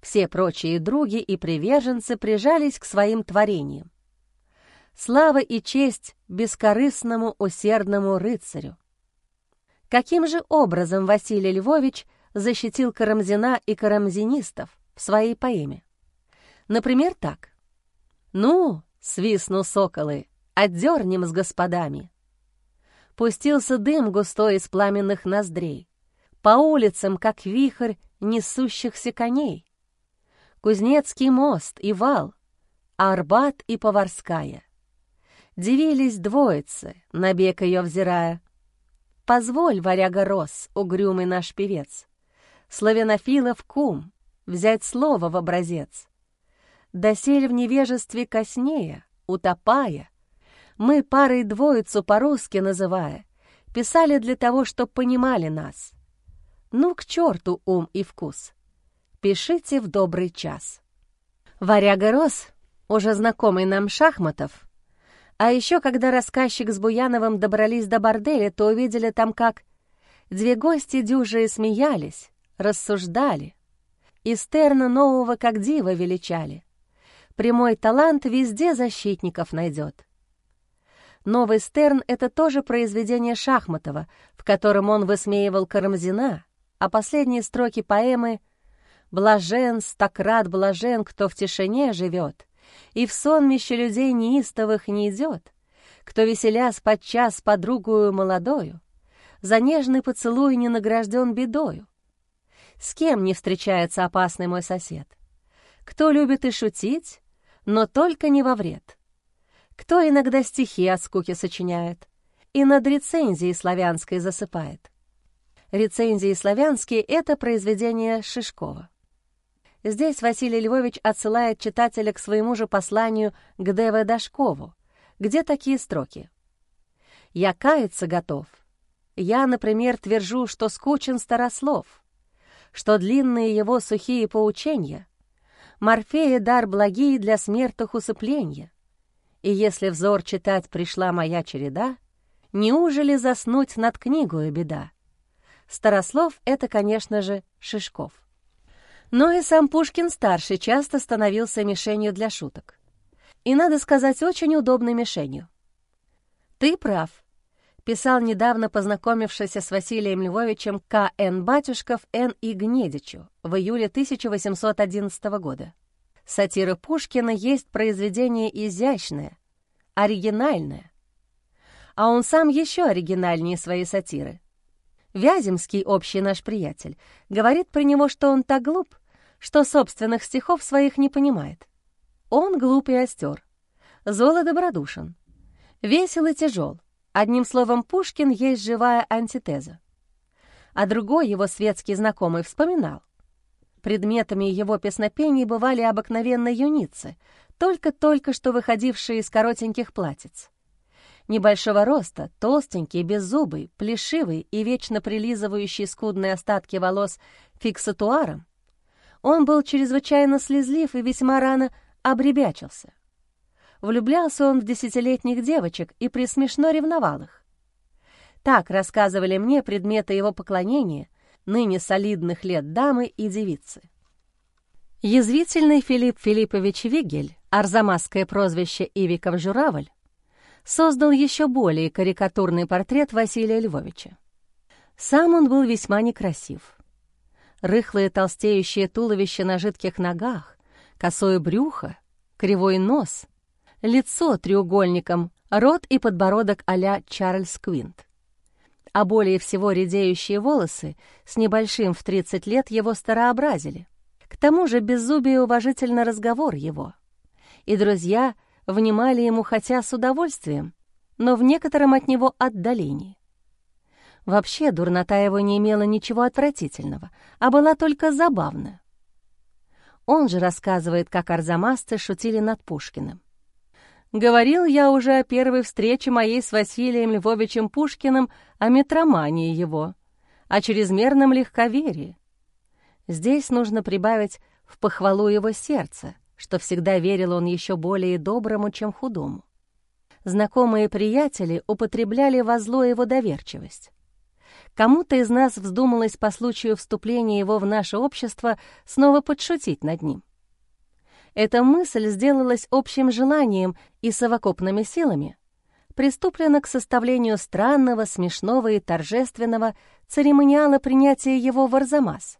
S1: Все прочие други и приверженцы прижались к своим творениям. Слава и честь бескорыстному усердному рыцарю. Каким же образом Василий Львович защитил Карамзина и карамзинистов в своей поэме? Например, так. «Ну, свистну соколы, отдернем с господами». Пустился дым густой из пламенных ноздрей, по улицам, как вихрь несущихся коней. Кузнецкий мост и вал, Арбат и Поварская. Дивились двоицы, на бег ее взирая. Позволь, варяга рос, угрюмый наш певец, Славянофилов кум, взять слово в образец. Досель в невежестве коснея, утопая, Мы парой двоицу по-русски называя, Писали для того, чтоб понимали нас. Ну, к черту ум и вкус — Пишите в добрый час. Варяга Рос, уже знакомый нам Шахматов, а еще когда рассказчик с Буяновым добрались до борделя, то увидели там, как две гости дюжие смеялись, рассуждали, и Стерна нового как дива величали. Прямой талант везде защитников найдет. Новый Стерн — это тоже произведение Шахматова, в котором он высмеивал Карамзина, а последние строки поэмы Блажен, стократ блажен, кто в тишине живет, И в сонмище людей неистовых не идет, Кто, веселясь подчас подругую молодою, За нежный поцелуй не награжден бедою. С кем не встречается опасный мой сосед? Кто любит и шутить, но только не во вред? Кто иногда стихи от скуки сочиняет и над рецензией славянской засыпает? Рецензии славянские — это произведение Шишкова. Здесь Василий Львович отсылает читателя к своему же посланию к Д.В. Дашкову, где такие строки. «Я каяться готов. Я, например, твержу, что скучен старослов, что длинные его сухие поучения Морфея дар благие для смертных усыпленья. И если взор читать пришла моя череда, неужели заснуть над книгою беда? Старослов — это, конечно же, Шишков. Но и сам Пушкин-старший часто становился мишенью для шуток. И, надо сказать, очень удобной мишенью. «Ты прав», — писал недавно познакомившийся с Василием Львовичем К.Н. Батюшков Н. И. Гнедичу в июле 1811 года. Сатира Пушкина есть произведение изящное, оригинальное. А он сам еще оригинальнее своей сатиры. Вяземский, общий наш приятель, говорит про него, что он так глуп, что собственных стихов своих не понимает. Он глуп и остер, зол и добродушен, весел и тяжел. Одним словом, Пушкин есть живая антитеза. А другой его светский знакомый вспоминал. Предметами его песнопений бывали обыкновенно юницы, только-только что выходившие из коротеньких платьиц. Небольшого роста, толстенький, беззубый, плешивый и вечно прилизывающий скудные остатки волос фиксатуаром, он был чрезвычайно слезлив и весьма рано обребячился. Влюблялся он в десятилетних девочек и присмешно ревновал их. Так рассказывали мне предметы его поклонения, ныне солидных лет дамы и девицы. Язвительный Филипп Филиппович Вигель, арзамасское прозвище Ивиков Журавль, создал еще более карикатурный портрет Василия Львовича. Сам он был весьма некрасив — рыхлое толстеющее туловище на жидких ногах, косое брюхо, кривой нос, лицо треугольником, рот и подбородок а-ля Чарльз Квинт. А более всего редеющие волосы с небольшим в 30 лет его старообразили. К тому же беззубие уважительно разговор его. И друзья внимали ему хотя с удовольствием, но в некотором от него отдалении. Вообще, дурнота его не имела ничего отвратительного, а была только забавна. Он же рассказывает, как арзамасцы шутили над Пушкиным. Говорил я уже о первой встрече моей с Василием Львовичем Пушкиным о метромании его, о чрезмерном легковерии. Здесь нужно прибавить в похвалу его сердца, что всегда верил он еще более доброму, чем худому. Знакомые приятели употребляли во зло его доверчивость. Кому-то из нас вздумалось по случаю вступления его в наше общество снова подшутить над ним. Эта мысль сделалась общим желанием и совокупными силами, приступлена к составлению странного, смешного и торжественного церемониала принятия его в Арзамас.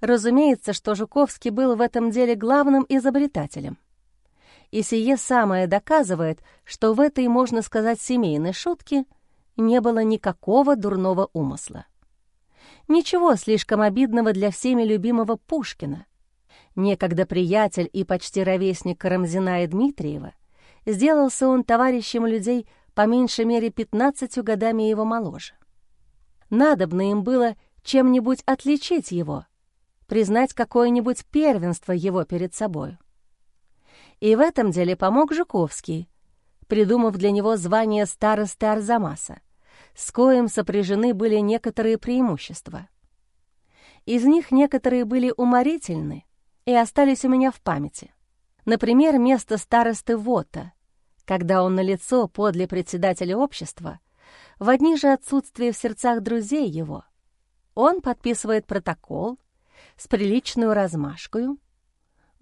S1: Разумеется, что Жуковский был в этом деле главным изобретателем. И сие самое доказывает, что в этой, можно сказать, семейной шутке — не было никакого дурного умысла. Ничего слишком обидного для всеми любимого Пушкина. Некогда приятель и почти ровесник Карамзина и Дмитриева, сделался он товарищем людей по меньшей мере пятнадцатью годами его моложе. Надобно им было чем-нибудь отличить его, признать какое-нибудь первенство его перед собою. И в этом деле помог Жуковский, придумав для него звание старосты Арзамаса, с коим сопряжены были некоторые преимущества. Из них некоторые были уморительны и остались у меня в памяти. Например, место старосты Вота, когда он на лицо подле председателя общества, в одни же отсутствия в сердцах друзей его. Он подписывает протокол с приличную размашкою,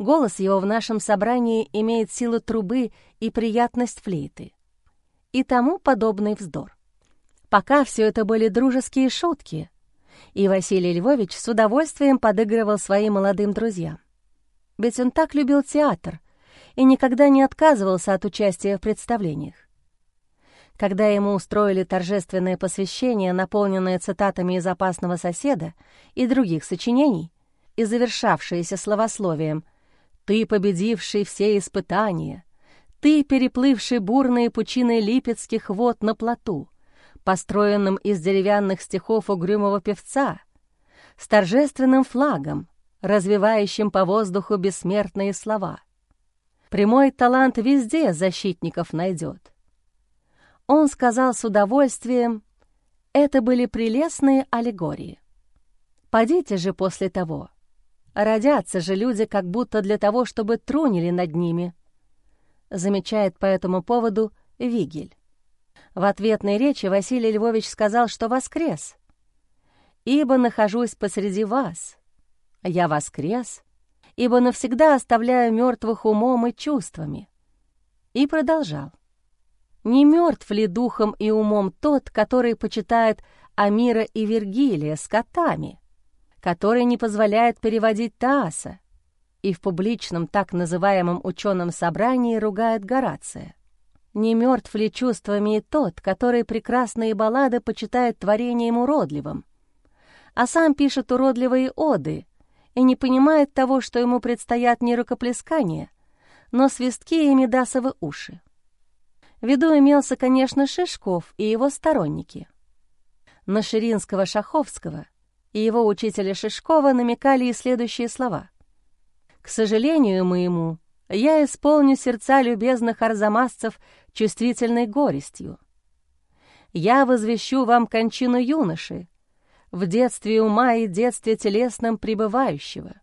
S1: Голос его в нашем собрании имеет силу трубы и приятность флейты. И тому подобный вздор. Пока все это были дружеские шутки, и Василий Львович с удовольствием подыгрывал своим молодым друзьям. Ведь он так любил театр и никогда не отказывался от участия в представлениях. Когда ему устроили торжественное посвящение, наполненное цитатами из «Опасного соседа» и других сочинений, и завершавшееся словословием — ты, победивший все испытания, ты, переплывший бурные пучины липецких вод на плоту, построенном из деревянных стихов угрюмого певца, с торжественным флагом, развивающим по воздуху бессмертные слова. Прямой талант везде защитников найдет. Он сказал с удовольствием, это были прелестные аллегории. Подите же после того, Родятся же люди как будто для того, чтобы трунили над ними, замечает по этому поводу Вигель. В ответной речи Василий Львович сказал, что воскрес. «Ибо нахожусь посреди вас. Я воскрес, ибо навсегда оставляю мертвых умом и чувствами». И продолжал. «Не мертв ли духом и умом тот, который почитает Амира и Вергилия с котами?» который не позволяет переводить Тааса, и в публичном так называемом ученом собрании ругает Горация. Не мертв ли чувствами и тот, который прекрасные баллады почитает творением уродливым, а сам пишет уродливые оды и не понимает того, что ему предстоят не рукоплескания, но свистки и медасовы уши. В виду имелся, конечно, Шишков и его сторонники. На Ширинского-Шаховского — и его учителя Шишкова намекали и следующие слова. «К сожалению моему, я исполню сердца любезных арзамасцев чувствительной горестью. Я возвещу вам кончину юноши, в детстве ума и детстве телесном пребывающего,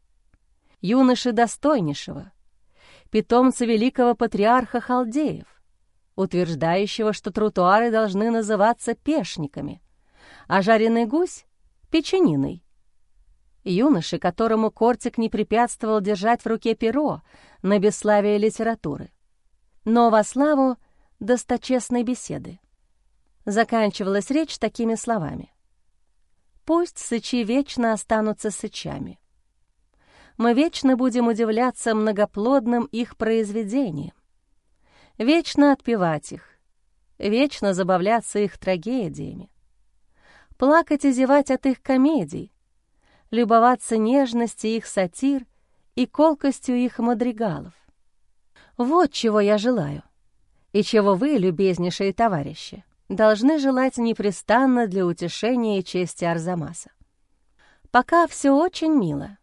S1: юноши достойнейшего, питомца великого патриарха Халдеев, утверждающего, что тротуары должны называться пешниками, а жареный гусь печениной. Юноше, которому Кортик не препятствовал держать в руке перо на бесславие литературы. Но во славу досточестной беседы. Заканчивалась речь такими словами. «Пусть сычи вечно останутся сычами. мы вечно будем удивляться многоплодным их произведениям, вечно отпевать их, вечно забавляться их трагедиями, плакать и зевать от их комедий, любоваться нежностью их сатир и колкостью их мадригалов. Вот чего я желаю, и чего вы, любезнейшие товарищи, должны желать непрестанно для утешения и чести Арзамаса. Пока все очень мило,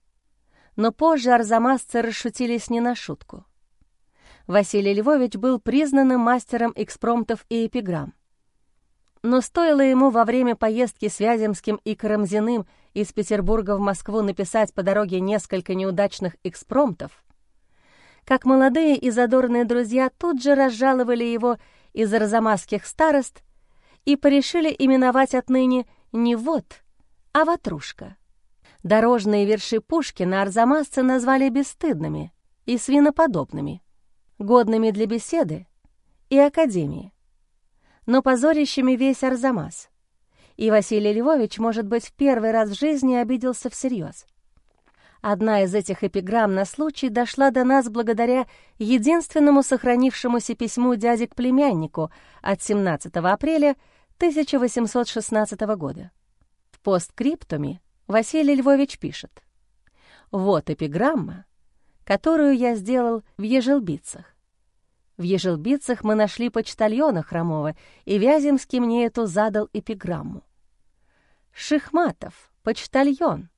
S1: но позже арзамасцы расшутились не на шутку. Василий Львович был признанным мастером экспромтов и эпиграмм. Но стоило ему во время поездки с Вяземским и Карамзиным из Петербурга в Москву написать по дороге несколько неудачных экспромтов, как молодые и задорные друзья тут же разжаловали его из арзамасских старост и порешили именовать отныне не «вот», а «ватрушка». Дорожные верши Пушкина арзамасцы назвали бесстыдными и свиноподобными, годными для беседы и академии, но позорящими весь Арзамас. И Василий Львович, может быть, в первый раз в жизни обиделся всерьез. Одна из этих эпиграмм на случай дошла до нас благодаря единственному сохранившемуся письму дяди к племяннику от 17 апреля 1816 года. В посткриптуме Василий Львович пишет. «Вот эпиграмма, которую я сделал в Ежелбицах. В Ежелбицах мы нашли почтальона Хромова, и Вяземский мне эту задал эпиграмму. «Шихматов, почтальон,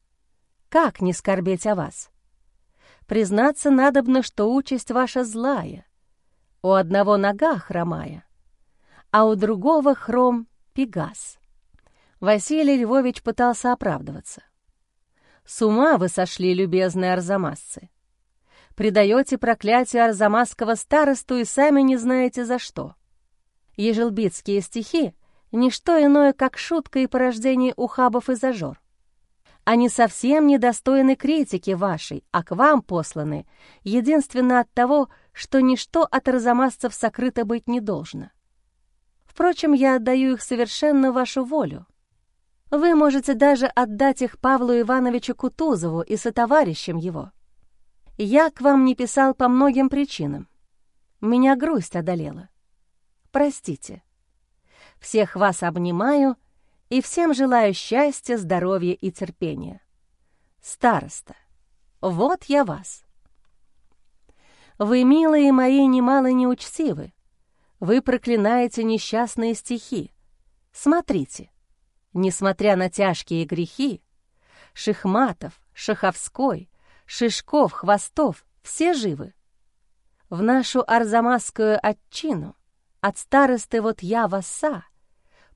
S1: как не скорбеть о вас? Признаться надобно, что участь ваша злая, у одного нога хромая, а у другого хром Пегас». Василий Львович пытался оправдываться. «С ума вы сошли, любезные арзамасцы! Предаете проклятие арзамасского старосту и сами не знаете за что. Ежелбитские стихи — ничто иное, как шутка и порождение ухабов и зажор. Они совсем недостойны критики вашей, а к вам посланы единственно от того, что ничто от арзамасцев сокрыто быть не должно. Впрочем, я отдаю их совершенно вашу волю. Вы можете даже отдать их Павлу Ивановичу Кутузову и сотоварищам его. Я к вам не писал по многим причинам. Меня грусть одолела. Простите. Всех вас обнимаю и всем желаю счастья, здоровья и терпения. Староста, вот я вас. Вы, милые мои, немало неучтивы. Вы проклинаете несчастные стихи. Смотрите, Несмотря на тяжкие грехи, Шихматов, Шаховской, Шишков, Хвостов — все живы. В нашу арзамасскую отчину от старосты вот я васа,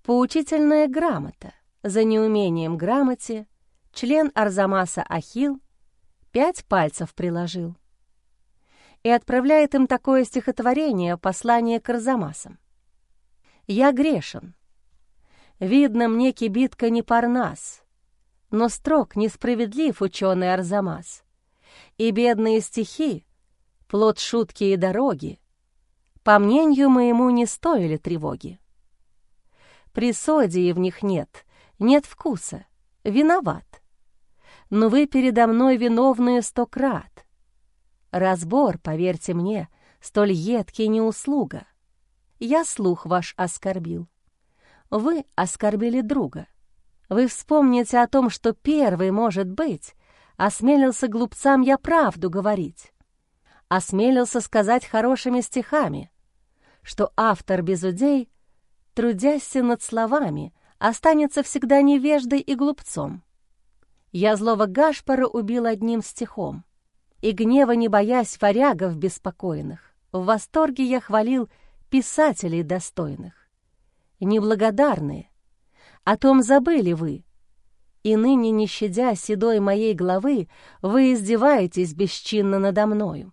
S1: поучительная грамота, за неумением грамоте, член Арзамаса Ахил пять пальцев приложил. И отправляет им такое стихотворение, послание к Арзамасам. «Я грешен, Видно мне кибитка не парнас, но строг несправедлив ученый Арзамас. И бедные стихи, плод шутки и дороги, по мнению моему, не стоили тревоги. Присодии в них нет, нет вкуса, виноват. Но вы передо мной виновные сто крат. Разбор, поверьте мне, столь едкий не услуга. Я слух ваш оскорбил. Вы оскорбили друга. Вы вспомните о том, что первый, может быть, осмелился глупцам я правду говорить. Осмелился сказать хорошими стихами, что автор безудей, трудясь над словами, останется всегда невеждой и глупцом. Я злого Гашпара убил одним стихом, и гнева не боясь варягов беспокойных, в восторге я хвалил писателей достойных неблагодарные. О том забыли вы. И ныне, не щадя седой моей головы, вы издеваетесь бесчинно надо мною.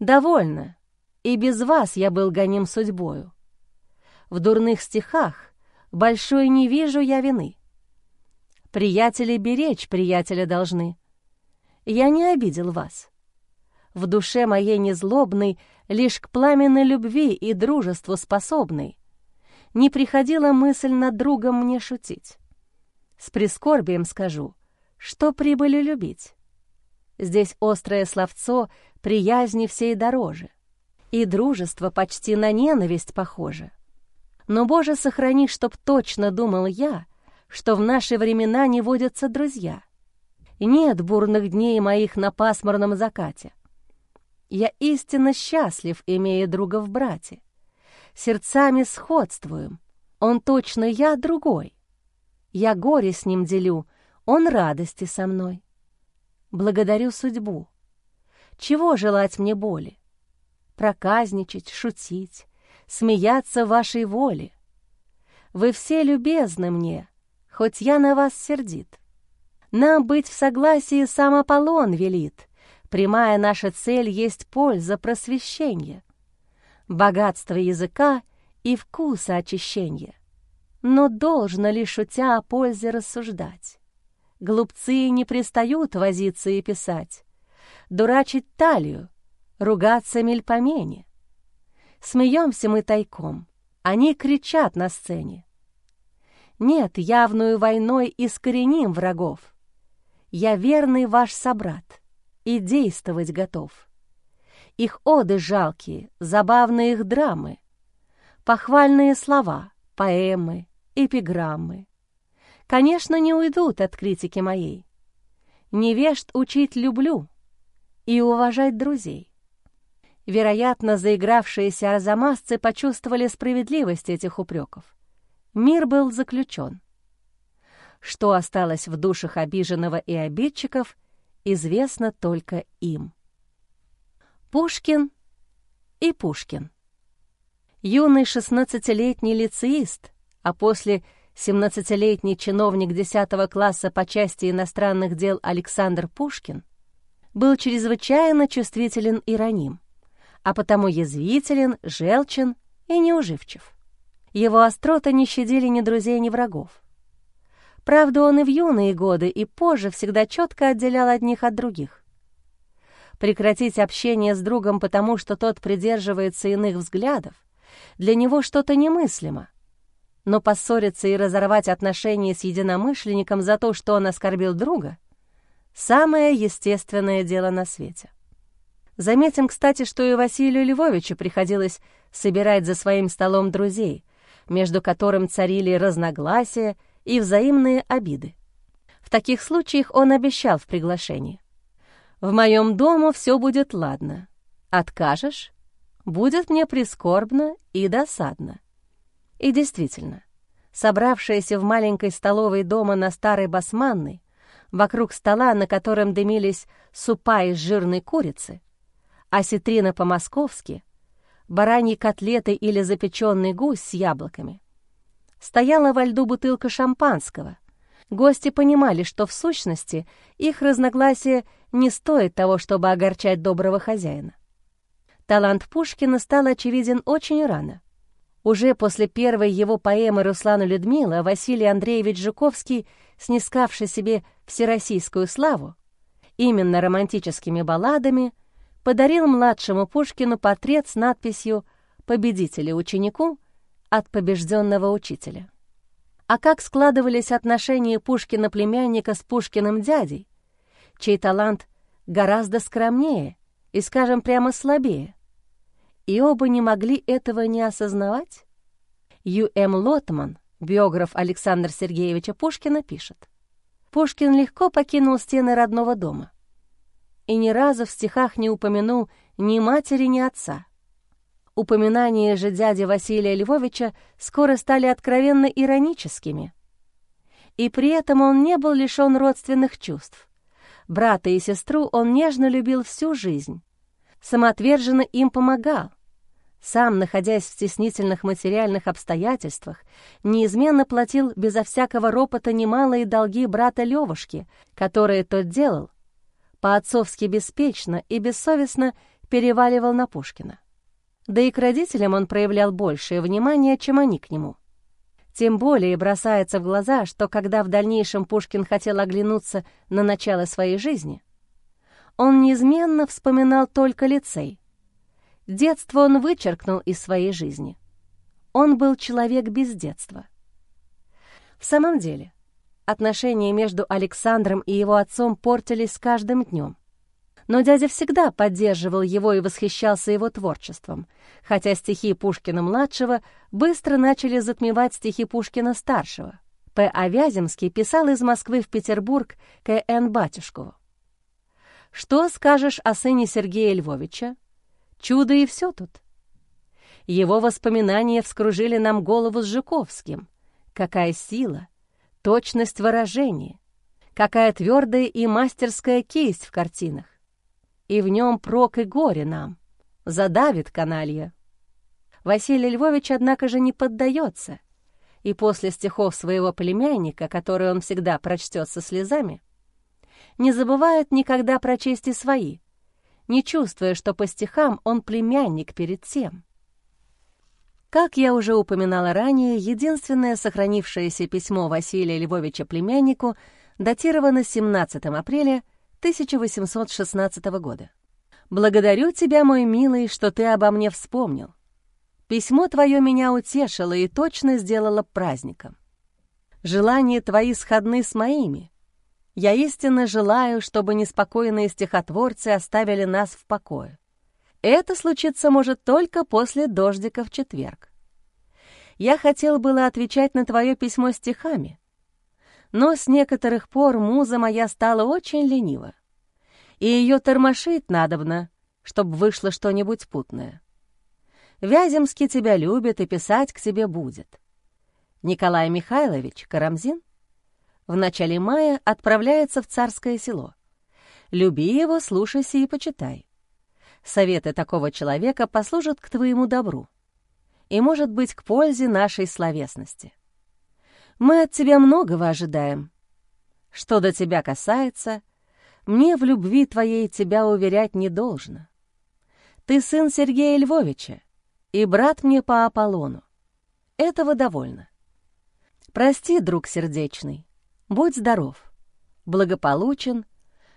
S1: Довольно, и без вас я был гоним судьбою. В дурных стихах большой не вижу я вины. Приятели беречь приятеля должны. Я не обидел вас. В душе моей незлобной лишь к пламенной любви и дружеству способной не приходила мысль над другом мне шутить. С прискорбием скажу, что прибыли любить. Здесь острое словцо приязни всей дороже, и дружество почти на ненависть похоже. Но, Боже, сохрани, чтоб точно думал я, что в наши времена не водятся друзья. Нет бурных дней моих на пасмурном закате. Я истинно счастлив, имея друга в брате. Сердцами сходствуем, он точно я другой. Я горе с ним делю, он радости со мной. Благодарю судьбу. Чего желать мне боли? Проказничать, шутить, смеяться вашей воле. Вы все любезны мне, хоть я на вас сердит. Нам быть в согласии сам Аполлон велит. Прямая наша цель есть польза просвещения, богатство языка и вкуса очищения. Но должно ли, шутя, о пользе рассуждать? Глупцы не пристают возиться и писать, дурачить талию, ругаться мельпомене. Смеемся мы тайком, они кричат на сцене. Нет, явную войной искореним врагов. Я верный ваш собрат и действовать готов. Их оды жалкие, забавные их драмы, похвальные слова, поэмы, эпиграммы. Конечно, не уйдут от критики моей. Невежд учить люблю и уважать друзей. Вероятно, заигравшиеся арзамасцы почувствовали справедливость этих упреков. Мир был заключен. Что осталось в душах обиженного и обидчиков, известно только им. Пушкин и Пушкин. Юный шестнадцатилетний лицеист, а после семнадцатилетний чиновник 10 класса по части иностранных дел Александр Пушкин был чрезвычайно чувствителен и раним, а потому язвителен, желчен и неуживчив. Его остроты не щадили ни друзей, ни врагов. Правда, он и в юные годы, и позже всегда четко отделял одних от других. Прекратить общение с другом потому, что тот придерживается иных взглядов, для него что-то немыслимо. Но поссориться и разорвать отношения с единомышленником за то, что он оскорбил друга — самое естественное дело на свете. Заметим, кстати, что и Василию Львовичу приходилось собирать за своим столом друзей, между которым царили разногласия и взаимные обиды. В таких случаях он обещал в приглашении. «В моем дому все будет ладно. Откажешь? Будет мне прискорбно и досадно». И действительно, собравшиеся в маленькой столовой дома на Старой Басманной, вокруг стола, на котором дымились супа из жирной курицы, осетрина по-московски — бараньи котлеты или запеченный гусь с яблоками. Стояла во льду бутылка шампанского. Гости понимали, что в сущности их разногласие не стоит того, чтобы огорчать доброго хозяина. Талант Пушкина стал очевиден очень рано. Уже после первой его поэмы «Руслану Людмила» Василий Андреевич Жуковский, снискавший себе всероссийскую славу, именно романтическими балладами, подарил младшему Пушкину портрет с надписью «Победителя ученику от побежденного учителя». А как складывались отношения Пушкина-племянника с Пушкиным дядей, чей талант гораздо скромнее и, скажем прямо, слабее. И оба не могли этого не осознавать? Ю.М. Лотман, биограф Александра Сергеевича Пушкина, пишет. Пушкин легко покинул стены родного дома — и ни разу в стихах не упомянул ни матери, ни отца. Упоминания же дяди Василия Львовича скоро стали откровенно ироническими. И при этом он не был лишён родственных чувств. Брата и сестру он нежно любил всю жизнь, самоотверженно им помогал. Сам, находясь в стеснительных материальных обстоятельствах, неизменно платил безо всякого ропота немалые долги брата Левушки, которые тот делал, по-отцовски беспечно и бессовестно переваливал на Пушкина. Да и к родителям он проявлял большее внимание, чем они к нему. Тем более бросается в глаза, что когда в дальнейшем Пушкин хотел оглянуться на начало своей жизни, он неизменно вспоминал только лицей. Детство он вычеркнул из своей жизни. Он был человек без детства. В самом деле, Отношения между Александром и его отцом портились с каждым днем. Но дядя всегда поддерживал его и восхищался его творчеством, хотя стихи Пушкина-младшего быстро начали затмевать стихи Пушкина-старшего. П. А. Вяземский писал из Москвы в Петербург к Н. Батюшкову. «Что скажешь о сыне Сергея Львовича? Чудо и все тут». Его воспоминания вскружили нам голову с Жуковским. Какая сила, точность выражения, какая твердая и мастерская кисть в картинах и в нем прок и горе нам. Задавит каналья. Василий Львович, однако же, не поддается, и после стихов своего племянника, которые он всегда прочтет со слезами, не забывает никогда прочесть и свои, не чувствуя, что по стихам он племянник перед тем. Как я уже упоминала ранее, единственное сохранившееся письмо Василия Львовича племяннику датировано 17 апреля 1816 года. «Благодарю тебя, мой милый, что ты обо мне вспомнил. Письмо твое меня утешило и точно сделало праздником. Желания твои сходны с моими. Я истинно желаю, чтобы неспокойные стихотворцы оставили нас в покое. Это случится может только после дождика в четверг. Я хотел было отвечать на твое письмо стихами, но с некоторых пор муза моя стала очень ленива, и ее тормошить надобно, чтобы вышло что-нибудь путное. Вяземский тебя любит и писать к тебе будет. Николай Михайлович Карамзин в начале мая отправляется в Царское село. Люби его, слушайся и почитай. Советы такого человека послужат к твоему добру и, может быть, к пользе нашей словесности. Мы от тебя многого ожидаем. Что до тебя касается, мне в любви твоей тебя уверять не должно. Ты сын Сергея Львовича и брат мне по Аполлону. Этого довольно. Прости, друг сердечный, будь здоров, благополучен,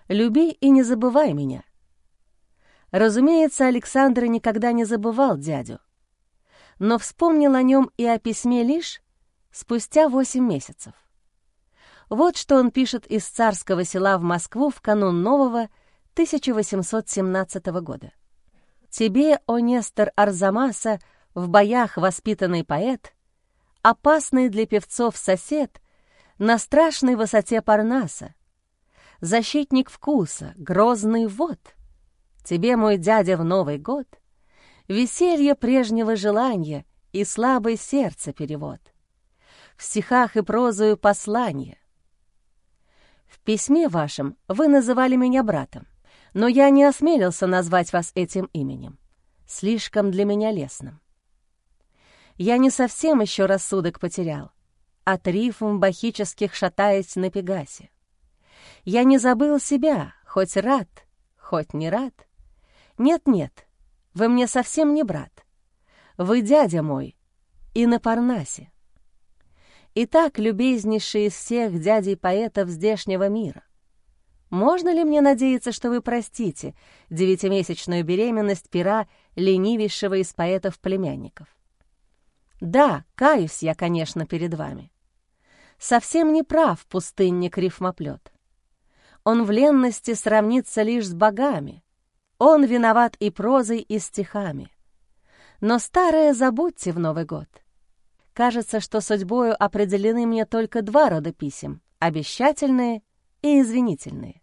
S1: люби и не забывай меня. Разумеется, Александр никогда не забывал дядю, но вспомнил о нем и о письме лишь спустя восемь месяцев. Вот что он пишет из царского села в Москву в канун нового 1817 года. «Тебе, о Нестор Арзамаса, в боях воспитанный поэт, опасный для певцов сосед, на страшной высоте Парнаса, защитник вкуса, грозный вод, тебе, мой дядя, в Новый год, веселье прежнего желания и слабое сердце перевод стихах и прозою послания. В письме вашем вы называли меня братом, но я не осмелился назвать вас этим именем, слишком для меня лесным. Я не совсем еще рассудок потерял, от рифм бахических шатаясь на Пегасе. Я не забыл себя, хоть рад, хоть не рад. Нет-нет, вы мне совсем не брат. Вы дядя мой и на Парнасе. Итак, любезнейший из всех дядей-поэтов здешнего мира, можно ли мне надеяться, что вы простите девятимесячную беременность пера ленивейшего из поэтов-племянников? Да, каюсь я, конечно, перед вами. Совсем не прав пустынник рифмоплет. Он в ленности сравнится лишь с богами. Он виноват и прозой, и стихами. Но старое забудьте в Новый год. Кажется, что судьбою определены мне только два рода писем — обещательные и извинительные.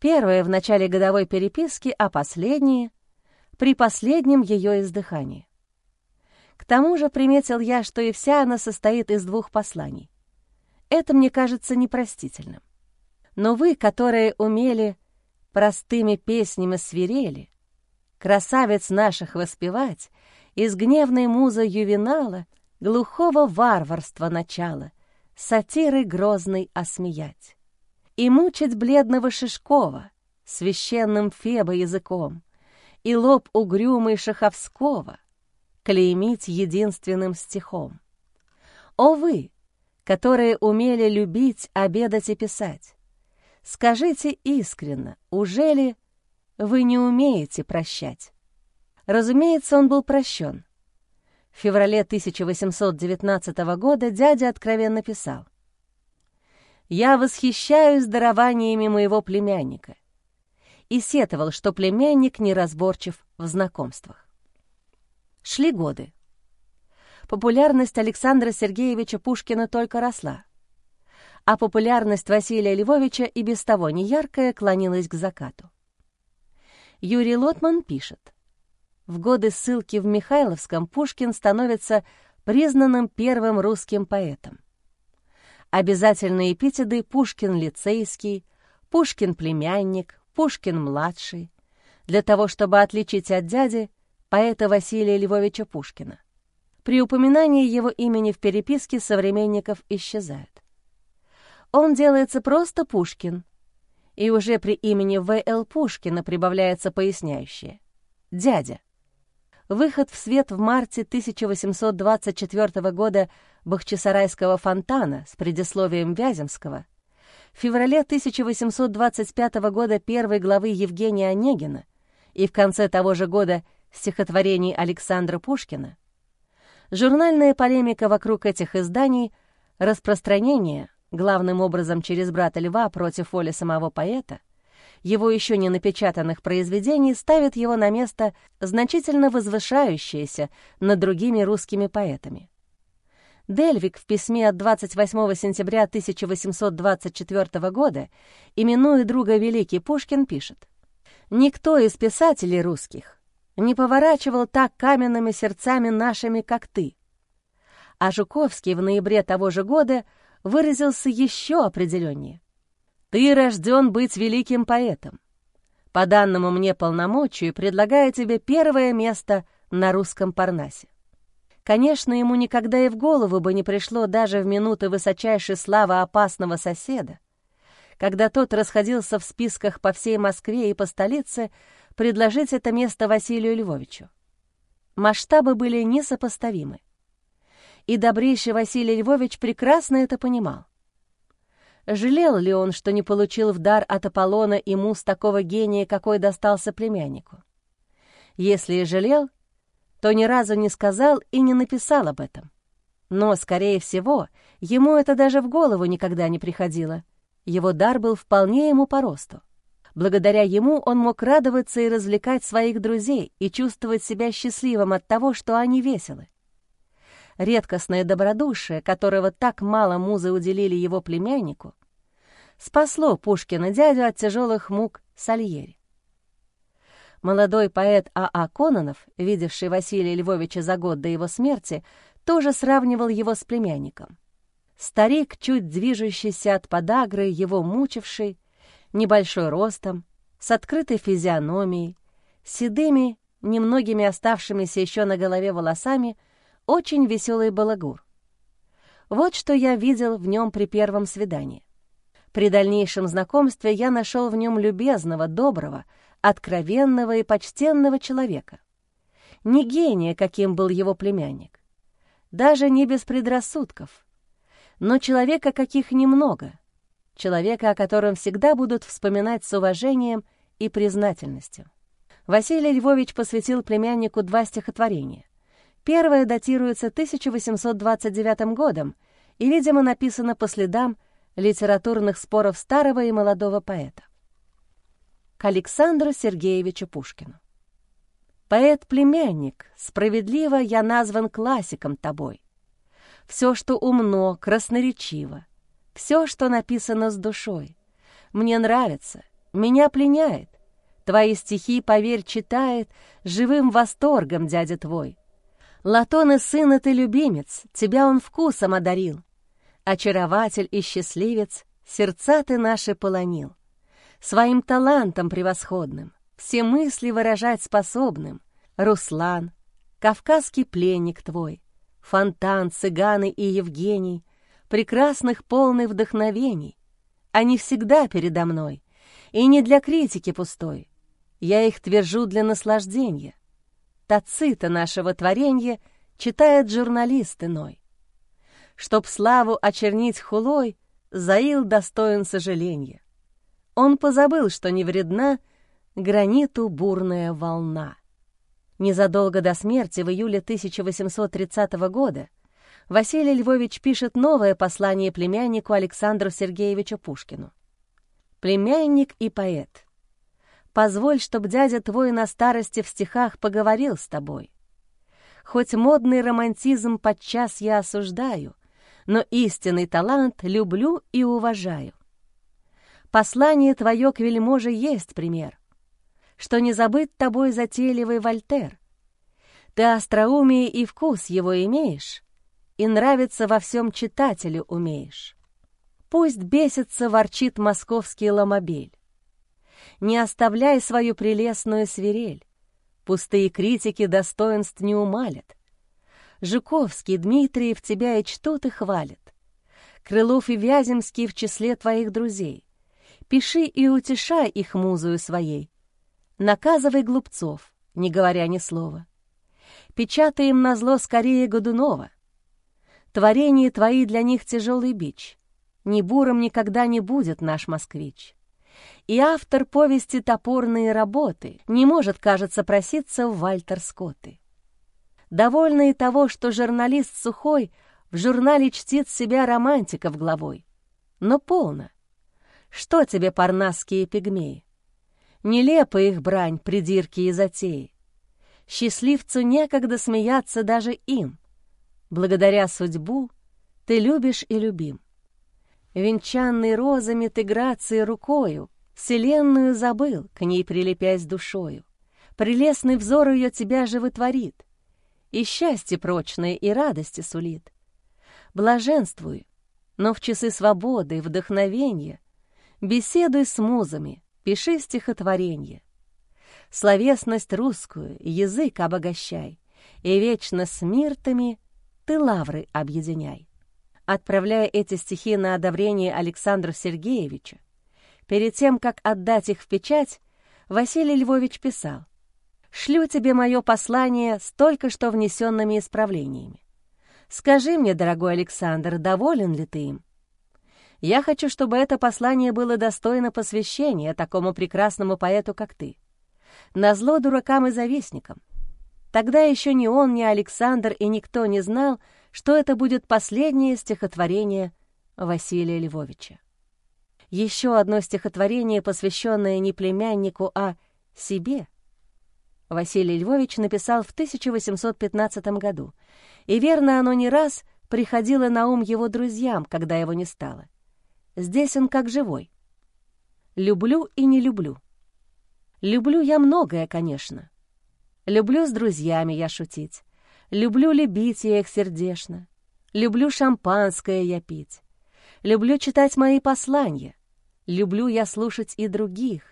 S1: Первое в начале годовой переписки, а последнее — при последнем ее издыхании. К тому же приметил я, что и вся она состоит из двух посланий. Это мне кажется непростительным. Но вы, которые умели простыми песнями свирели, красавец наших воспевать, из гневной музы ювенала глухого варварства начала, сатиры грозной осмеять. И мучить бледного Шишкова священным Феба языком, и лоб угрюмый Шаховского клеймить единственным стихом. О вы, которые умели любить, обедать и писать, скажите искренно, уже ли вы не умеете прощать? Разумеется, он был прощен, в феврале 1819 года дядя откровенно писал. «Я восхищаюсь дарованиями моего племянника и сетовал, что племянник неразборчив в знакомствах. Шли годы. Популярность Александра Сергеевича Пушкина только росла, а популярность Василия Львовича и без того неяркая клонилась к закату. Юрий Лотман пишет, «В годы ссылки в Михайловском Пушкин становится признанным первым русским поэтом. Обязательные эпитеты Пушкин лицейский, Пушкин племянник, Пушкин младший, для того, чтобы отличить от дяди поэта Василия Львовича Пушкина. При упоминании его имени в переписке современников исчезают. Он делается просто Пушкин, и уже при имени В.Л. Пушкина прибавляется поясняющее «дядя». Выход в свет в марте 1824 года Бахчисарайского фонтана с предисловием Вяземского, в феврале 1825 года первой главы Евгения Онегина и в конце того же года стихотворений Александра Пушкина, журнальная полемика вокруг этих изданий, распространение, главным образом через брата Льва против воли самого поэта, его еще не напечатанных произведений ставит его на место, значительно возвышающееся над другими русскими поэтами. Дельвик в письме от 28 сентября 1824 года, именуя друга Великий Пушкин, пишет «Никто из писателей русских не поворачивал так каменными сердцами нашими, как ты». А Жуковский в ноябре того же года выразился еще определеннее. «Ты рожден быть великим поэтом. По данному мне полномочию предлагаю тебе первое место на русском Парнасе. Конечно, ему никогда и в голову бы не пришло даже в минуты высочайшей славы опасного соседа, когда тот расходился в списках по всей Москве и по столице, предложить это место Василию Львовичу. Масштабы были несопоставимы. И добрейший Василий Львович прекрасно это понимал. Жалел ли он, что не получил в дар от Аполлона и муз такого гения, какой достался племяннику? Если и жалел, то ни разу не сказал и не написал об этом. Но, скорее всего, ему это даже в голову никогда не приходило. Его дар был вполне ему по росту. Благодаря ему он мог радоваться и развлекать своих друзей и чувствовать себя счастливым от того, что они веселы. Редкостное добродушие, которого так мало музы уделили его племяннику, спасло Пушкина дядю от тяжелых мук Сальери. Молодой поэт А.А. А Кононов, видевший Василия Львовича за год до его смерти, тоже сравнивал его с племянником. Старик, чуть движущийся от подагры, его мучивший, небольшой ростом, с открытой физиономией, седыми, немногими оставшимися еще на голове волосами, очень веселый балагур. Вот что я видел в нем при первом свидании. При дальнейшем знакомстве я нашел в нем любезного, доброго, откровенного и почтенного человека. Не гения, каким был его племянник. Даже не без предрассудков. Но человека, каких немного. Человека, о котором всегда будут вспоминать с уважением и признательностью. Василий Львович посвятил племяннику два стихотворения. Первое датируется 1829 годом и, видимо, написано по следам литературных споров старого и молодого поэта к Александру Сергеевичу Пушкину. Поэт-племянник, справедливо я назван классиком тобой. Все, что умно, красноречиво, все, что написано с душой. Мне нравится, меня пленяет. Твои стихи, поверь, читает живым восторгом дядя твой. Латон и сына ты любимец, тебя он вкусом одарил. Очарователь и счастливец, сердца ты наши полонил своим талантом превосходным, все мысли выражать способным. Руслан, кавказский пленник твой, фонтан, цыганы и Евгений, прекрасных полный вдохновений. Они всегда передо мной, и не для критики пустой. Я их твержу для наслаждения. Тацита нашего творенья читает журналист иной. Чтоб славу очернить хулой, Заил достоин сожаления. Он позабыл, что не вредна граниту бурная волна. Незадолго до смерти, в июле 1830 года, Василий Львович пишет новое послание племяннику Александру Сергеевичу Пушкину. «Племянник и поэт, Позволь, чтоб дядя твой на старости в стихах поговорил с тобой. Хоть модный романтизм подчас я осуждаю, но истинный талант люблю и уважаю. Послание твое к вельможе есть пример, что не забыт тобой затейливый Вольтер. Ты остроумие и вкус его имеешь, и нравится во всем читателю умеешь. Пусть бесится, ворчит московский ломобель. Не оставляй свою прелестную свирель, пустые критики достоинств не умалят. Жуковский, Дмитриев тебя и чтут и хвалят. Крылов и Вяземский в числе твоих друзей. Пиши и утешай их музою своей. Наказывай глупцов, не говоря ни слова. Печатай им назло скорее Годунова. Творения твои для них тяжелый бич. Ни буром никогда не будет наш москвич. И автор повести «Топорные работы» не может, кажется, проситься в Вальтер Скотты. Довольный того, что журналист Сухой в журнале чтит себя романтиков главой. Но полно. Что тебе парнасские пигмеи? Нелепа их брань, придирки и затеи. Счастливцу некогда смеяться даже им. Благодаря судьбу ты любишь и любим. Венчанный розами ты грацией рукою, Вселенную забыл, к ней прилепясь душою. Прелестный взор ее тебя же вытворит, И счастье прочное, и радости сулит. Блаженствуй, но в часы свободы и вдохновения Беседуй с музами, пиши стихотворение. Словесность русскую, язык обогащай, И вечно с миртами ты лавры объединяй отправляя эти стихи на одобрение Александру Сергеевичу. Перед тем, как отдать их в печать, Василий Львович писал «Шлю тебе мое послание с только что внесенными исправлениями. Скажи мне, дорогой Александр, доволен ли ты им? Я хочу, чтобы это послание было достойно посвящения такому прекрасному поэту, как ты. Назло дуракам и завистникам. Тогда еще ни он, ни Александр и никто не знал, что это будет последнее стихотворение Василия Львовича. Еще одно стихотворение, посвященное не племяннику, а себе, Василий Львович написал в 1815 году, и верно оно не раз приходило на ум его друзьям, когда его не стало. Здесь он как живой. «Люблю и не люблю». Люблю я многое, конечно. Люблю с друзьями я шутить. Люблю любить я их сердечно. Люблю шампанское я пить. Люблю читать мои послания. Люблю я слушать и других.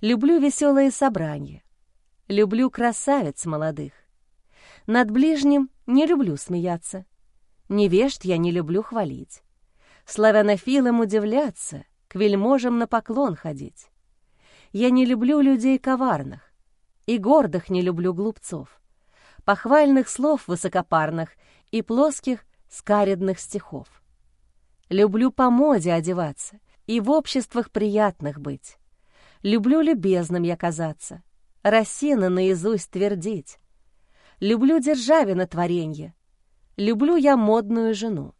S1: Люблю веселые собрания. Люблю красавиц молодых. Над ближним не люблю смеяться. Невежд я не люблю хвалить. Славянофилам удивляться, к вельможам на поклон ходить. Я не люблю людей коварных, и гордых не люблю глупцов похвальных слов высокопарных и плоских скаредных стихов. Люблю по моде одеваться и в обществах приятных быть. Люблю любезным я казаться, Рассина наизусть твердить. Люблю Державина творенье, люблю я модную жену.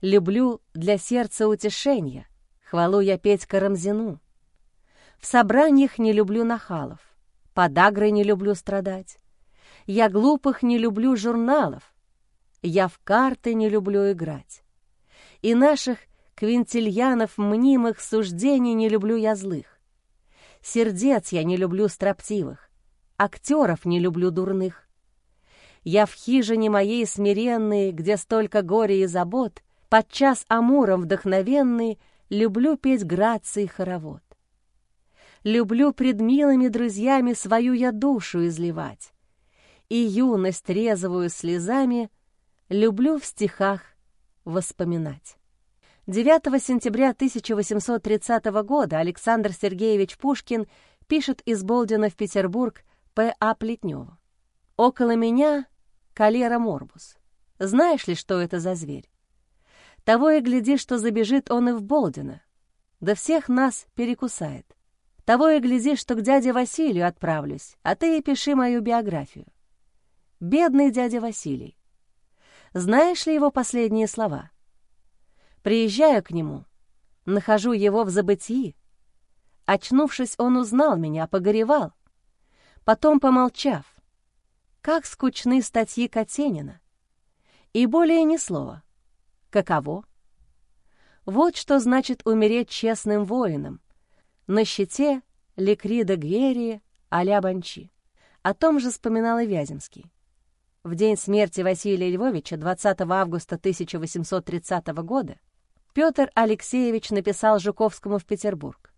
S1: Люблю для сердца утешения, хвалу я петь Карамзину. В собраниях не люблю нахалов, подагрой не люблю страдать. Я глупых не люблю журналов. Я в карты не люблю играть. И наших квинтильянов мнимых суждений не люблю я злых. Сердец я не люблю строптивых, актеров не люблю дурных. Я в хижине моей смиренной, где столько горя и забот, подчас амуром вдохновенный, люблю петь грации хоровод. Люблю пред милыми друзьями свою я душу изливать, и юность резвую слезами люблю в стихах воспоминать. 9 сентября 1830 года Александр Сергеевич Пушкин пишет из Болдина в Петербург П.А. Плетневу. «Около меня калера морбус. Знаешь ли, что это за зверь? Того и гляди, что забежит он и в Болдина, да всех нас перекусает. Того и гляди, что к дяде Василию отправлюсь, а ты и пиши мою биографию. Бедный дядя Василий. Знаешь ли его последние слова? Приезжаю к нему, нахожу его в забытии, Очнувшись, он узнал меня, погоревал. Потом, помолчав, как скучны статьи Катенина. И более ни слова. Каково? Вот что значит умереть честным воином. На щите Лекрида Гверии а-ля Банчи. О том же вспоминал и Вяземский. В день смерти Василия Львовича, 20 августа 1830 года, Петр Алексеевич написал Жуковскому в Петербург.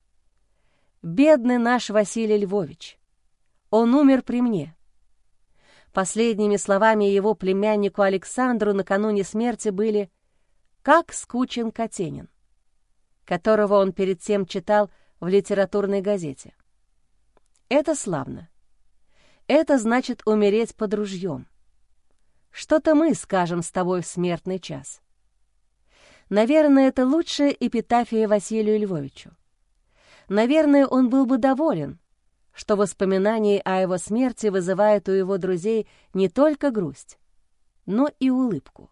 S1: «Бедный наш Василий Львович! Он умер при мне». Последними словами его племяннику Александру накануне смерти были «Как скучен Катенин», которого он перед тем читал в литературной газете. Это славно. Это значит умереть под ружьем. Что-то мы скажем с тобой в смертный час. Наверное, это лучшая эпитафия Василию Львовичу. Наверное, он был бы доволен, что воспоминание о его смерти вызывает у его друзей не только грусть, но и улыбку.